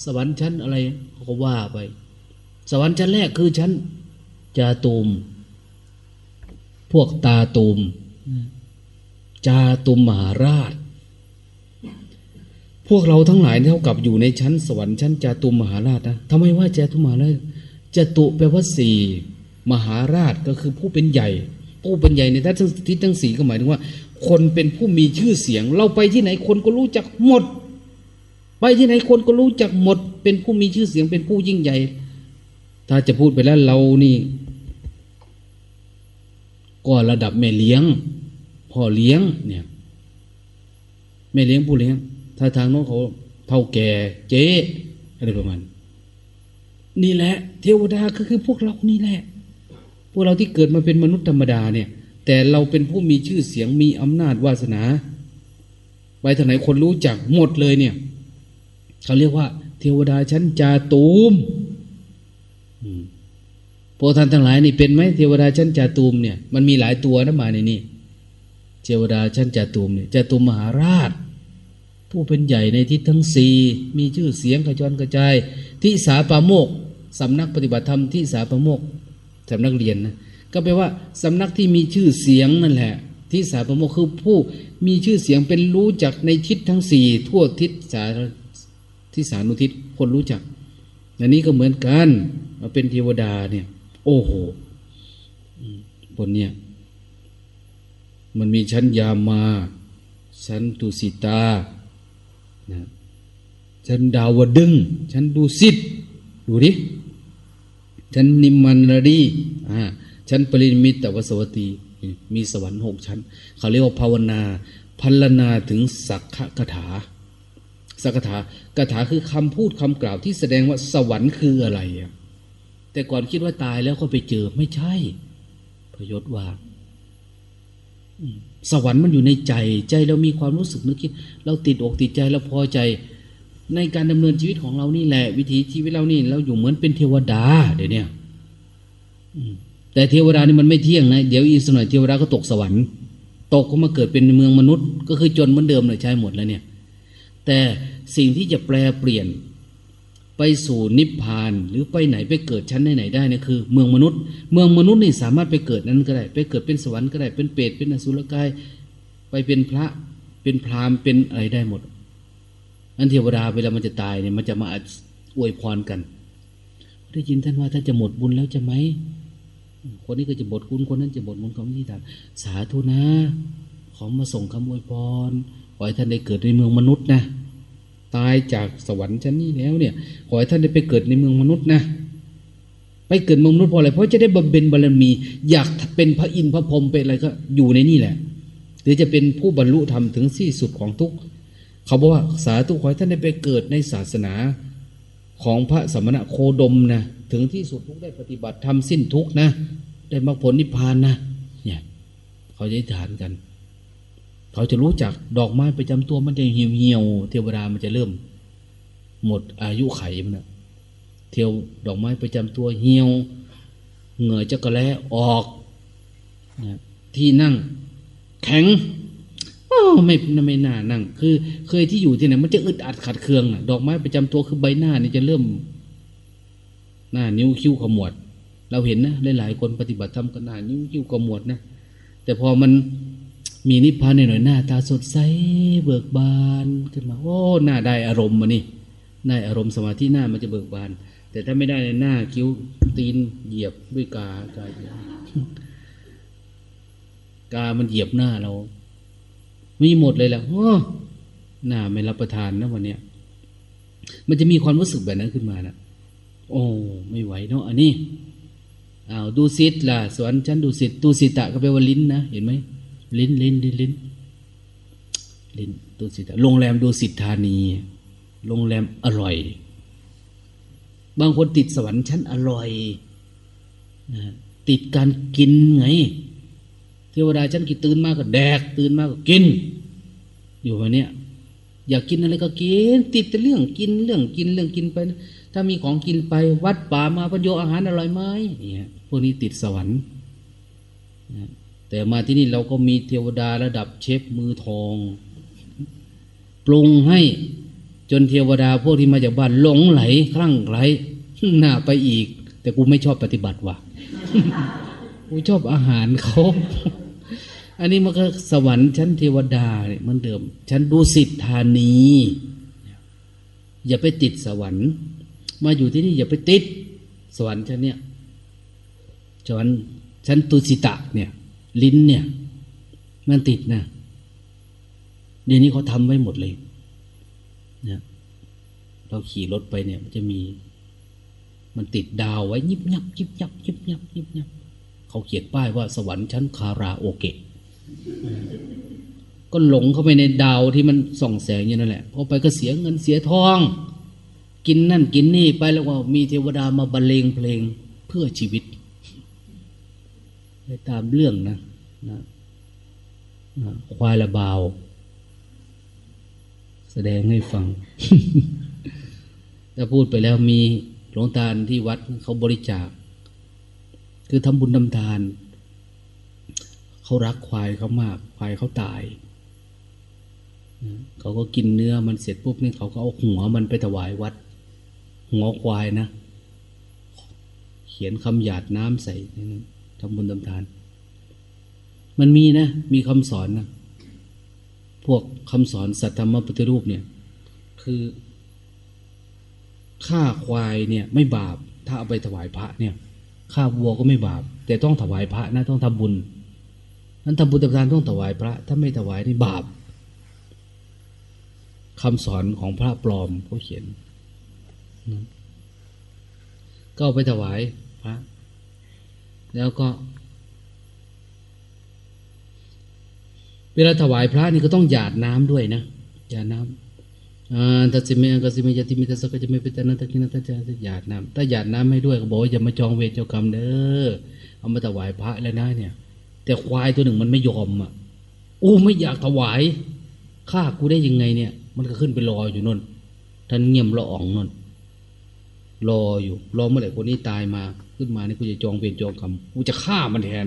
สวรรค์ชั้นอะไรเขาก็ว่าไป สวรรค์ชั้นแรกคือชั้นจาตูม พวกตาตูม จาตุมมหาราช พวกเราทั้งหลายเท่ากับอยู่ในชั้น สวรรค์ชั้นจาตุมมหาราชนะทำไมว่าจาตุมมหาราชจตุแปลว่าสี่มหาราชก็คือผู้เป็นใหญ่ ผู้เป็นใหญ่ในทัศนทิศทั้งสี่ก็หมายถึงว่า คนเป็นผู้มีชื่อเสียง เราไปที่ไหนคนก็รู้จักหมด ไปที่ไหนคนก็รู้จักหมด เป็นผู้มีชื่อเสียงเป็นผู้ยิ่งใหญ่ ถ้าจะพูดไปแล้วเรานี่ ก็ระดับแม่เลี้ยง พ่อเลี้ยงเนี่ยแม่เลี้ยงผู้เลี้ยง ถ้าทางโน้นเขาเท่าแก่เจ๊อะไรประมาณ นี่แหละ เทวดาก็คือพวกเรานี่แหละ พวกเราที่เกิดมาเป็นมนุษย์ธรรมดาเนี่ย แต่เราเป็นผู้มีชื่อเสียงมีอำนาจวาสนา ไปทางไหนคนรู้จักหมดเลยเนี่ย เขาเรียกว่า เทวดาชั้นจาตูมพวกท่านทั้งหลายนี่เป็นไหมเทวดาชั้นจาตูมเนี่ยมันมีหลายตัวนะมาในนี้เทวดาชั้นจาตูมเนี่ยจาตูมมหาราช ผู้เป็นใหญ่ในทิศทั้งสี่มีชื่อเสียงกระจรกระจายที่สาปาโมกสำนักปฏิบัติธรรมที่สาปาโมกสำนักเรียนนะก็แปลว่าสำนักที่มีชื่อเสียงนั่นแหละ ที่สาปาโมกคือผู้มีชื่อเสียงเป็นรู้จักในทิศทั้งสี่ทั่วทิศสา ที่สานุทิศคนรู้จัก อันนี้ก็เหมือนกันมาเป็นเทวดาเนี่ย โอ้โหบนเนี่ย มันมีชั้นยามา ชั้นตุสิตานะชั้นดาวดึง ชั้นดูสิทดูดิชั้นนิมมันรดีอ่าชั้นปริมิตตวสวตี มีสวรรค์หกชั้น เขาเรียกว่าภาวนา พัลนาถึงสักขะกถา สักถากถาคือคำพูดคำกล่าวที่แสดงว่าสวรรค์คืออะไรอะแต่ก่อนคิดว่าตายแล้วก็ไปเจอไม่ใช่ พยศว่าสวรรค์มันอยู่ในใจใจเรามีความรู้สึกนึกคิด เราติดอกติดใจเราพอใจ ในการดำเนินชีวิตของเรานี่แหละ วิถีชีวิตเรานี่ เราอยู่เหมือนเป็นเทวดา เดี๋ยวนี้แต่เทวดานี่มันไม่เที่ยงนะเดี๋ยวอีกสักหน่อยเทวดาก็ตกสวรรค์ ตกก็มาเกิดเป็นเมืองมนุษย์ ก็คือจนเหมือนเดิมเลยใช้หมดแล้วเนี่ย แต่ สิ่งที่จะแปลเปลี่ยน ไปสู่นิพพานหรือไปไหนไปเกิดชั้นไหนได้นี่คือ เมืองมนุษย์ เมืองมนุษย์นี่สามารถไปเกิดนั้นก็ได้ ไปเกิดเป็นสวรรค์ก็ได้เป็นเปรตเป็นอสุรกาย ไปเป็นพระเป็นพราหมณ์เป็นอะไรได้หมดอันเทวดาเวลามันจะตายเนี่ยมันจะมาอวยพรกัน ได้ยินท่านว่าถ้าจะหมดบุญแล้วจะไหมคนนี้ก็จะบทคุณคนนั้นจะบทบุญของนี่ตาสาธุนะ ขอมาส่งคำอวยพร ขอให้ท่านได้เกิดในเมืองมนุษย์นะ ตายจากสวรรค์ชั้นนี้แล้วเนี่ย ขอให้ท่านได้ไปเกิดในเมืองมนุษย์นะ ไปเกิดเมืองมนุษย์เพราะอะไร เพราะจะได้บำเพ็ญบารมี อยากเป็นพระอินทร์พระพรหมเป็นอะไรก็อยู่ในนี่แหละ หรือจะเป็นผู้บรรลุธรรมถึงที่สุดของทุกเขาบอกว่าสาธุขอให้ท่านได้ไปเกิดในศาสนาของพระสมณะโคดมนะถึงที่สุดทุกได้ปฏิบัติทำสิ้นทุกนะ ได้มรรคผลนิพพานนะเนี่ย เขาจะฐานกัน เขาจะรู้จักดอกไม้ประจำตัวมันจะเหี่ยวเหี่ยวเทวดามันจะเริ่ม หมดอายุไขมันนะเทียวดอกไม้ประจำตัวเหี่ยว เหงื่อจะกระแลออกนะที่นั่ง แข็งไม่ไม่น่านั่ง คือ เคยที่อยู่ที่ไหนมันจะอึดอัดขัดเคืองนะดอกไม้ประจำตัวคือใบหน้านี่จะเริ่ม หน้านิ้วคิ้วขมวด เราเห็นนะหลายๆคนปฏิบัติธรรมกันหน้านิ้วคิ้วขมวดนะแต่พอมัน มีนิพพานหน่อยหน้า ตาสดใสเบิกบานขึ้นมาโอ้หน้าได้อารมณ์มานี่ได้อารมณ์สมาธิหน้ามันจะเบิกบาน แต่ถ้าไม่ได้ในหน้าคิ้วตีนเหยียบด้วยกากายกามันเหยียบหน้าเรามีหมดเลยแหละโอ้หน้าไม่รับประทานนะวันเนี้ยมันจะมีความรู้สึกแบบนั้นขึ้นมานะโอ้ไม่ไหวเนาะอันนี้อ้าวดูสิทธ์ล่ะสวนฉันดูสิทธ์ดูสิตะก็แปลว่าลิ้นนะเห็นไหม ลิ้นลิ้นลิ้นลิ้นลิ้นดูสิโรงแรมดูสิทธานี โรงแรมอร่อย บางคนติดสวรรค์ชั้นอร่อยนะติดการกินไง เทวดาชั้นกินตื่นมากก็แดก ตื่นมากก็กิน อยู่วันเนี้ยอยากกินอะไรก็กิน ติดแต่เรื่องกินเรื่องกินเรื่องกินไป ถ้ามีของกินไปวัดป่ามาพันโยอาหารอร่อยไหมเนี่ยพวกนี้ติดสวรรค์ แต่มาที่นี่เราก็มีเทวดาระดับเชฟมือทอง ปรุงให้จนเทวดาพวกที่มาจากบ้านหลงไหลคลั่งไหลหน้าไปอีก แต่กูไม่ชอบปฏิบัติว่ะกูชอบอาหารเขาอันนี้มันก็สวรรค์ชั้นเทวดาเนี่ยเหมือนเดิมชั้นดูสิทธานี อย่าไปติดสวรรค์ มาอยู่ที่นี่อย่าไปติด สวรรค์ชั้นเนี้ยสวรรค์ชั้นตุสิตะเนี่ย ลิ้นเนี่ย มันติดนะเดี๋ยวนี้เขาทำไว้หมดเลยนะเราขี่รถไปเนี่ย มันจะมี มันติดดาวไว้ยิบยับยิบยับยิบยับยิบยับเขาเขียนป้ายว่าสวรรค์ชั้นคาราโอเกะก็หลงเข้าไปในดาวที่มันส่องแสงอย่างนั้นแหละพอไปก็เสียเงินเสียทอง กินนั่นกินนี่ไปแล้วก็มีเทวดามาบรรเลงเพลงเพื่อชีวิต ไปตามเรื่องนะนะนะควายละบาว แสดงให้ฟัง ถ้าพูดไปแล้วมีหลวงตาที่วัดเขาบริจาค คือทำบุญทำทาน เขารักควายเขามาก ควายเขาตาย เขาก็กินเนื้อมันเสร็จปุ๊บนี่เขาก็เอาหัวมันไปถวายวัด หัวควายนะ เขียนคำหยาดน้ำใส่นั้น ทำบุญทำทาน มันมีนะ มีคำสอนนะพวกคำสอนสัตธรรมปฏิรูปเนี่ย คือฆ่าควายเนี่ย ไม่บาป ถ้าเอาไปถวายพระเนี่ยฆ่าวัวก็ไม่บาป แต่ต้องถวายพระนะต้องทำบุญนั้นทำบุญทำทานต้องถวายพระ ถ้าไม่ถวายนี่บาปคำสอนของพระปลอมเขาเขียนก็เอาไปถวาย แล้วก็ เวลาถวายพระนี่ก็ต้องหยาดน้ำด้วยนะหยาดน้ำอ่าตัสิเมอังกสิเมยติมิตัสก็จะไม่เป็นตนัตะกินัตะจาหยาดน้ำถ้าหยาดน้ำให้ด้วยก็บอกว่าอย่ามาจองเวรเจ้ากรรมเด้อเอามาถวายพระแล้วนะเนี่ย แต่ควายตัวหนึ่งมันไม่ยอมอะอู้ไม่อยากถวายฆ่ากูได้ยังไงเนี่ย มันก็ขึ้นไปรออยู่นนท่านเงียบละอ่องนนรออยู่ รอเมื่อไหร่คนนี้ตายมา ขึ้นมานี่กูจะจองเวรจองกรรมกูจะฆ่ามันแทน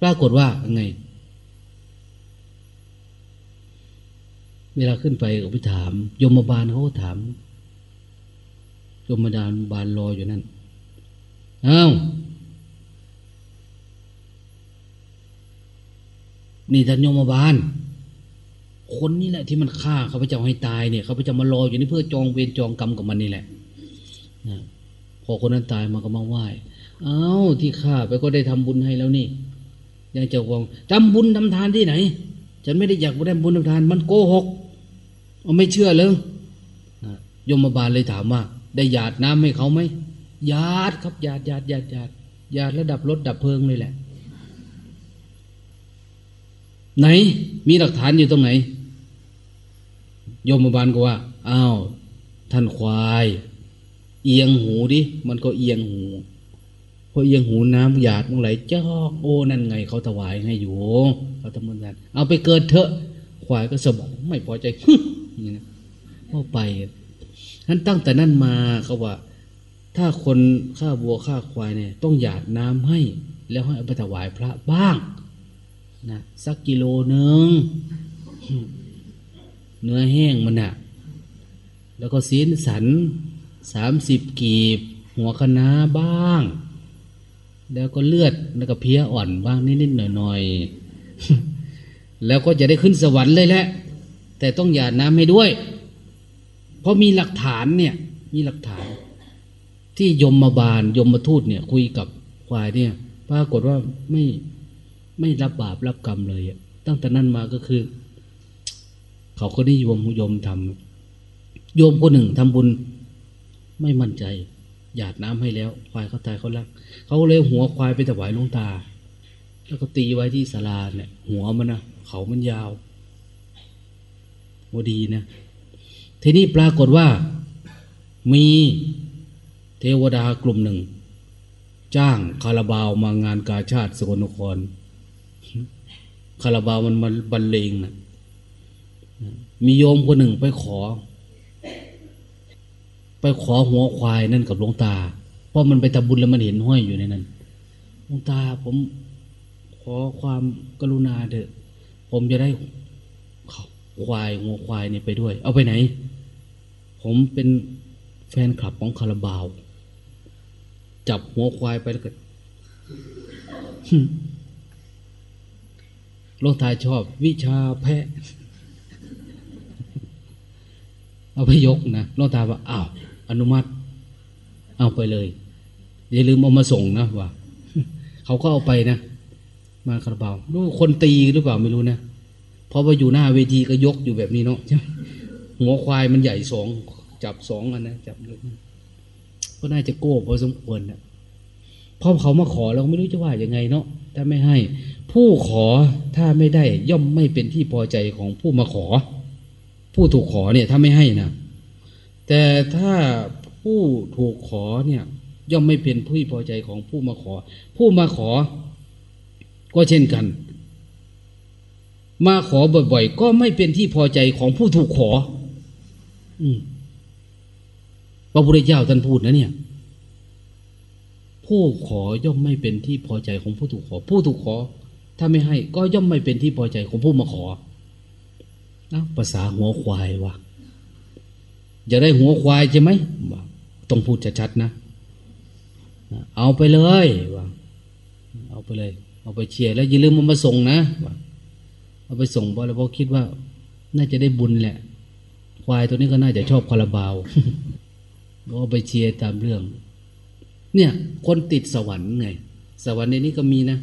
ปรากฏว่าไง เวลาขึ้นไปก็ไปถาม ยมบาลเขาก็ถาม ยมดาลบาลรออยู่นั่นอ้าวนี่ท่านยมบาลคนนี้แหละที่มันฆ่าเขาพเจ้าให้ตายเนี่ยเขาพเจ้ามารออยู่นี่เพื่อจองเวรจองกรรมกับมันนี่แหละนะ พอคนนั้นตายมาก็มาไหว้เอ้าที่ฆ่าไปก็ได้ทำบุญให้แล้วนี่ยังจะวองทำบุญทำทานที่ไหน ฉันไม่ได้อยากได้บุญทำทาน มันโกหกไม่เชื่อเลยยมบาลเลยถามว่า ได้หยาดน้ำให้เขาไหมหยาดครับหยาดหยาดหยาดหยาดหยาดระดับรถดับเพลิงเลยแหละ ไหน มีหลักฐานอยู่ตรงไหน โยมบาลก็ว่าอ้าวท่านควาย เอียงหูดิมันก็เอียงหูพอเอียงหูน้ำหยาดมันไหลจอกโอ้นั่นไงเขาถวายให้อยู่เขาทำบุญกันเอาไปเกิดเถอะควายก็สมองไม่พอใจอย่งนี้เข้าไปนั้นตั้งแต่นั้นมาเขาว่า ถ้าคนฆ่าวัวฆ่าควายเนี่ย ต้องหยาดน้ำให้ แล้วให้เอาไปถวายพระบ้างนะสักกิโลหนึ่งเนื้อแห้งมันอะแล้วก็ศีลสัน สามสิบกีบ หัวคะน้าบ้าง แล้วก็เลือดแล้วก็เพี้ยอ่อนบ้างนิดๆหน่อยๆ แล้วก็จะได้ขึ้นสวรรค์เลยแหละ แต่ต้องหยาดน้ำให้ด้วย เพราะมีหลักฐานเนี่ย มีหลักฐาน ที่ยมมาบาลยมมาทูตเนี่ย คุยกับควายเนี่ยปรากฏว่าไม่ไม่รับบาปรับกรรมเลยตั้งแต่นั้นมาก็คือ เขาก็นิยมโยมทำโยมคนหนึ่งทำบุญ ไม่มั่นใจ หยาดน้ำให้แล้ว ควายเขาตายเขารัก เขาเลยหัวควายไปถวายลุงตา แล้วก็ตีไว้ที่ศาลาเนี่ย หัวมันนะเขามันยาวโอดีนะ ทีนี้ปรากฏว่า มีเทวดากลุ่มหนึ่ง จ้างคาราบาวมางานกาชาติสกลนครคาราบาวมันมันบรรเลงนะมีโยมคนหนึ่งไปขอ ไปขอหัวควายนั่นกับหลวงตา เพราะมันไปทำบุญแล้วมันเห็นห้อยอยู่ในนั้นหลวงตาผมขอความกรุณาเถอะผมจะได้ควายหัวควายนี่ไปด้วย เอาไปไหน ผมเป็นแฟนคลับของคาราบาว จับหัวควายไปแล้วก็หลวงตาชอบวิชาแพะ เอาไปยกนะหลวงตาว่าอ้าวอนุมัติ เอาไปเลยอย่าลืมเอามาส่งนะว่าเขาก็เอาไปนะ มาคาราบาวรู้คนตีหรือเปล่าไม่รู้นะเพราะว่าอยู่หน้าเวทีก็ยกอยู่แบบนี้เนาะหัวควายมันใหญ่สองจับสองอันนะจับเลยก็น่าจะโก้พอสมควรนะพอเขามาขอเราไม่รู้จะว่ายังไงเนาะถ้าไม่ให้ ผู้ขอถ้าไม่ได้ย่อมไม่เป็นที่พอใจของผู้มาขอ ผู้ถูกขอเนี่ยถ้าไม่ให้นะแต่ถ้าผู้ถูกขอเนี่ย ย่อมไม่เป็นผู้พอใจของผู้มาขอ ผู้มาขอ ก็เช่นกัน มาขอบ่อยๆก็ไม่เป็นที่พอใจของผู้ถูกขอ อืมพระพุทธเจ้าท่านพูดนะเนี่ยผู้ขอย่อมไม่เป็นที่พอใจของผู้ถูกขอ ผู้ถูกขอ ถ้าไม่ให้ ก็ย่อมไม่เป็นที่พอใจของผู้มาขอ นะภาษาหัวควายวะจะได้หัวควายใช่ไหมต้องพูดชัดๆนะ เอาไปเลยว่าเอาไปเลย เอาไปเชียร์แล้วอย่าลืมมันมาส่งนะเอาไปส่งเพราะอะไรเพราะคิดว่า น่าจะได้บุญแหละ ควายตัวนี้ก็น่าจะชอบคาราบาวก็ไปเชียร์ตามเรื่อง เนี่ย คนติดสวรรค์ไง สวรรค์ในนี้ก็มีนะ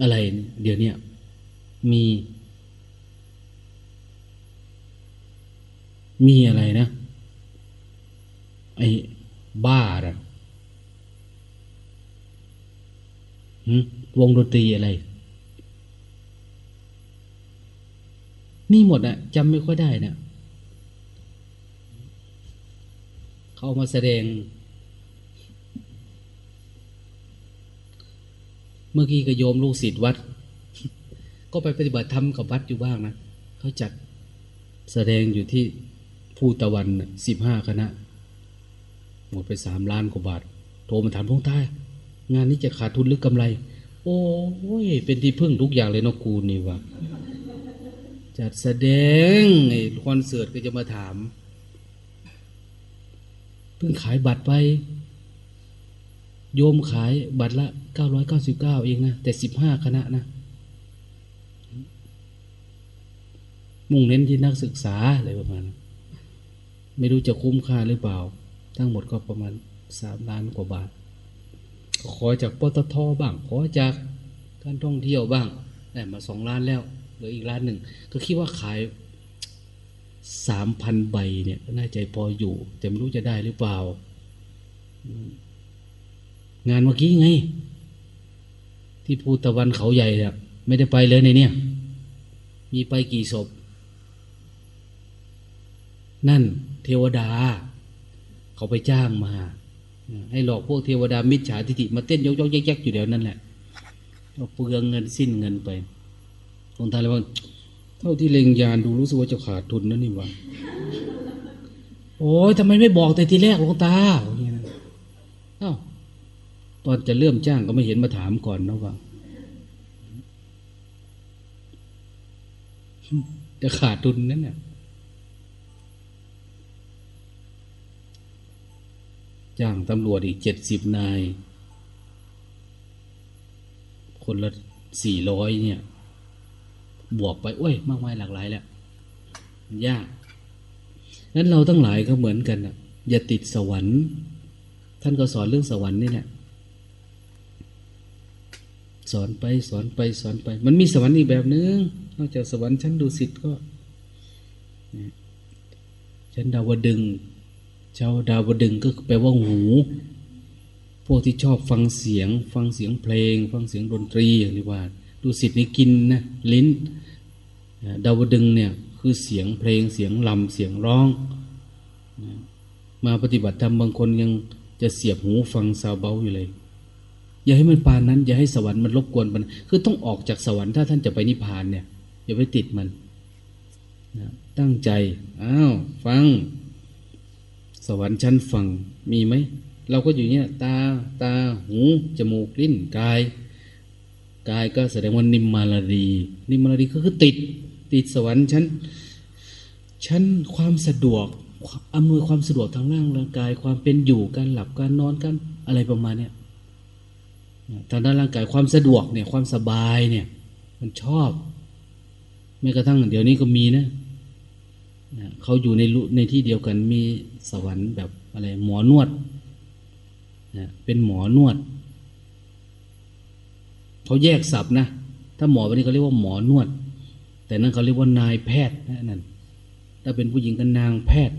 อะไร เดี๋ยวนี้มี มีอะไรนะไอ้บ้าอะวงดนตรีอะไร นี่หมดอะจำไม่ค่อยได้นะเขาเอามาแสดง เมื่อกี้ก็โยมลูกศิษย์วัด ก็ไปปฏิบัติธรรมกับวัดอยู่บ้างนะเขาจัดแสดงอยู่ที่ ภูตะวันสิบห้าคณะ หมดไปสามล้านกว่าบาท โทรมาถามพงษ์ใต้งานนี้จะขาดทุนหรือกำไร โอ้ยเป็นที่พึ่งทุกอย่างเลยนาะกูนี่วะจัดแสดงไอ้คอนเสิร์ตก็จะมาถาม เพิ่งขายบัตรไป โยมขายบัตรละเก้าร้อยเก้าสิบเก้าเองนะ แต่สิบห้าคณะนะ มุ่งเน้นที่นักศึกษาอะไรประมาณนั้น ไม่รู้จะคุ้มค่าหรือเปล่า ทั้งหมดก็ประมาณสามล้านกว่าบาท ขอจากปตทบ้าง ขอจากการท่องเที่ยวบ้างได้มาสองล้านแล้วเหลืออีกล้านหนึ่ง ก็คิดว่าขายสามพันใบเนี่ยน่าใจพออยู่ แต่ไม่รู้จะได้หรือเปล่า งานเมื่อกี้ไง ที่ภูตะวันเขาใหญ่เนี่ยไม่ได้ไปเลยในเนี่ย มีไปกี่ศพ นั่น เทวดา เขาไปจ้างมา ให้หลอกพวกเทวดามิจฉาทิฏฐิมาเต้นยกยกแยกๆอยู่เดี๋ยวนั่นแหละก็เปลืองเงินสิ้นเงินไปคนไทยเลยว่าเท่าที่เล็งยานดูรู้สึกว่าจะขาดทุนนั่นนี่วะโอ้ยทำไมไม่บอกแต่ทีแรกหลวงตาเงี้ยเอ้าตอนจะเริ่มจ้างก็ไม่เห็นมาถามก่อนนะว่าจะขาดทุนนั่นเนี่ย จ้างตำรวจอีกเจ็ดสิบนาย คนละสี่ร้อยเนี่ย บวกไปโอ้ย มากมายหลากหลายแหละยากนั้นเราทั้งหลายก็เหมือนกันนะอย่าติดสวรรค์ ท่านก็สอนเรื่องสวรรค์นี่แหละสอนไปสอนไปสอนไป มันมีสวรรค์อีกแบบนึงนอกจากสวรรค์ชั้นดุสิตก็ชั้นดาวดึง ชาวดาวดึงก็แปลว่าหู พวกที่ชอบฟังเสียง ฟังเสียงเพลง ฟังเสียงดนตรีอย่างที่ว่าดุสิตนี่กินนะลิ้นดาวดึงเนี่ยคือเสียงเพลงเสียงลำเสียงร้อง มาปฏิบัติธรรมบางคนยังจะเสียบหูฟังซาวเบาอยู่เลย อย่าให้มันปานนั้น อย่าให้สวรรค์มันรบกวนมัน คือต้องออกจากสวรรค์ถ้าท่านจะไปนิพพานเนี่ยอย่าไปติดมันตั้งใจ อ้าว ฟัง สวรรค์ชั้นฟังมีไหม เราก็อยู่เนี่ยตาตาหูจมูกลิ้นกาย กายก็แสดงว่านิมมาลารีนิมมาลารีก็คือติด ติดสวรรค์ชั้นชั้นความสะดวกอำนวยความสะดวกทางร่างร่างกาย ความเป็นอยู่การหลับการนอนการอะไรประมาณเนี้ยทางด้านร่างกายความสะดวกเนี่ยความสบายเนี่ย มันชอบแม้กระทั่งเดี๋ยวนี้ก็มีนะ เขาอยู่ในในที่เดียวกันมีสวรรค์แบบอะไรหมอนวดนะเป็นหมอนวด เขาแยกศัพท์นะ ถ้าหมอวันนี้เขาเรียกว่าหมอนวด แต่นั้นเขาเรียกว่านายแพทย์นะนั่นถ้าเป็นผู้หญิงก็นางแพทย์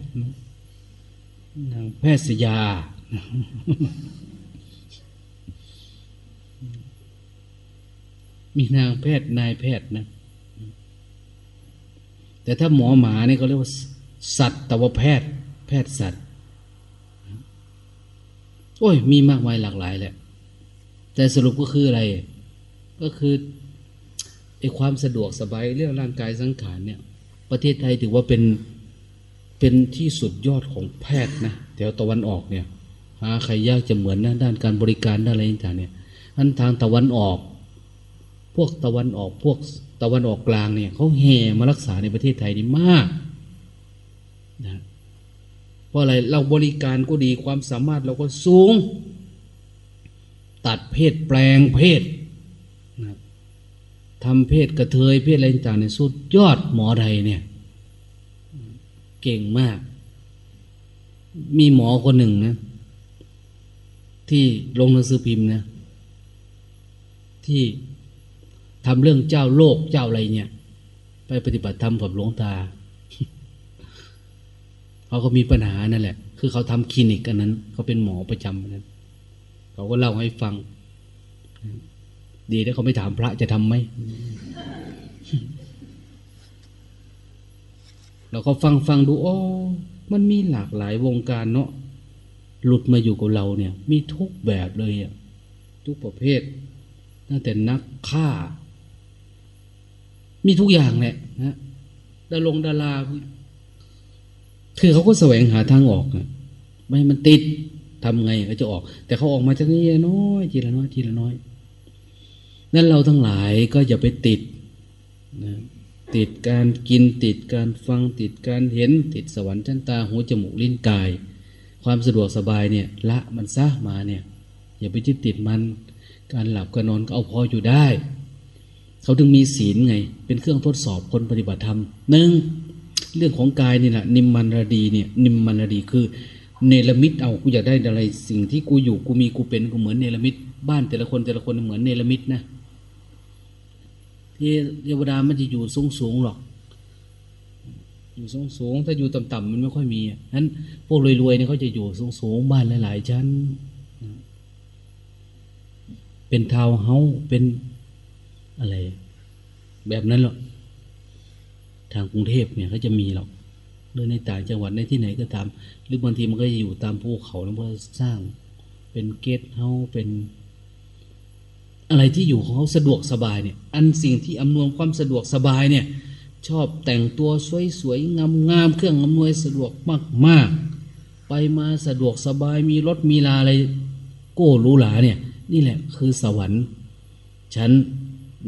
นางแพทย์สยา มีนางแพทย์นายแพทย์นะ แต่ถ้าหมอหมาเนี่ยเขาเรียกว่า สัตว์ตวแพทย์ แพทย์สัตว์ โอ้ย มีมากมายหลากหลายแหละ แต่สรุปก็คืออะไร ก็คือไอ้ความสะดวกสบายเรื่องร่างกายสังขารเนี่ย ประเทศไทยถือว่าเป็นเป็นที่สุดยอดของแพทย์นะแถวตะวันออกเนี่ยหาใครยากจะเหมือนนะด้านการบริการด้านอะไรต่างเนี่ยอันทางตะวันออก พวกตะวันออกพวก ตะวันออกกลางเนี่ยเขาแห่มารักษาในประเทศไทยนี่มากนะเพราะอะไรเราบริการก็ดีความสามารถเราก็สูง ตัดเพศแปลงเพศนะทำเพศกระเทยเพศอะไรต่างๆเนี่ยสุดยอดหมอไทยเนี่ย เก่งมาก มีหมอคนหนึ่งนะ ที่ลงหนังสือพิมพ์นะ ที่ ทำเรื่องเจ้าโลกเจ้าอะไรเนี่ย ไปปฏิบัติธรรมกับหลวงตาเขาก็มีปัญหานั่นแหละ คือเขาทำคลินิกอันนั้น เขาเป็นหมอประจำนั้น เขาก็เล่าให้ฟัง ดีถ้าเขาไม่ถามพระจะทำไหม เราก็ฟังฟังดู โอ้ มันมีหลากหลายวงการเนาะ หลุดมาอยู่กับเราเนี่ย มีทุกแบบเลยอะ ทุกประเภทตั้งแต่นักฆ่า มีทุกอย่างแหละนะดาลงดาราคือเขาก็แสวงหาทางออกอะไม่มันติดทำไงก็จะออก แต่เขาออกมาจากนี้น้อยทีละน้อยทีละน้อยนั่นเราทั้งหลายก็อย่าไปติดนะติดการกินติดการฟังติดการเห็น ติดสวรรค์ชั้นตาหูจมูกลิ้นกาย ความสะดวกสบายเนี่ยละมันซะมาเนี่ย อย่าไปยึดติดมัน การหลับการนอนก็เอาพออยู่ได้ เขาถึงมีศีลไง เป็นเครื่องทดสอบคนปฏิบัติธรรมหนึ่งเรื่องของกายนี่แหละนิมมันรดีเนี่ยนิมมันรดีคือเนรมิตเอากูอยากได้อะไรสิ่งที่กูอยู่กูมีกูเป็นกูเหมือนเนรมิตบ้านแต่ละคนแต่ละคนเหมือนเนรมิตนะเทวดามันจะอยู่สูงสูงหรอก อยู่สูงสูงถ้าอยู่ต่ำๆมันไม่ค่อยมีนั้นพวกรวยๆเนี่ยเขาจะอยู่สูงสูงบ้านหลายๆชั้น เป็นทาวน์เฮาส์เป็น อะไร แบบนั้นหรอกทางกรุงเทพเนี่ยเขาจะมีหรอกหรือในต่างจังหวัดในที่ไหนก็ตาม หรือบางทีมันก็จะอยู่ตามภูเขาแล้วก็สร้างเป็นเกสต์เฮาส์เป็น อะไรที่อยู่ของเขาสะดวกสบายเนี่ย อันสิ่งที่อำนวยความสะดวกสบายเนี่ย ชอบแต่งตัวสวยๆงามๆเครื่องอำนวยสะดวกมากๆ ไปมาสะดวกสบายมีรถมีลาอะไร โก้รูหราเนี่ย นี่แหละคือสวรรค์ชั้น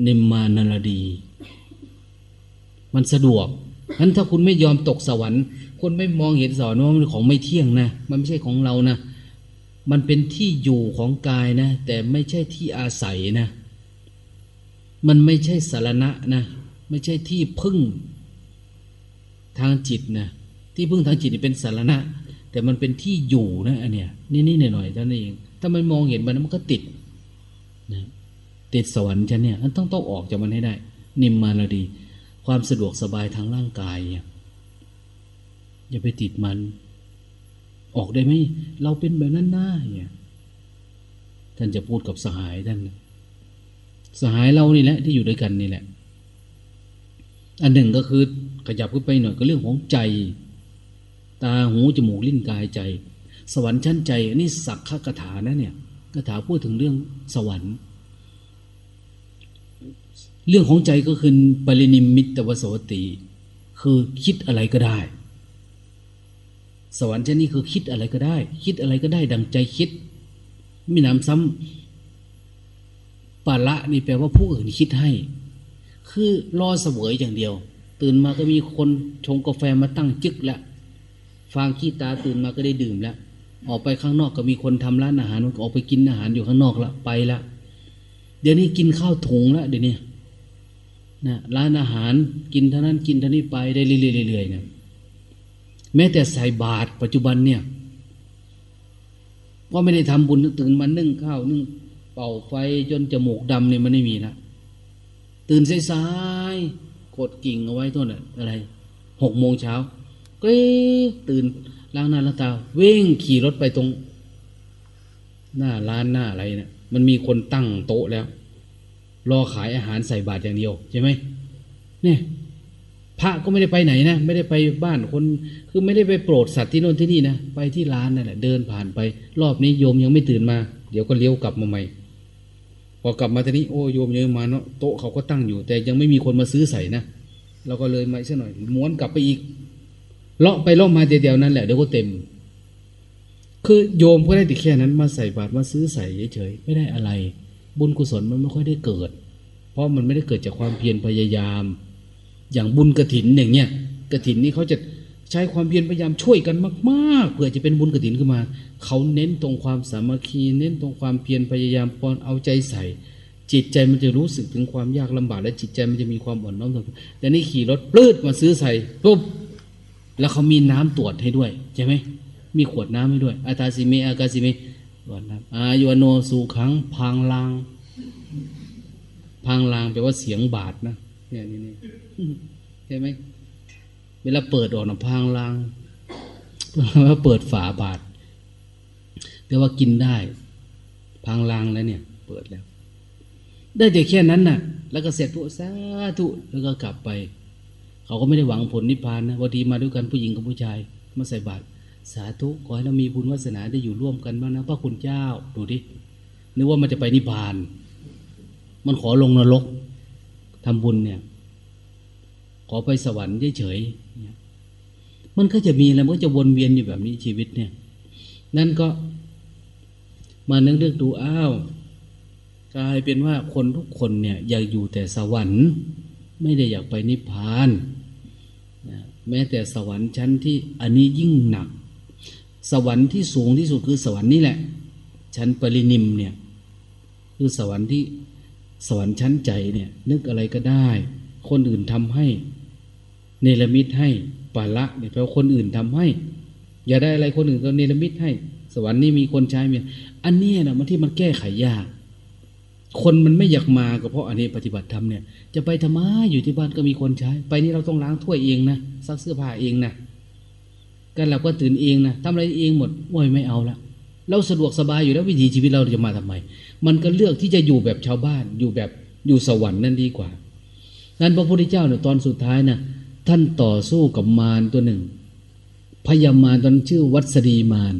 นิมมานารดี มันสะดวกงั้นถ้าคุณไม่ยอมตกสวรรค์คุณไม่มองเห็นสวรรค์ว่ามันของไม่เที่ยงนะ มันไม่ใช่ของเรานะ มันเป็นที่อยู่ของกายนะ แต่ไม่ใช่ที่อาศัยนะ มันไม่ใช่สารณะนะ ไม่ใช่ที่พึ่งทางจิตนะ ที่พึ่งทางจิตนี่เป็นสารณะ แต่มันเป็นที่อยู่นะอันเนี้ยนี่ๆหน่อยๆเท่านั้นเอง ถ้ามันมองเห็นมันมันก็ติด ติดสวรรค์ฉันเนี่ยมันต้องต้องออกจากมันให้ได้ นิมมาลดี ความสะดวกสบายทางร่างกายอย่าไปติดมัน ออกได้ไหมเราเป็นแบบนั้นนะเนี่ยท่านจะพูดกับสหายท่านสหายเรานี่แหละ ที่อยู่ด้วยกันนี่แหละ อันหนึ่งก็คือขยับขึ้นไปหน่อยก็เรื่องของใจ ตาหูจมูกลิ้นกายใจ สวรรค์ชั้นใจอันนี้สักขะกถานะเนี่ยกถาพูดถึงเรื่องสวรรค์ เรื่องของใจก็คือปรินิมิตวสวติ คือคิดอะไรก็ได้ สวรรค์ชั้นนี้คือคิดอะไรก็ได้ คิดอะไรก็ได้ดังใจคิดมีน้ำซ้ำปาละนี่แปลว่าผู้อื่นคิดให้ คือรอเสวยอย่างเดียว ตื่นมาก็มีคนชงกาแฟมาตั้งจึกแล้วฟางขี้ตาตื่นมาก็ได้ดื่มแล้วออกไปข้างนอกก็มีคนทำร้านอาหารออกไปกินอาหารอยู่ข้างนอกละไปละเดี๋ยวนี้กินข้าวถุงล้วเดี๋ยวนี้ นะร้านอาหารกินเท่านั้นกินเท่านี้ไปได้เรื่อยๆเนี่ยแม้แต่ใส่บาตรปัจจุบันเนี่ยก็ไม่ได้ทำบุญตื่นมานึ่งข้าวนึ่งเป่าไฟจนจมูกดำเนี่ยมันไม่มีละตื่นสายๆกดกิ่งเอาไว้ตัวน่ะอะไรหกโมงเช้าก็ตื่นล้างหน้าล้างตาเว่งขี่รถไปตรง หน้าร้านหน้าอะไรเนะี่ยมันมีคนตั้งโต๊ะแล้ว รอขายอาหารใส่บาตรอย่างเดียวใช่ไหมเนี่ยพระก็ไม่ได้ไปไหนนะ ไม่ได้ไปบ้านคน คือไม่ได้ไปโปรดสัตว์ที่โน่นที่นี่นะ ไปที่ร้านนั่นแหละ เดินผ่านไป รอบนี้โยมยังไม่ตื่นมา เดี๋ยวก็เลี้ยวกลับมาใหม่ พอกลับมาทีนี้โอ้โยมยังมาเนาะ โต๊ะเขาก็ตั้งอยู่ แต่ยังไม่มีคนมาซื้อใส่นะ เราก็เลยมาสักหน่อย ม้วนกลับไปอีก เลาะไปเลาะมาเดียวๆนั่นแหละ เดี๋ยวก็เต็ม คือโยมก็ได้แต่แค่นั้น มาใส่บาตรมาซื้อใส่เฉยๆ ไม่ได้อะไร บุญกุศลมันไม่ค่อยได้เกิด เพราะมันไม่ได้เกิดจากความเพียรพยายาม อย่างบุญกระถินอย่างเนี้ยกระถินนี่เขาจะใช้ความเพียรพยายามช่วยกันมากๆ เพื่อจะเป็นบุญกระถินขึ้นมา เขาเน้นตรงความสามัคคี เน้นตรงความเพียรพยายามปอนเอาใจใส่ จิตใจมันจะรู้สึกถึงความยากลำบากและจิตใจมันจะมีความอ่อนน้อมถ่อมตนแต่นี่ขี่รถปลื้ดมาซื้อใส่ปุ๊บแล้วเขามีน้ำตรวจให้ด้วยใช่ไหมมีขวดน้ำให้ด้วยอาตาสิเมอากาสิเมข วดน้ำอายุโนสุขังพังลางพังลางแปลว่าเสียงบาดนะเนี่ยนี่นี่ใช่ไหมเวลาเปิดออกนะพังลางว่าเปิดฝาบาดแปลว่ากินได้ พังลางแล้วเนี่ย เปิดแล้ว ได้แต่แค่นั้นน่ะ แล้วก็เสร็จปุ๊บสาธุแล้วก็กลับไป เขาก็ไม่ได้หวังผลนิพพานนะบางทีมาด้วยกันผู้หญิงกับผู้ชายมาใส่บาตร สาธุขอให้เรามีบุญวาสนาได้อยู่ร่วมกันบ้างนะพระคุณเจ้าดูดินึกว่ามันจะไปนิพพาน มันขอลงนรกทำบุญเนี่ย ขอไปสวรรค์เฉยๆเนี่ยมันก็จะมีแล้วมันก็จะวนเวียนอยู่แบบนี้ชีวิตเนี่ย นั่นก็มานึกเลือกดูอ้าวกลายเป็นว่าคนทุกคนเนี่ย อยากอยู่แต่สวรรค์ ไม่ได้อยากไปนิพพานแม้แต่สวรรค์ชั้นที่อันนี้ยิ่งหนัก สวรรค์ที่สูงที่สุดคือสวรรค์นี่แหละ ชั้นปรินิมเนี่ย คือสวรรค์ที่สวรรค์ชั้นใจเนี่ย นึกอะไรก็ได้ คนอื่นทำให้ เนรมิตให้ปาละเนี่ยแปลว่าคนอื่นทำให้ อย่าได้อะไรคนอื่นก็เนรมิตให้ สวรรค์นี่มีคนใช้เมียอันนี้นะมันที่มันแก้ไขยากคนมันไม่อยากมาก็เพราะอันนี้ปฏิบัติธรรมเนี่ย จะไปทำไมอยู่ที่บ้านก็มีคนใช้ ไปนี่เราต้องล้างถ้วยเองนะซักเสื้อผ้าเองนะ การหลับก็ตื่นเองนะทำอะไรเองหมดโอ้ยไม่เอาละเราสะดวกสบายอยู่แล้ววิถีชีวิตเราจะมาทำไม มันก็เลือกที่จะอยู่แบบชาวบ้านอยู่แบบอยู่สวรรค์นั่นดีกว่านั้นพระพุทธเจ้าเนี่ยตอนสุดท้ายนะท่านต่อสู้กับมารตัวหนึ่ง พยามารตอนชื่อวัสดีมาร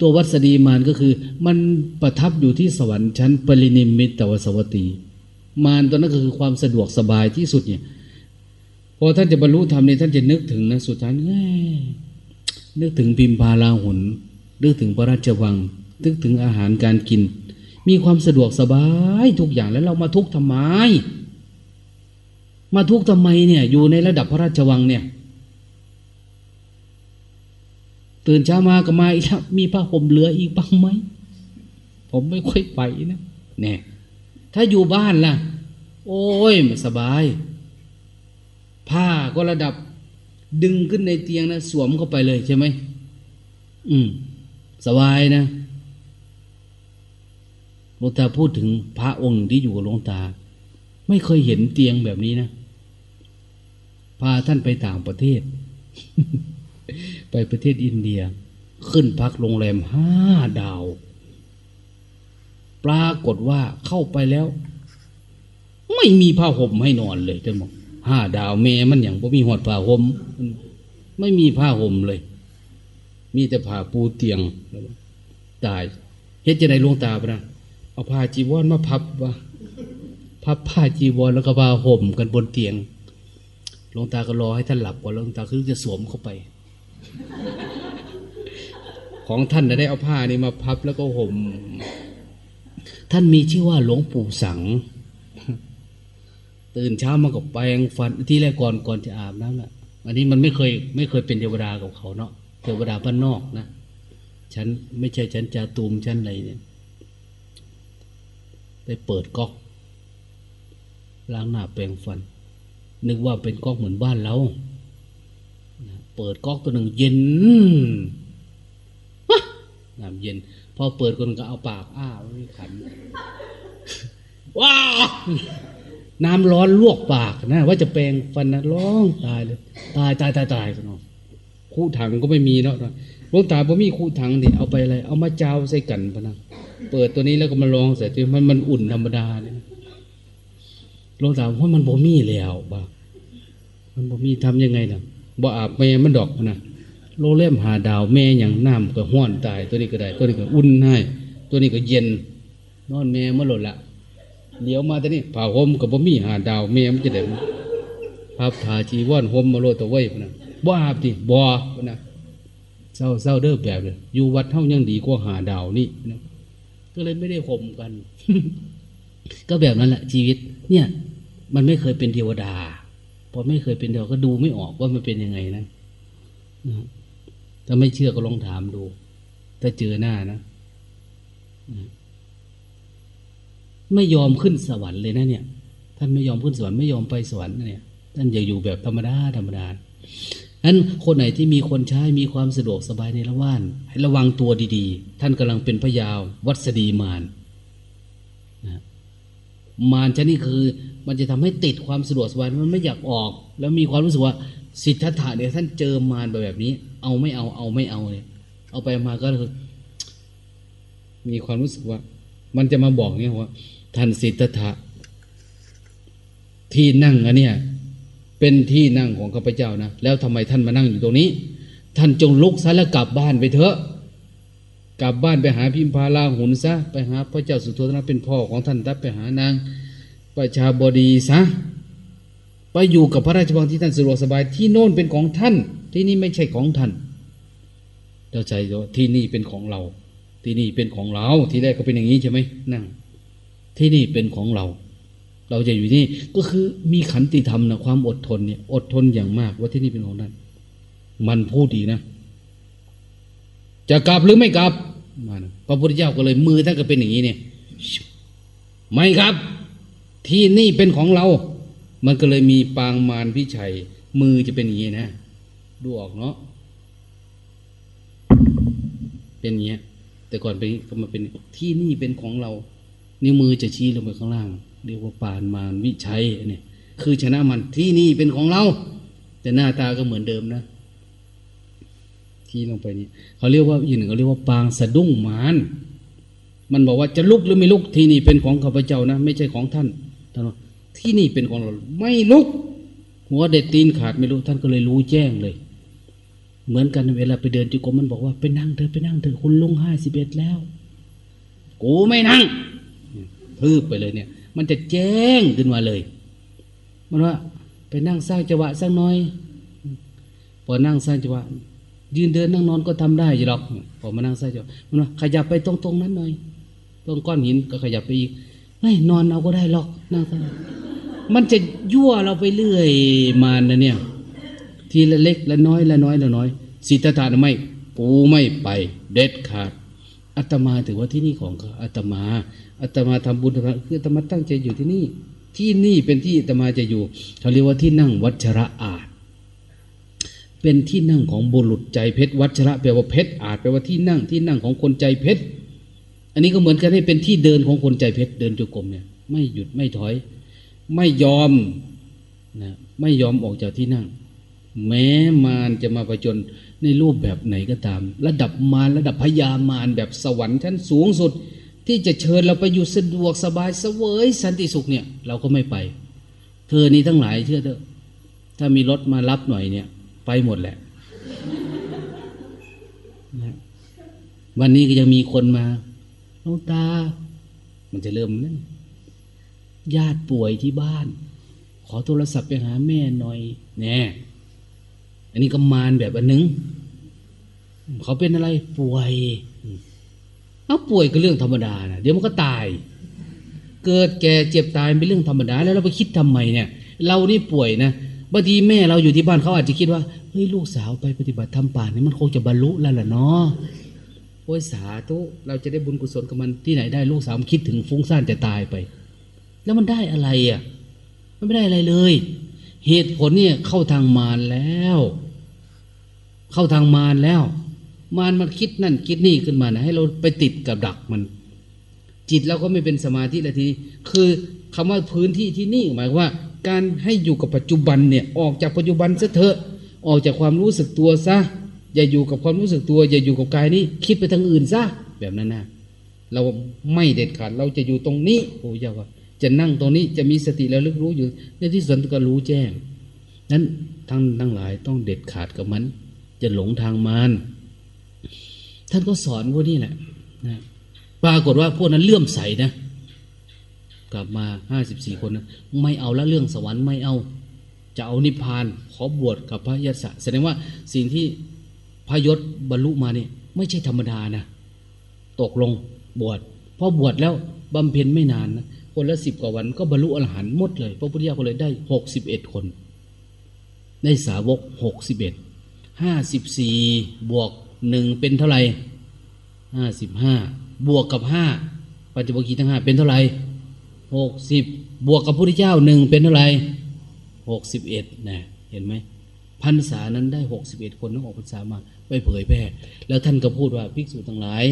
ตัววัสดีมารก็คือ มันประทับอยู่ที่สวรรค์ชั้นปรินิมิตวสวัตี มารตัวนั้นก็คือความสะดวกสบายที่สุดเนี่ยพอท่านจะบรรลุธรรมเนี่ยท่านจะนึกถึงนะสุดท้ายเอ้ย นึกถึงพิมพาลาหุนนึกถึงพระราชวัง นึกถึงอาหารการกิน มีความสะดวกสบายทุกอย่างแล้วเรามาทุกทำไม มาทุกทำไมเนี่ยอยู่ในระดับพระราชวังเนี่ย ตื่นเช้ามาก็มาอีกแล้วมีผ้าห่มเหลืออีกบ้างไหมผมไม่ค่อยไปนะเนี่ยถ้าอยู่บ้านล่ะ โอ้ยไม่สบาย ผ้าก็ระดับ ดึงขึ้นในเตียงนะสวมเข้าไปเลยใช่ไหมอืม สบายนะหลวงตาพูดถึงพระองค์ที่อยู่กับหลวงตา ไม่เคยเห็นเตียงแบบนี้นะพาท่านไปต่างประเทศ ไปประเทศอินเดีย ขึ้นพักโรงแรมห้าดาว ปรากฏว่าเข้าไปแล้ว ไม่มีผ้าห่มให้นอนเลยท่านบอก ห้าดาวแม่มันอย่างบ่มีหอดผ้าห่มไม่มีผ้าห่มเลย มีแต่ผ้าปูเตียงตายเฮ็ดจะได้ลวงตาปะนะเอาผ้าจีวรมาพับวะพับผ้าจีวรแล้วก็ผ้าห่มกันบนเตียงหลวงตาก็รอให้ท่านหลับก่อนหลวงตาคือจะสวมเข้าไป ของท่านจะได้เอาผ้านี้มาพับแล้วก็ห่มท่านมีชื่อว่าหลวงปู่สัง ตื่นเช้ามากับแปรงฟันที่แรกก่อนก่อนจะอาบน้ำนะอันนี้มันไม่เคยไม่เคยเป็นเทวดากับเขาเนาะเทวดาบ้านนอกนะฉันไม่ใช่ฉันจาตูมฉันอะไรเนี่ยไปเปิดก๊อกล้างหน้าแปรงฟัน นึกว่าเป็นก๊อกเหมือนบ้านเราเปิดก๊อกตัวหนึ่งเย็นน้ำเย็น พอเปิดคนก็เอาปาก อ้าวขันว้า น้ำร้อนลวกปากนะ ว่าจะแปรงฟันนะร้องตายเลย ตายตายตายตายกันเนาะคู่ถังก็ไม่มีเนาะหลวงตาบ่มีคู่ถังนี่เอาไปอะไรเอามาเจ้าใส่กันพนะเปิดตัวนี้แล้วก็มาลองใส่ตัวมันมันอุ่นธรรมดาเนี่ยหลวงตาว่ามันบ่มีแล้วบ้ามันบ่มีทำยังไงนะบ่อาบแม่มันดอกนะโลเล่มหาดาวแม่อย่างน้ำก็ห้อนตายตัวนี้ก็ได้ ตัวนี้ก็อุ่นให้ตัวนี้ก็เย็น นอนแม่มาหลดละ เดี๋ยวมาแต่นี่ผ่าห่มกับบ่มีหาดาวแม่มันจะได้พับผ่าจีวรห่มมาโลดตัวไว้พนะบ่อาบดิบ่พนะเศร้าเศร้าเด้อแบบเลยอยู่วัดเท่ายังดีกว่าหาดาวนี่นะก็เลยไม่ได้ห่มกัน ก็แบบนั้นแหละชีวิต เนี่ย มันไม่เคยเป็นเทวดาพอไม่เคยเป็นเทวดาก็ดูไม่ออกว่ามันเป็นยังไงนะนะถ้าไม่เชื่อก็ลองถามดู ถ้าเจอหน้านะนะ ไม่ยอมขึ้นสวรรค์เลยนะเนี่ย ท่านไม่ยอมขึ้นสวรรค์ไม่ยอมไปสวรรค์นะเนี่ย ท่านอยากอยู่แบบธรรมดาธรรมดานั้นคนไหนที่มีคนใช้มีความสะดวกสบายในละว่าน ให้ระวังตัวดีๆ ท่านกำลังเป็นพยาววัสดีมารนะมารชนิดคือ มันจะทำให้ติดความสะดวกสบายมันไม่อยากออก แล้วมีความรู้สึกว่าสิทธัตถะเนี่ยท่านเจอมารแบบนี้ เอาไม่เอาเอาไม่เอาเนี่ย เอาไปมาก็คือมีความรู้สึกว่า มันจะมาบอกเนี่ยว่า ท่านสิทธัตถะที่นั่งอันเนี้ยเป็นที่นั่งของข้าพเจ้านะแล้วทำไมท่านมานั่งอยู่ตรงนี้ ท่านจงลุกซะแล้วกลับบ้านไปเถอะ กลับบ้านไปหาพิมพาลาหุนซะไปหาพระเจ้าสุโธทนะเป็นพ่อของท่านทับไปหานางประชาบดีซะไปอยู่กับพระราชวังที่ท่านสะดวกสบายที่โน่นเป็นของท่าน ที่นี่ไม่ใช่ของท่านเข้าใจว่าที่นี่เป็นของเรา ที่นี่เป็นของเรา ที่แรกก็เป็นอย่างนี้ใช่ไหมนั่ง ที่นี่เป็นของเรา เราจะอยู่นี่ก็คือมีขันติธรรมนะความอดทนเนี่ย อดทนอย่างมาก ว่าที่นี่เป็นของท่านมันพูดดีนะ จะกลับหรือไม่กลับมานะพระพุทธเจ้าก็เลยมือท่านก็เป็นอย่างนี้เนี่ย ไม่ครับ ที่นี่เป็นของเรา มันก็เลยมีปางมารพิชัย มือจะเป็นอย่างนี้นะ ดูออกเนาะ เป็นอย่างเงี้แต่ก่อนไปก็มาเป็นที่นี่เป็นของเรา นิ้วมือจะชี้ลงไปข้างล่าง เรียกว่าปานมารวิชัยเนี่ยคือชนะมันที่นี่เป็นของเรา แต่หน้าตาก็เหมือนเดิมนะที่ลงไปนี่เขาเรียกว่าอีกหนึ่งเขาเรียกว่าปางสะดุ้งมารมันบอกว่าจะลุกหรือไม่ลุกที่นี่เป็นของข้าพเจ้านะ ไม่ใช่ของท่านท่านว่าที่นี่เป็นของเราไม่ลุก หัวเด็ดตีนขาดไม่รู้ท่านก็เลยรู้แจ้งเลย เหมือนกันเวลาไปเดินจุกรมมันบอกว่าไปนั่งเถอะไปนั่งเถอะคุณลุงห้าสิบเอ็ดแล้ว กูไม่นั่ง พืบไปเลยเนี่ย มันจะแจ้งขึ้นมาเลย มันว่าไปนั่งสร้างจังหวะสักน้อย พอนั่งสร้างจังหวะยืนเดินนั่งนอนก็ทำได้อยู่หรอกพอมานั่งสร้างจังหวะมันว่าขยับไปตรงตรงนั้นหน่อย ตรงก้อนหินก็ขยับไปอีกไม่นอนเอาก็ได้หรอกนั่งสร้างมันจะยั่วเราไปเรื่อยมานะเนี่ย ทีละเล็กละน้อยละน้อยละน้อยสิทธาไม่ปูไม่ไป เด็ดขาด อาตมาถือว่าที่นี่ของอาตมาอาตมาทำบุญทำคืออาตมาตั้งใจอยู่ที่นี่ ที่นี่เป็นที่อาตมาจะอยู่เขาเรียกว่าที่นั่งวัชระอาจเป็นที่นั่งของบุรุษใจเพชรวัชระแปลว่าเพชรอาจแปลว่าที่นั่งที่นั่งของคนใจเพชรอันนี้ก็เหมือนกันให้เป็นที่เดินของคนใจเพชรเดินจุกรมเนี่ยไม่หยุดไม่ถอย ไม่ยอมนะไม่ยอมออกจากที่นั่ง แม้มารจะมาประจน ในรูปแบบไหนก็ตาม ระดับมารระดับพยามารแบบสวรรค์ชั้นสูงสุด ที่จะเชิญเราไปอยู่สะดวกสบายเสวยสันติสุขเนี่ย เราก็ไม่ไป เธอนี้ทั้งหลายเชื่อเถอะ ถ้ามีรถมารับหน่อยเนี่ย ไปหมดแหละวันนี้ก็ยังมีคนมาน้องตา มันจะเริ่มนั่นญาติป่วยที่บ้าน ขอโทรศัพท์ไปหาแม่หน่อย แน่ อันนี้ก็มารแบบอันหนึ่ง เขาเป็นอะไรป่วย เอาป่วยก็เรื่องธรรมดานะเดี๋ยวมันก็ตาย เกิดแก่เจ็บตายเป็นเรื่องธรรมดา แล้วเราไปคิดทำไมเนี่ย เรานี่ป่วยนะบางทีแม่เราอยู่ที่บ้านเขาอาจจะคิดว่าเฮ้ยลูกสาวไปปฏิบัติธรรมป่านนี้มันคงจะบรรลุแล้วล่ะเนาะโอ้ยสาธุเราจะได้บุญกุศลกับมันที่ไหนได้ลูกสาวมันคิดถึงฟุ้งซ่านจะตายไป แล้วมันได้อะไรอะ มันไม่ได้อะไรเลย เหตุผลเนี่ยเข้าทางมารแล้ว เข้าทางมารแล้ว มารมันคิดนั่นคิดนี่ขึ้นมานะให้เราไปติดกับดักมัน จิตเราก็ไม่เป็นสมาธิแล้วทีนี้คือคำว่าพื้นที่ที่นี่หมายว่า การให้อยู่กับปัจจุบันเนี่ยออกจากปัจจุบันซะเถอะออกจากความรู้สึกตัวซะอย่าอยู่กับความรู้สึกตัว อย่าอยู่กับกายนี้คิดไปทางอื่นซะแบบนั้นนะเราไม่เด็ดขาดเราจะอยู่ตรงนี้โอ้ยาว่าจะนั่งตรงนี้จะมีสติแล้วลึกรู้อยู่ ในที่สุดก็รู้แจ้งนั้นทั้งทั้งหลายต้องเด็ดขาดกับมัน จะหลงทางมาร ท่านก็สอนพวกนี้แหละนะปรากฏว่าพวกนั้นเลื่อมใสนะ กลับมาห้าสิบสี่คนนะไม่เอาละเรื่องสวรรค์ไม่เอา จะเอานิพพานขอบวชกับพระยศแสดงว่าสิ่งที่พระยศบรรลุมาเนี่ยไม่ใช่ธรรมดานะ ตกลงบวชพอบวชแล้วบำเพ็ญไม่นานนะคนละสิบกว่าวันก็บรรลุอรหันต์หมดเลยพระพุทธเจ้าก็เลยได้หกสิบเอ็ดคน ได้สาวกหกสิบเอ็ดห้าสิบสี่บวก หนึ่งเป็นเท่าไหร่ห้าสิบห้าบวกกับห้าปัจจุบันกีทั้งห้าเป็นเท่าไหร่หกสิบบวกกับพระพุทธเจ้าหนึ่งเป็นเท่าไหร่หกสิบเอ็ดนะเห็นไหมพรรษานั้นได้หกสิบเอ็ดคนต้องออกพรรษามาไปเผยแพร่แล้วท่านก็พูดว่าภิกษุทั้งหลาย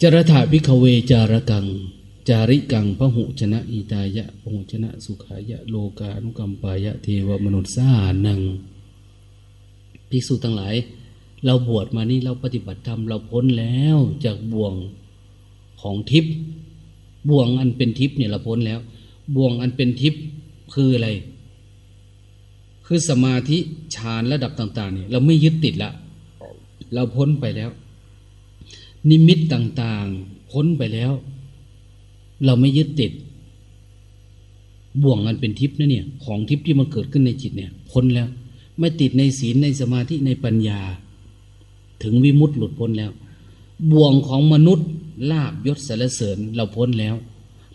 จรถาพิกเวจารกัง จาริกังพระหุชนะอิตายะพหุชนะ สุขายะ โลกานุกัมปายะเทวมนุษย์สานังภิกษุทั้งหลาย เราบวชมานี่เราปฏิบัติธรรมเราพ้นแล้วจากบ่วงของทิพย์บ่วงอันเป็นทิพย์เนี่ยเราพ้นแล้ว บ่วงอันเป็นทิพย์คืออะไร คือสมาธิฌานระดับต่าง ๆ เนี่ย เราไม่ยึดติดละ เราพ้นไปแล้ว นิมิตต่างๆ พ้นไปแล้ว เราไม่ยึดติด บ่วงกันเป็นทิพย์นะเนี่ย ของทิพย์ที่มันเกิดขึ้นในจิตเนี่ย พ้นแล้ว ไม่ติดในศีลในสมาธิในปัญญา ถึงวิมุตติหลุดพ้นแล้ว บ่วงของมนุษย์ลาบยศสารเสริญเราพ้นแล้ว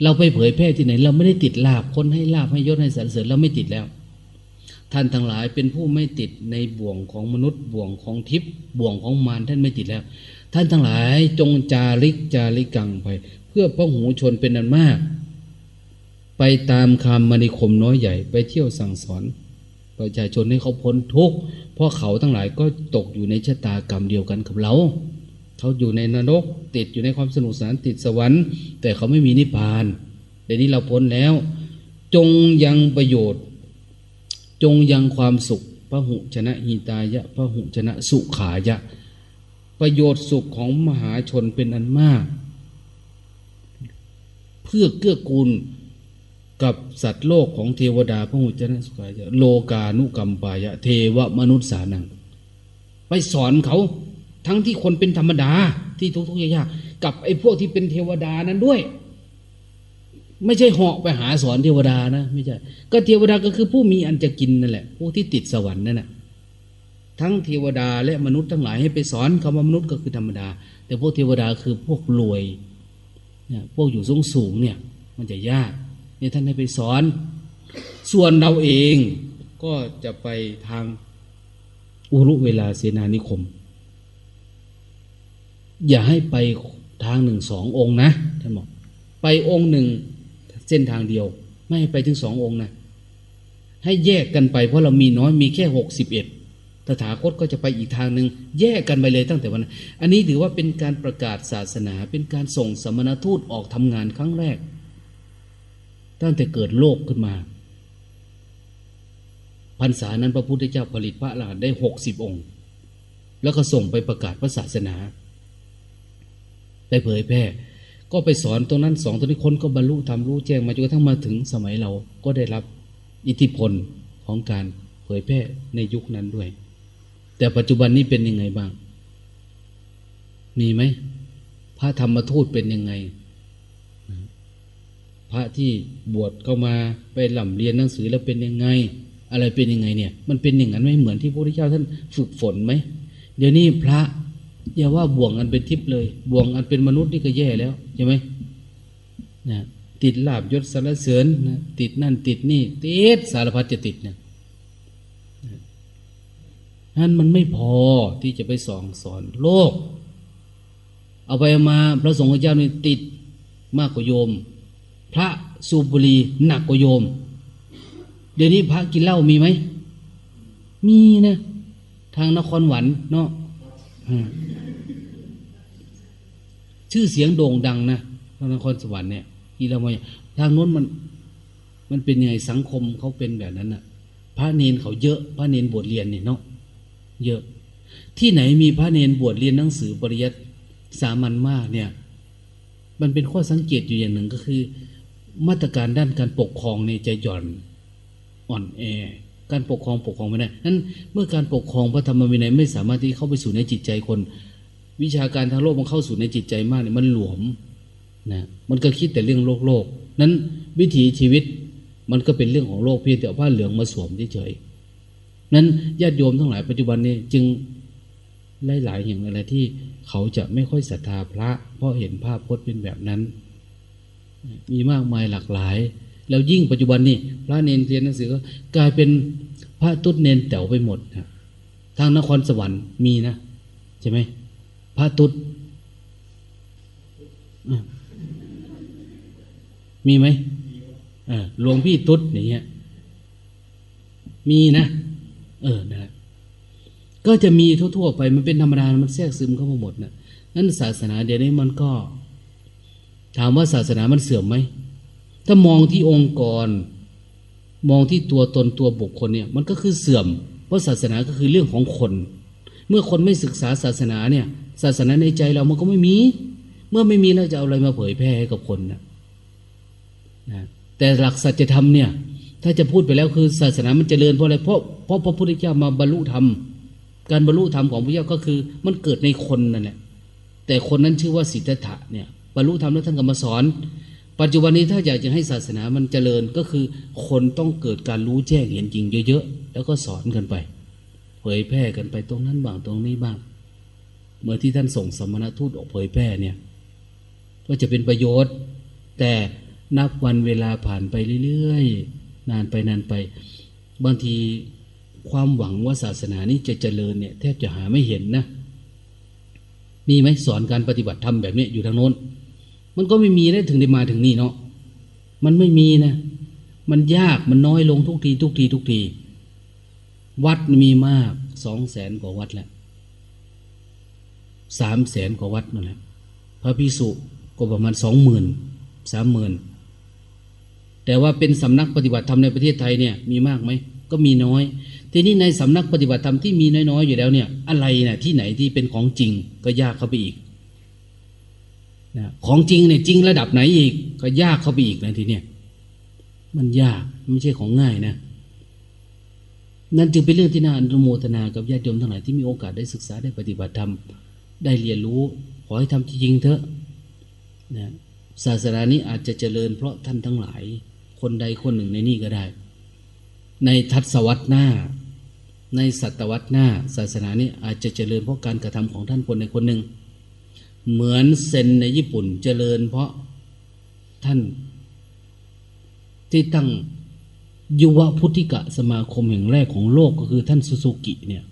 เราไปเผยแพร่ที่ไหน เราไม่ได้ติดลาบคนให้ลาบให้ยศให้สารเสริญเราไม่ติดแล้ว ท่านทั้งหลายเป็นผู้ไม่ติดในบ่วงของมนุษย์บ่วงของทิพย์บ่วงของมารท่านไม่ติดแล้ว ท่านทั้งหลายจงจาริกจาริกังไป เพื่อพระหูชนเป็นอันมาก ไปตามคำมณีคมน้อยใหญ่ไปเที่ยวสั่งสอนประชาชนให้เขาพ้นทุกข์ เพราะเขาทั้งหลายก็ตกอยู่ในชะตากรรมเดียวกันกับเรา เขาอยู่ในนรกติดอยู่ในความสนุกสนานติดสวรรค์ แต่เขาไม่มีนิพพานเดี๋ยวนี้เราพ้นแล้ว จงยังประโยชน์ จงยังความสุขพระหุชนะหิตายะพระหุชนะสุขายะ ประโยชน์สุขของมหาชนเป็นอันมาก เพื่อเกื้อกูล กับสัตว์โลกของเทวดาพระหุชนะสุขายะโลกานุกรรมปายะ เทวมนุษย์สานัง ไปสอนเขาทั้งที่คนเป็นธรรมดาที่ทุกๆยากๆกับไอ้พวกที่เป็นเทวดานั้นด้วย ไม่ใช่เหาะไปหาสอนเทวดานะไม่ใช่ ก็เทวดาก็คือผู้มีอันจะกินนั่นแหละ ผู้ที่ติดสวรรค์นั่นแหละทั้งเทวดาและมนุษย์ทั้งหลายให้ไปสอนคำว่ามนุษย์ก็คือธรรมดา แต่พวกเทวดาคือพวกรวยเนี่ยพวกอยู่สูงสูงเนี่ย มันจะยาก เนี่ยท่านให้ไปสอน ส่วนเราเองก็จะไปทางอุรุเวลาเสนานิคม อย่าให้ไปทางหนึ่งสององค์นะท่านบอกไปองค์หนึ่งเส้นทางเดียว ไม่ให้ไปถึงสององค์นะ ให้แยกกันไปเพราะเรามีน้อยมีแค่หกสิบเอ็ดตถาคตก็จะไปอีกทางหนึ่งแยกกันไปเลยตั้งแต่วันนั้นอันนี้ถือว่าเป็นการประกาศศาสนา เป็นการส่งสมณทูตออกทำงานครั้งแรก ตั้งแต่เกิดโลกขึ้นมาพรรษานั้นพระพุทธเจ้าผลิตพระอรหันต์ได้หกสิบองค์ แล้วก็ส่งไปประกาศพระศาสนา ไปเผยแพร่ก็ไปสอนตรงนั้นสองตัวนี้คนก็บรรลุทำรู้แจ้งมาจนกระทั่งมาถึงสมัยเราก็ได้รับอิทธิพลของการเผยแพร่ในยุคนั้นด้วย แต่ปัจจุบันนี้เป็นยังไงบ้าง มีไหมพระธรรมทูตเป็นยังไง พระที่บวชเข้ามาไปหล่ำเรียนหนังสือแล้วเป็นยังไง อะไรเป็นยังไงเนี่ย มันเป็นอย่างนั้นไหมเหมือนที่พระพุทธเจ้าท่านฝึกฝนไหมเดี๋ยวนี้พระอย่าว่าบ่วงอันเป็นทิพย์เลย บ่วงอันเป็นมนุษย์นี่ก็แย่แล้วใช่ไหมนะติดลาบยศสารเสริญนะติดนั่นติดนี่ติดสารพัดจะติดเนี่ยนั้นมันไม่พอที่จะไปสอนสอนโลก เอาไปมาพระสงฆ์เจ้านี่ติดมากกว่าโยม พระสูบบุรีหนักกว่าโยม เดี๋ยวนี้พระกินเหล้ามีไหม มีนะ ทางนครหวันเนาะชื่อเสียงโด่งดังนะพระนครสวรรค์เนี่ยที่เรามาทางโน้นมัน มันเป็นยังไงสังคมเขาเป็นแบบนั้นน่ะ พระเนนเขาเยอะ พระเนนบวชเรียนเนี่ยเนาะเยอะ ที่ไหนมีพระเนนบวชเรียนหนังสือปริยัติสามัญมากเนี่ย มันเป็นข้อสังเกตอยู่อย่างหนึ่งก็คือ มาตรการด้านการปกครองเนี่ยจะหย่อนอ่อนแอ การปกครองปกครองไม่ได้นั้นเมื่อการปกครองพระธรรมวินัยไม่สามารถที่เข้าไปสู่ในจิตใจคน วิชาการทางโลกมันเข้าสู่ในจิตใจมากเนี่ยมันหลวมนะมันก็คิดแต่เรื่องโลกโลก นั้นวิถีชีวิตมันก็เป็นเรื่องของโลกเพียงแต่ผ้าเหลืองมาสวมเฉยนั้นญาติโยมทั้งหลายปัจจุบันนี้จึงหลายๆอย่างอะไรที่เขาจะไม่ค่อยศรัทธาพระ เพราะเห็นภาพพจน์เป็นแบบนั้น มีมากมายหลากหลาย แล้วยิ่งปัจจุบันนี้พระเนนเรียนหนังสือก็กลายเป็นพระตุ๊ดเนนแต๋วไปหมดนะทางนครสวรรค์มีนะใช่ไหมพระตุ๊ดมีไหมหลวงพี่ตุ๊ดอย่างเงี้ย มีนะ เออนะก็จะมีทั่วๆไปมันเป็นธรรมดา มันแทรกซึมเข้ามาหมดนะนั้นศาสนาเดี๋ยวนี้มันก็ ถามว่าศาสนามันเสื่อมไหม ถ้ามองที่องค์กร มองที่ตัวตนตัวบุคคลเนี่ย มันก็คือเสื่อม เพราะศาสนาก็คือเรื่องของคน เมื่อคนไม่ศึกษาศาสนาเนี่ย ศาสนาในใจเรามันก็ไม่มี เมื่อไม่มีเราจะเอาอะไรมาเผยแพร่ให้กับคนนะนะแต่หลักสัจธรรมเนี่ย ถ้าจะพูดไปแล้วคือศาสนามันเจริญเพราะอะไร เพราะเพราะพระพุทธเจ้ามาบรรลุธรรม การบรรลุธรรมของพระเจ้าก็คือ มันเกิดในคนนั่นแหละแต่คนนั้นชื่อว่าสิทธัตถะเนี่ย รรลุธรรมแล้วท่านก็มาสอน ปัจจุบันนี้ถ้าอยากจะให้ศาสนามันเจริญก็คือ คนต้องเกิดการรู้แจ้งเห็นจริงเยอะๆ แล้วก็สอนกันไป เผยแพร่กันไปตรงนั้นบ้างตรงนี้บ้าง เมื่อที่ท่านส่งสมณทูตออกเผยแพร่เนี่ย ก็จะเป็นประโยชน์ แต่นับวันเวลาผ่านไปเรื่อยๆ นานไปนานไป บางทีความหวังว่าศาสนานี้จะเจริญเนี่ย แทบจะหาไม่เห็นนะ มีไหมสอนการปฏิบัติธรรมแบบนี้อยู่ทางโน้น มันก็ไม่มีได้ถึงได้มาถึงนี่เนาะมันไม่มีนะ มันยากมันน้อยลงทุกทีทุกทีทุกที วัดมีมากสองแสนกว่าวัดแล้วสามแสนกว่าวัดนั่นแหละพระพิสุก็ประมาณสองหมื่นสามหมื่นแต่ว่าเป็นสำนักปฏิบัติธรรมในประเทศไทยเนี่ยมีมากไหมก็มีน้อย ทีนี้ในสำนักปฏิบัติธรรมที่มีน้อยๆอยู่แล้วเนี่ย อะไรนะที่ไหนที่เป็นของจริงก็ยากเข้าไปอีก นะของจริงเนี่ยจริงระดับไหนอีก ก็ยากเข้าไปอีกนะทีเนี้ยมันยากไม่ใช่ของง่ายนะ นั่นจึงเป็นเรื่องที่น่าอนุโมทนากับญาติโยมทั้งหลายที่มีโอกาสได้ศึกษาได้ปฏิบัติธรรมได้เรียนรู้ ขอให้ทำจริงเถอะนะศาสนานี้อาจจะเจริญเพราะท่านทั้งหลาย คนใดคนหนึ่งในนี่ก็ได้ ในทัศวรรษหน้า ในศตวรรษหน้า ศาสนานี้อาจจะเจริญเพราะการกระทำของท่านคนใดคนหนึ่ง เหมือนเซนในญี่ปุ่นเจริญ เพราะท่านที่ตั้งยุวพุทธิกะสมาคมแห่งแรกของโลกก็คือท่านสุสุกิเนี่ย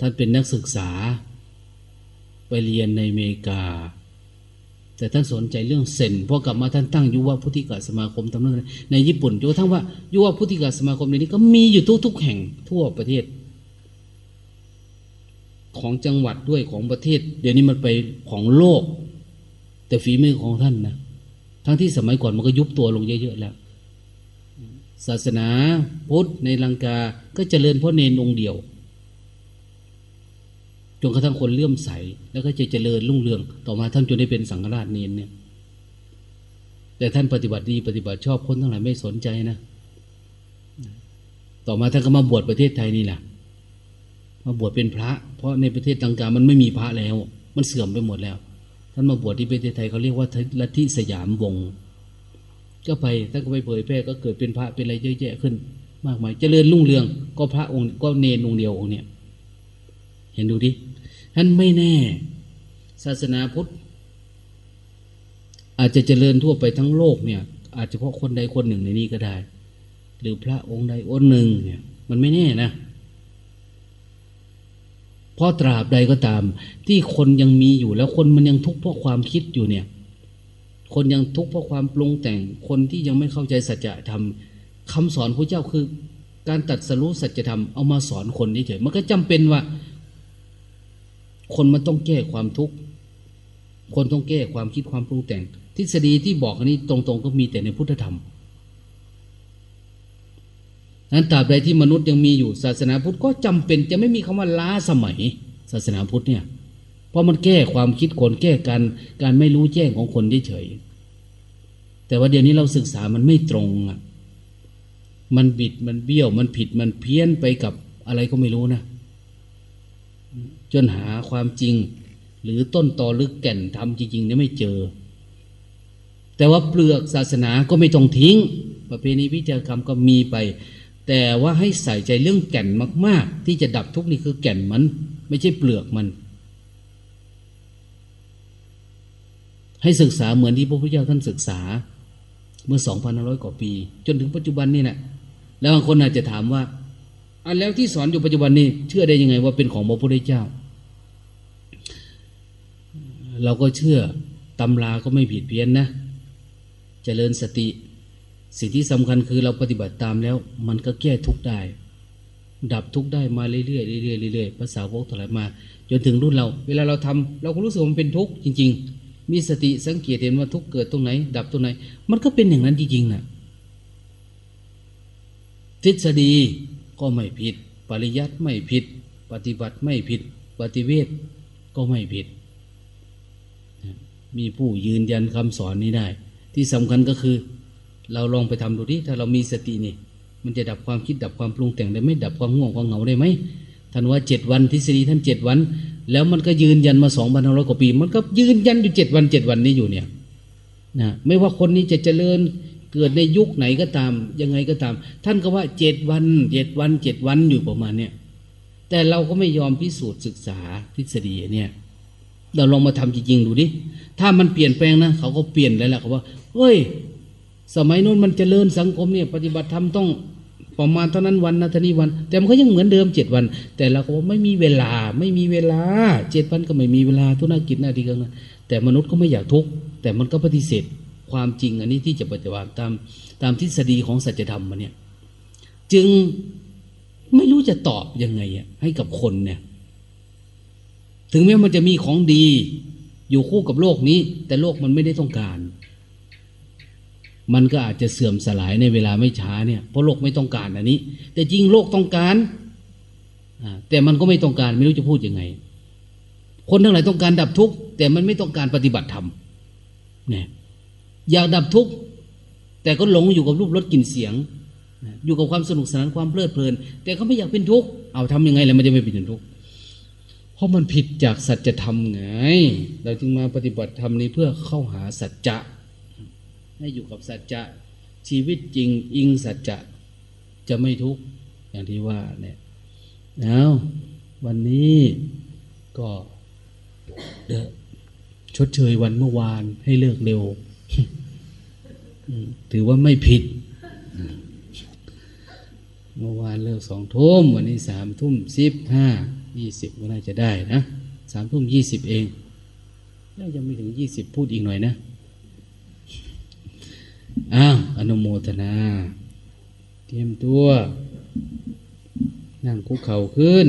ท่านเป็นนักศึกษา ไปเรียนในอเมริกา แต่ท่านสนใจเรื่องเซนพอกลับมาท่านตั้งยุวพุทธิกะสมาคมทำนั้นในญี่ปุ่นจนกระทั่งว่ายุวพุทธิกะสมาคมในนี้ก็มีอยู่ทุกๆแห่งทั่วประเทศ ของจังหวัดด้วยของประเทศ เดี๋ยวนี้มันไปของโลก แต่ฝีมือของท่านนะทั้งที่สมัยก่อนมันก็ยุบตัวลงเยอะๆแล้ว ศาสนาพุทธในลังกาก็เจริญเพราะเนนองเดียวจนกระทั่งคนเลื่อมใส แล้วก็จะเจริญรุ่งเรือง ต่อมาท่านจนได้เป็นสังฆราชเนนเนี่ย แต่ท่านปฏิบัติดีปฏิบัติชอบคนทั้งหลายไม่สนใจนะ ต่อมาท่านก็มาบวชประเทศไทยนี่แหละ มาบวชเป็นพระ เพราะในประเทศลังกามันไม่มีพระแล้ว มันเสื่อมไปหมดแล้ว ท่านมาบวชที่ประเทศไทยเขาเรียกว่าลัทธิสยามวงก็ไปท่านก็ไปเผยแพร่ก็เกิดเป็นพระเป็นอะไรเยอะแยะขึ้น มากมายเจริญรุ่งเรือง ก็พระองค์ก็เนนองเดียวองค์เนี่ย เห็นดูดิท่านไม่แน่ ศาสนาพุทธอาจจะเจริญทั่วไปทั้งโลกเนี่ย อาจจะเพราะคนใดคนหนึ่งในนี้ก็ได้ หรือพระองค์ใดองค์หนึ่งเนี่ย มันไม่แน่นะ เพราะตราบใดก็ตาม ที่คนยังมีอยู่แล้วคนมันยังทุกข์เพราะความคิดอยู่เนี่ย คนยังทุกข์เพราะความปรุงแต่งคนที่ยังไม่เข้าใจสัจธรรมคำสอนพระเจ้าคือ การตัดสรู้สัจธรรมเอามาสอนคนนี้เฉยมันก็จำเป็นว่า คนมันต้องแก้ความทุกข์คนต้องแก้ความคิดความปรุงแต่ง ทฤษฎีที่บอกอันนี้ตรงๆ ก็มีแต่ในพุทธธรรม นั้นตราบใดที่มนุษย์ยังมีอยู่ศาสนาพุทธก็จำเป็นจะไม่มีคำว่าล้าสมัย ศาสนาพุทธเนี่ยเพราะมันแก้ความคิดคนแก้การการไม่รู้แจ้งของคนเฉยแต่ว่าเดี๋ยวนี้เราศึกษามันไม่ตรงอะมันบิดมันเบี้ยว มันผิดมันเพี้ยนไปกับอะไรก็ไม่รู้นะจนหาความจริง หรือต้นตอลึกแก่นทำจริงๆเนี่ยไม่เจอ แต่ว่าเปลือกศาสนาก็ไม่ต้องทิ้ง ประเพณีพิธีกรรมก็มีไป แต่ว่าให้ใส่ใจเรื่องแก่นมาก ๆ ที่จะดับทุกข์นี่คือแก่นมัน ไม่ใช่เปลือกมัน ให้ศึกษาเหมือนที่พระพุทธเจ้าท่านศึกษา เมื่อสองพันร้อยกว่าปี จนถึงปัจจุบันนี่แหละแล้วบางคนอาจจะถามว่าอันแล้วที่สอนอยู่ปัจจุบันนี้ เชื่อได้ยังไงว่าเป็นของพระพุทธเจ้า เราก็เชื่อตำราก็ไม่ผิดเพี้ยนนะจะเจริญสติ สิ่งที่สำคัญคือเราปฏิบัติตามแล้ว มันก็แก้ทุกได้ ดับทุกได้มาเรื่อยๆเรื่อยๆเรื่อยๆภาษาพวกถลายมา จนถึงรุ่นเรา เวลาเราทำเราก็รู้สึกมันเป็นทุกข์จริง ๆ มีสติสังเกตเห็นว่าทุกข์เกิดตรงไหน ดับตรงไหน มันก็เป็นอย่างนั้นจริงๆนะทฤษฎีก็ไม่ผิด ปริยัติไม่ผิด ปฏิบัติไม่ผิด ปฏิเวทก็ไม่ผิด มีผู้ยืนยันคำสอนนี้ได้ ที่สำคัญก็คือ เราลองไปทำดูดิถ้าเรามีสตินี่ มันจะดับความคิดดับความปรุงแต่งได้ไหมดับความง่วงความเหงาได้ไหมท่านว่าเจ็ดวันทฤษฎีท่านเจ็ดวัน แล้วมันก็ยืนยันมาสองพันห้าร้อยกว่าปี มันก็ยืนยันอยู่เจ็ดวันเจ็ดวันนี้อยู่เนี่ยนะไม่ว่าคนนี้จะเจริญเกิดในยุคไหนก็ตาม ยังไงก็ตาม ท่านก็ว่าเจ็ดวันเจ็ดวันเจ็ดวันอยู่ประมาณเนี่ยแต่เราก็ไม่ยอมพิสูจน์ศึกษาทฤษฎีเนี่ยเราลองมาทำจริงๆดูดิถ้ามันเปลี่ยนแปลงนะเขาก็เปลี่ยนแล้วแหละเขาว่าเฮ้ย สมัยโน้นมันเจริญสังคมเนี่ยปฏิบัติธรรมต้องประมาณเท่านั้นวันนะท่านี้วัน แต่มันก็ยังเหมือนเดิมเจ็ดวัน แต่เราก็ไม่มีเวลาไม่มีเวลาเจ็ดวันก็ไม่มีเวลาทุกนากิจหน้าที่กันนะแต่มนุษย์ก็ไม่อยากทุกข์แต่มันก็ปฏิเสธความจริงอันนี้ที่จะปฏิบัติตามตามทฤษฎีของสัจธรรมมาเนี่ยจึงไม่รู้จะตอบยังไงอะให้กับคนเนี่ย ถึงแม้มันจะมีของดี อยู่คู่กับโลกนี้ แต่โลกมันไม่ได้ต้องการ มันก็อาจจะเสื่อมสลายในเวลาไม่ช้าเนี่ยเพราะโลกไม่ต้องการอันนี้ แต่จริงโลกต้องการแต่มันก็ไม่ต้องการไม่รู้จะพูดยังไง คนทั้งหลายต้องการดับทุกข์แต่มันไม่ต้องการปฏิบัติธรรมเนี่ยอยากดับทุกข์แต่ก็หลงอยู่กับรูปรสกลิ่นเสียง อยู่กับความสนุกสนานความเพลิดเพลิน แต่เขาไม่อยากเป็นทุกข์เอาทำยังไงแล้วมันจะไม่เป็นทุกข์เพราะมันผิดจากสัจธรรมไง เราจึงมาปฏิบัติธรรมนี้เพื่อเข้าหาสัจจะ ให้อยู่กับสัจจะชีวิตจริงอิงสัจจะจะไม่ทุกข์อย่างที่ว่าเนี่ยแล้ววันนี้ก็เดชดเชยวันเมื่อวานให้เลิกเร็ว ถือว่าไม่ผิด เมื่อวานเลิกสองทุ่มวันนี้สามทุ่มสิบห้ายี่สิบก็น่าจะได้นะสามทุ่มยี่สิบเองน่าจะไม่ถึงยี่สิบพูดอีกหน่อยนะ อ้าวอนุโมทนา เตรียมตัว นั่งคุกเข่าขึ้น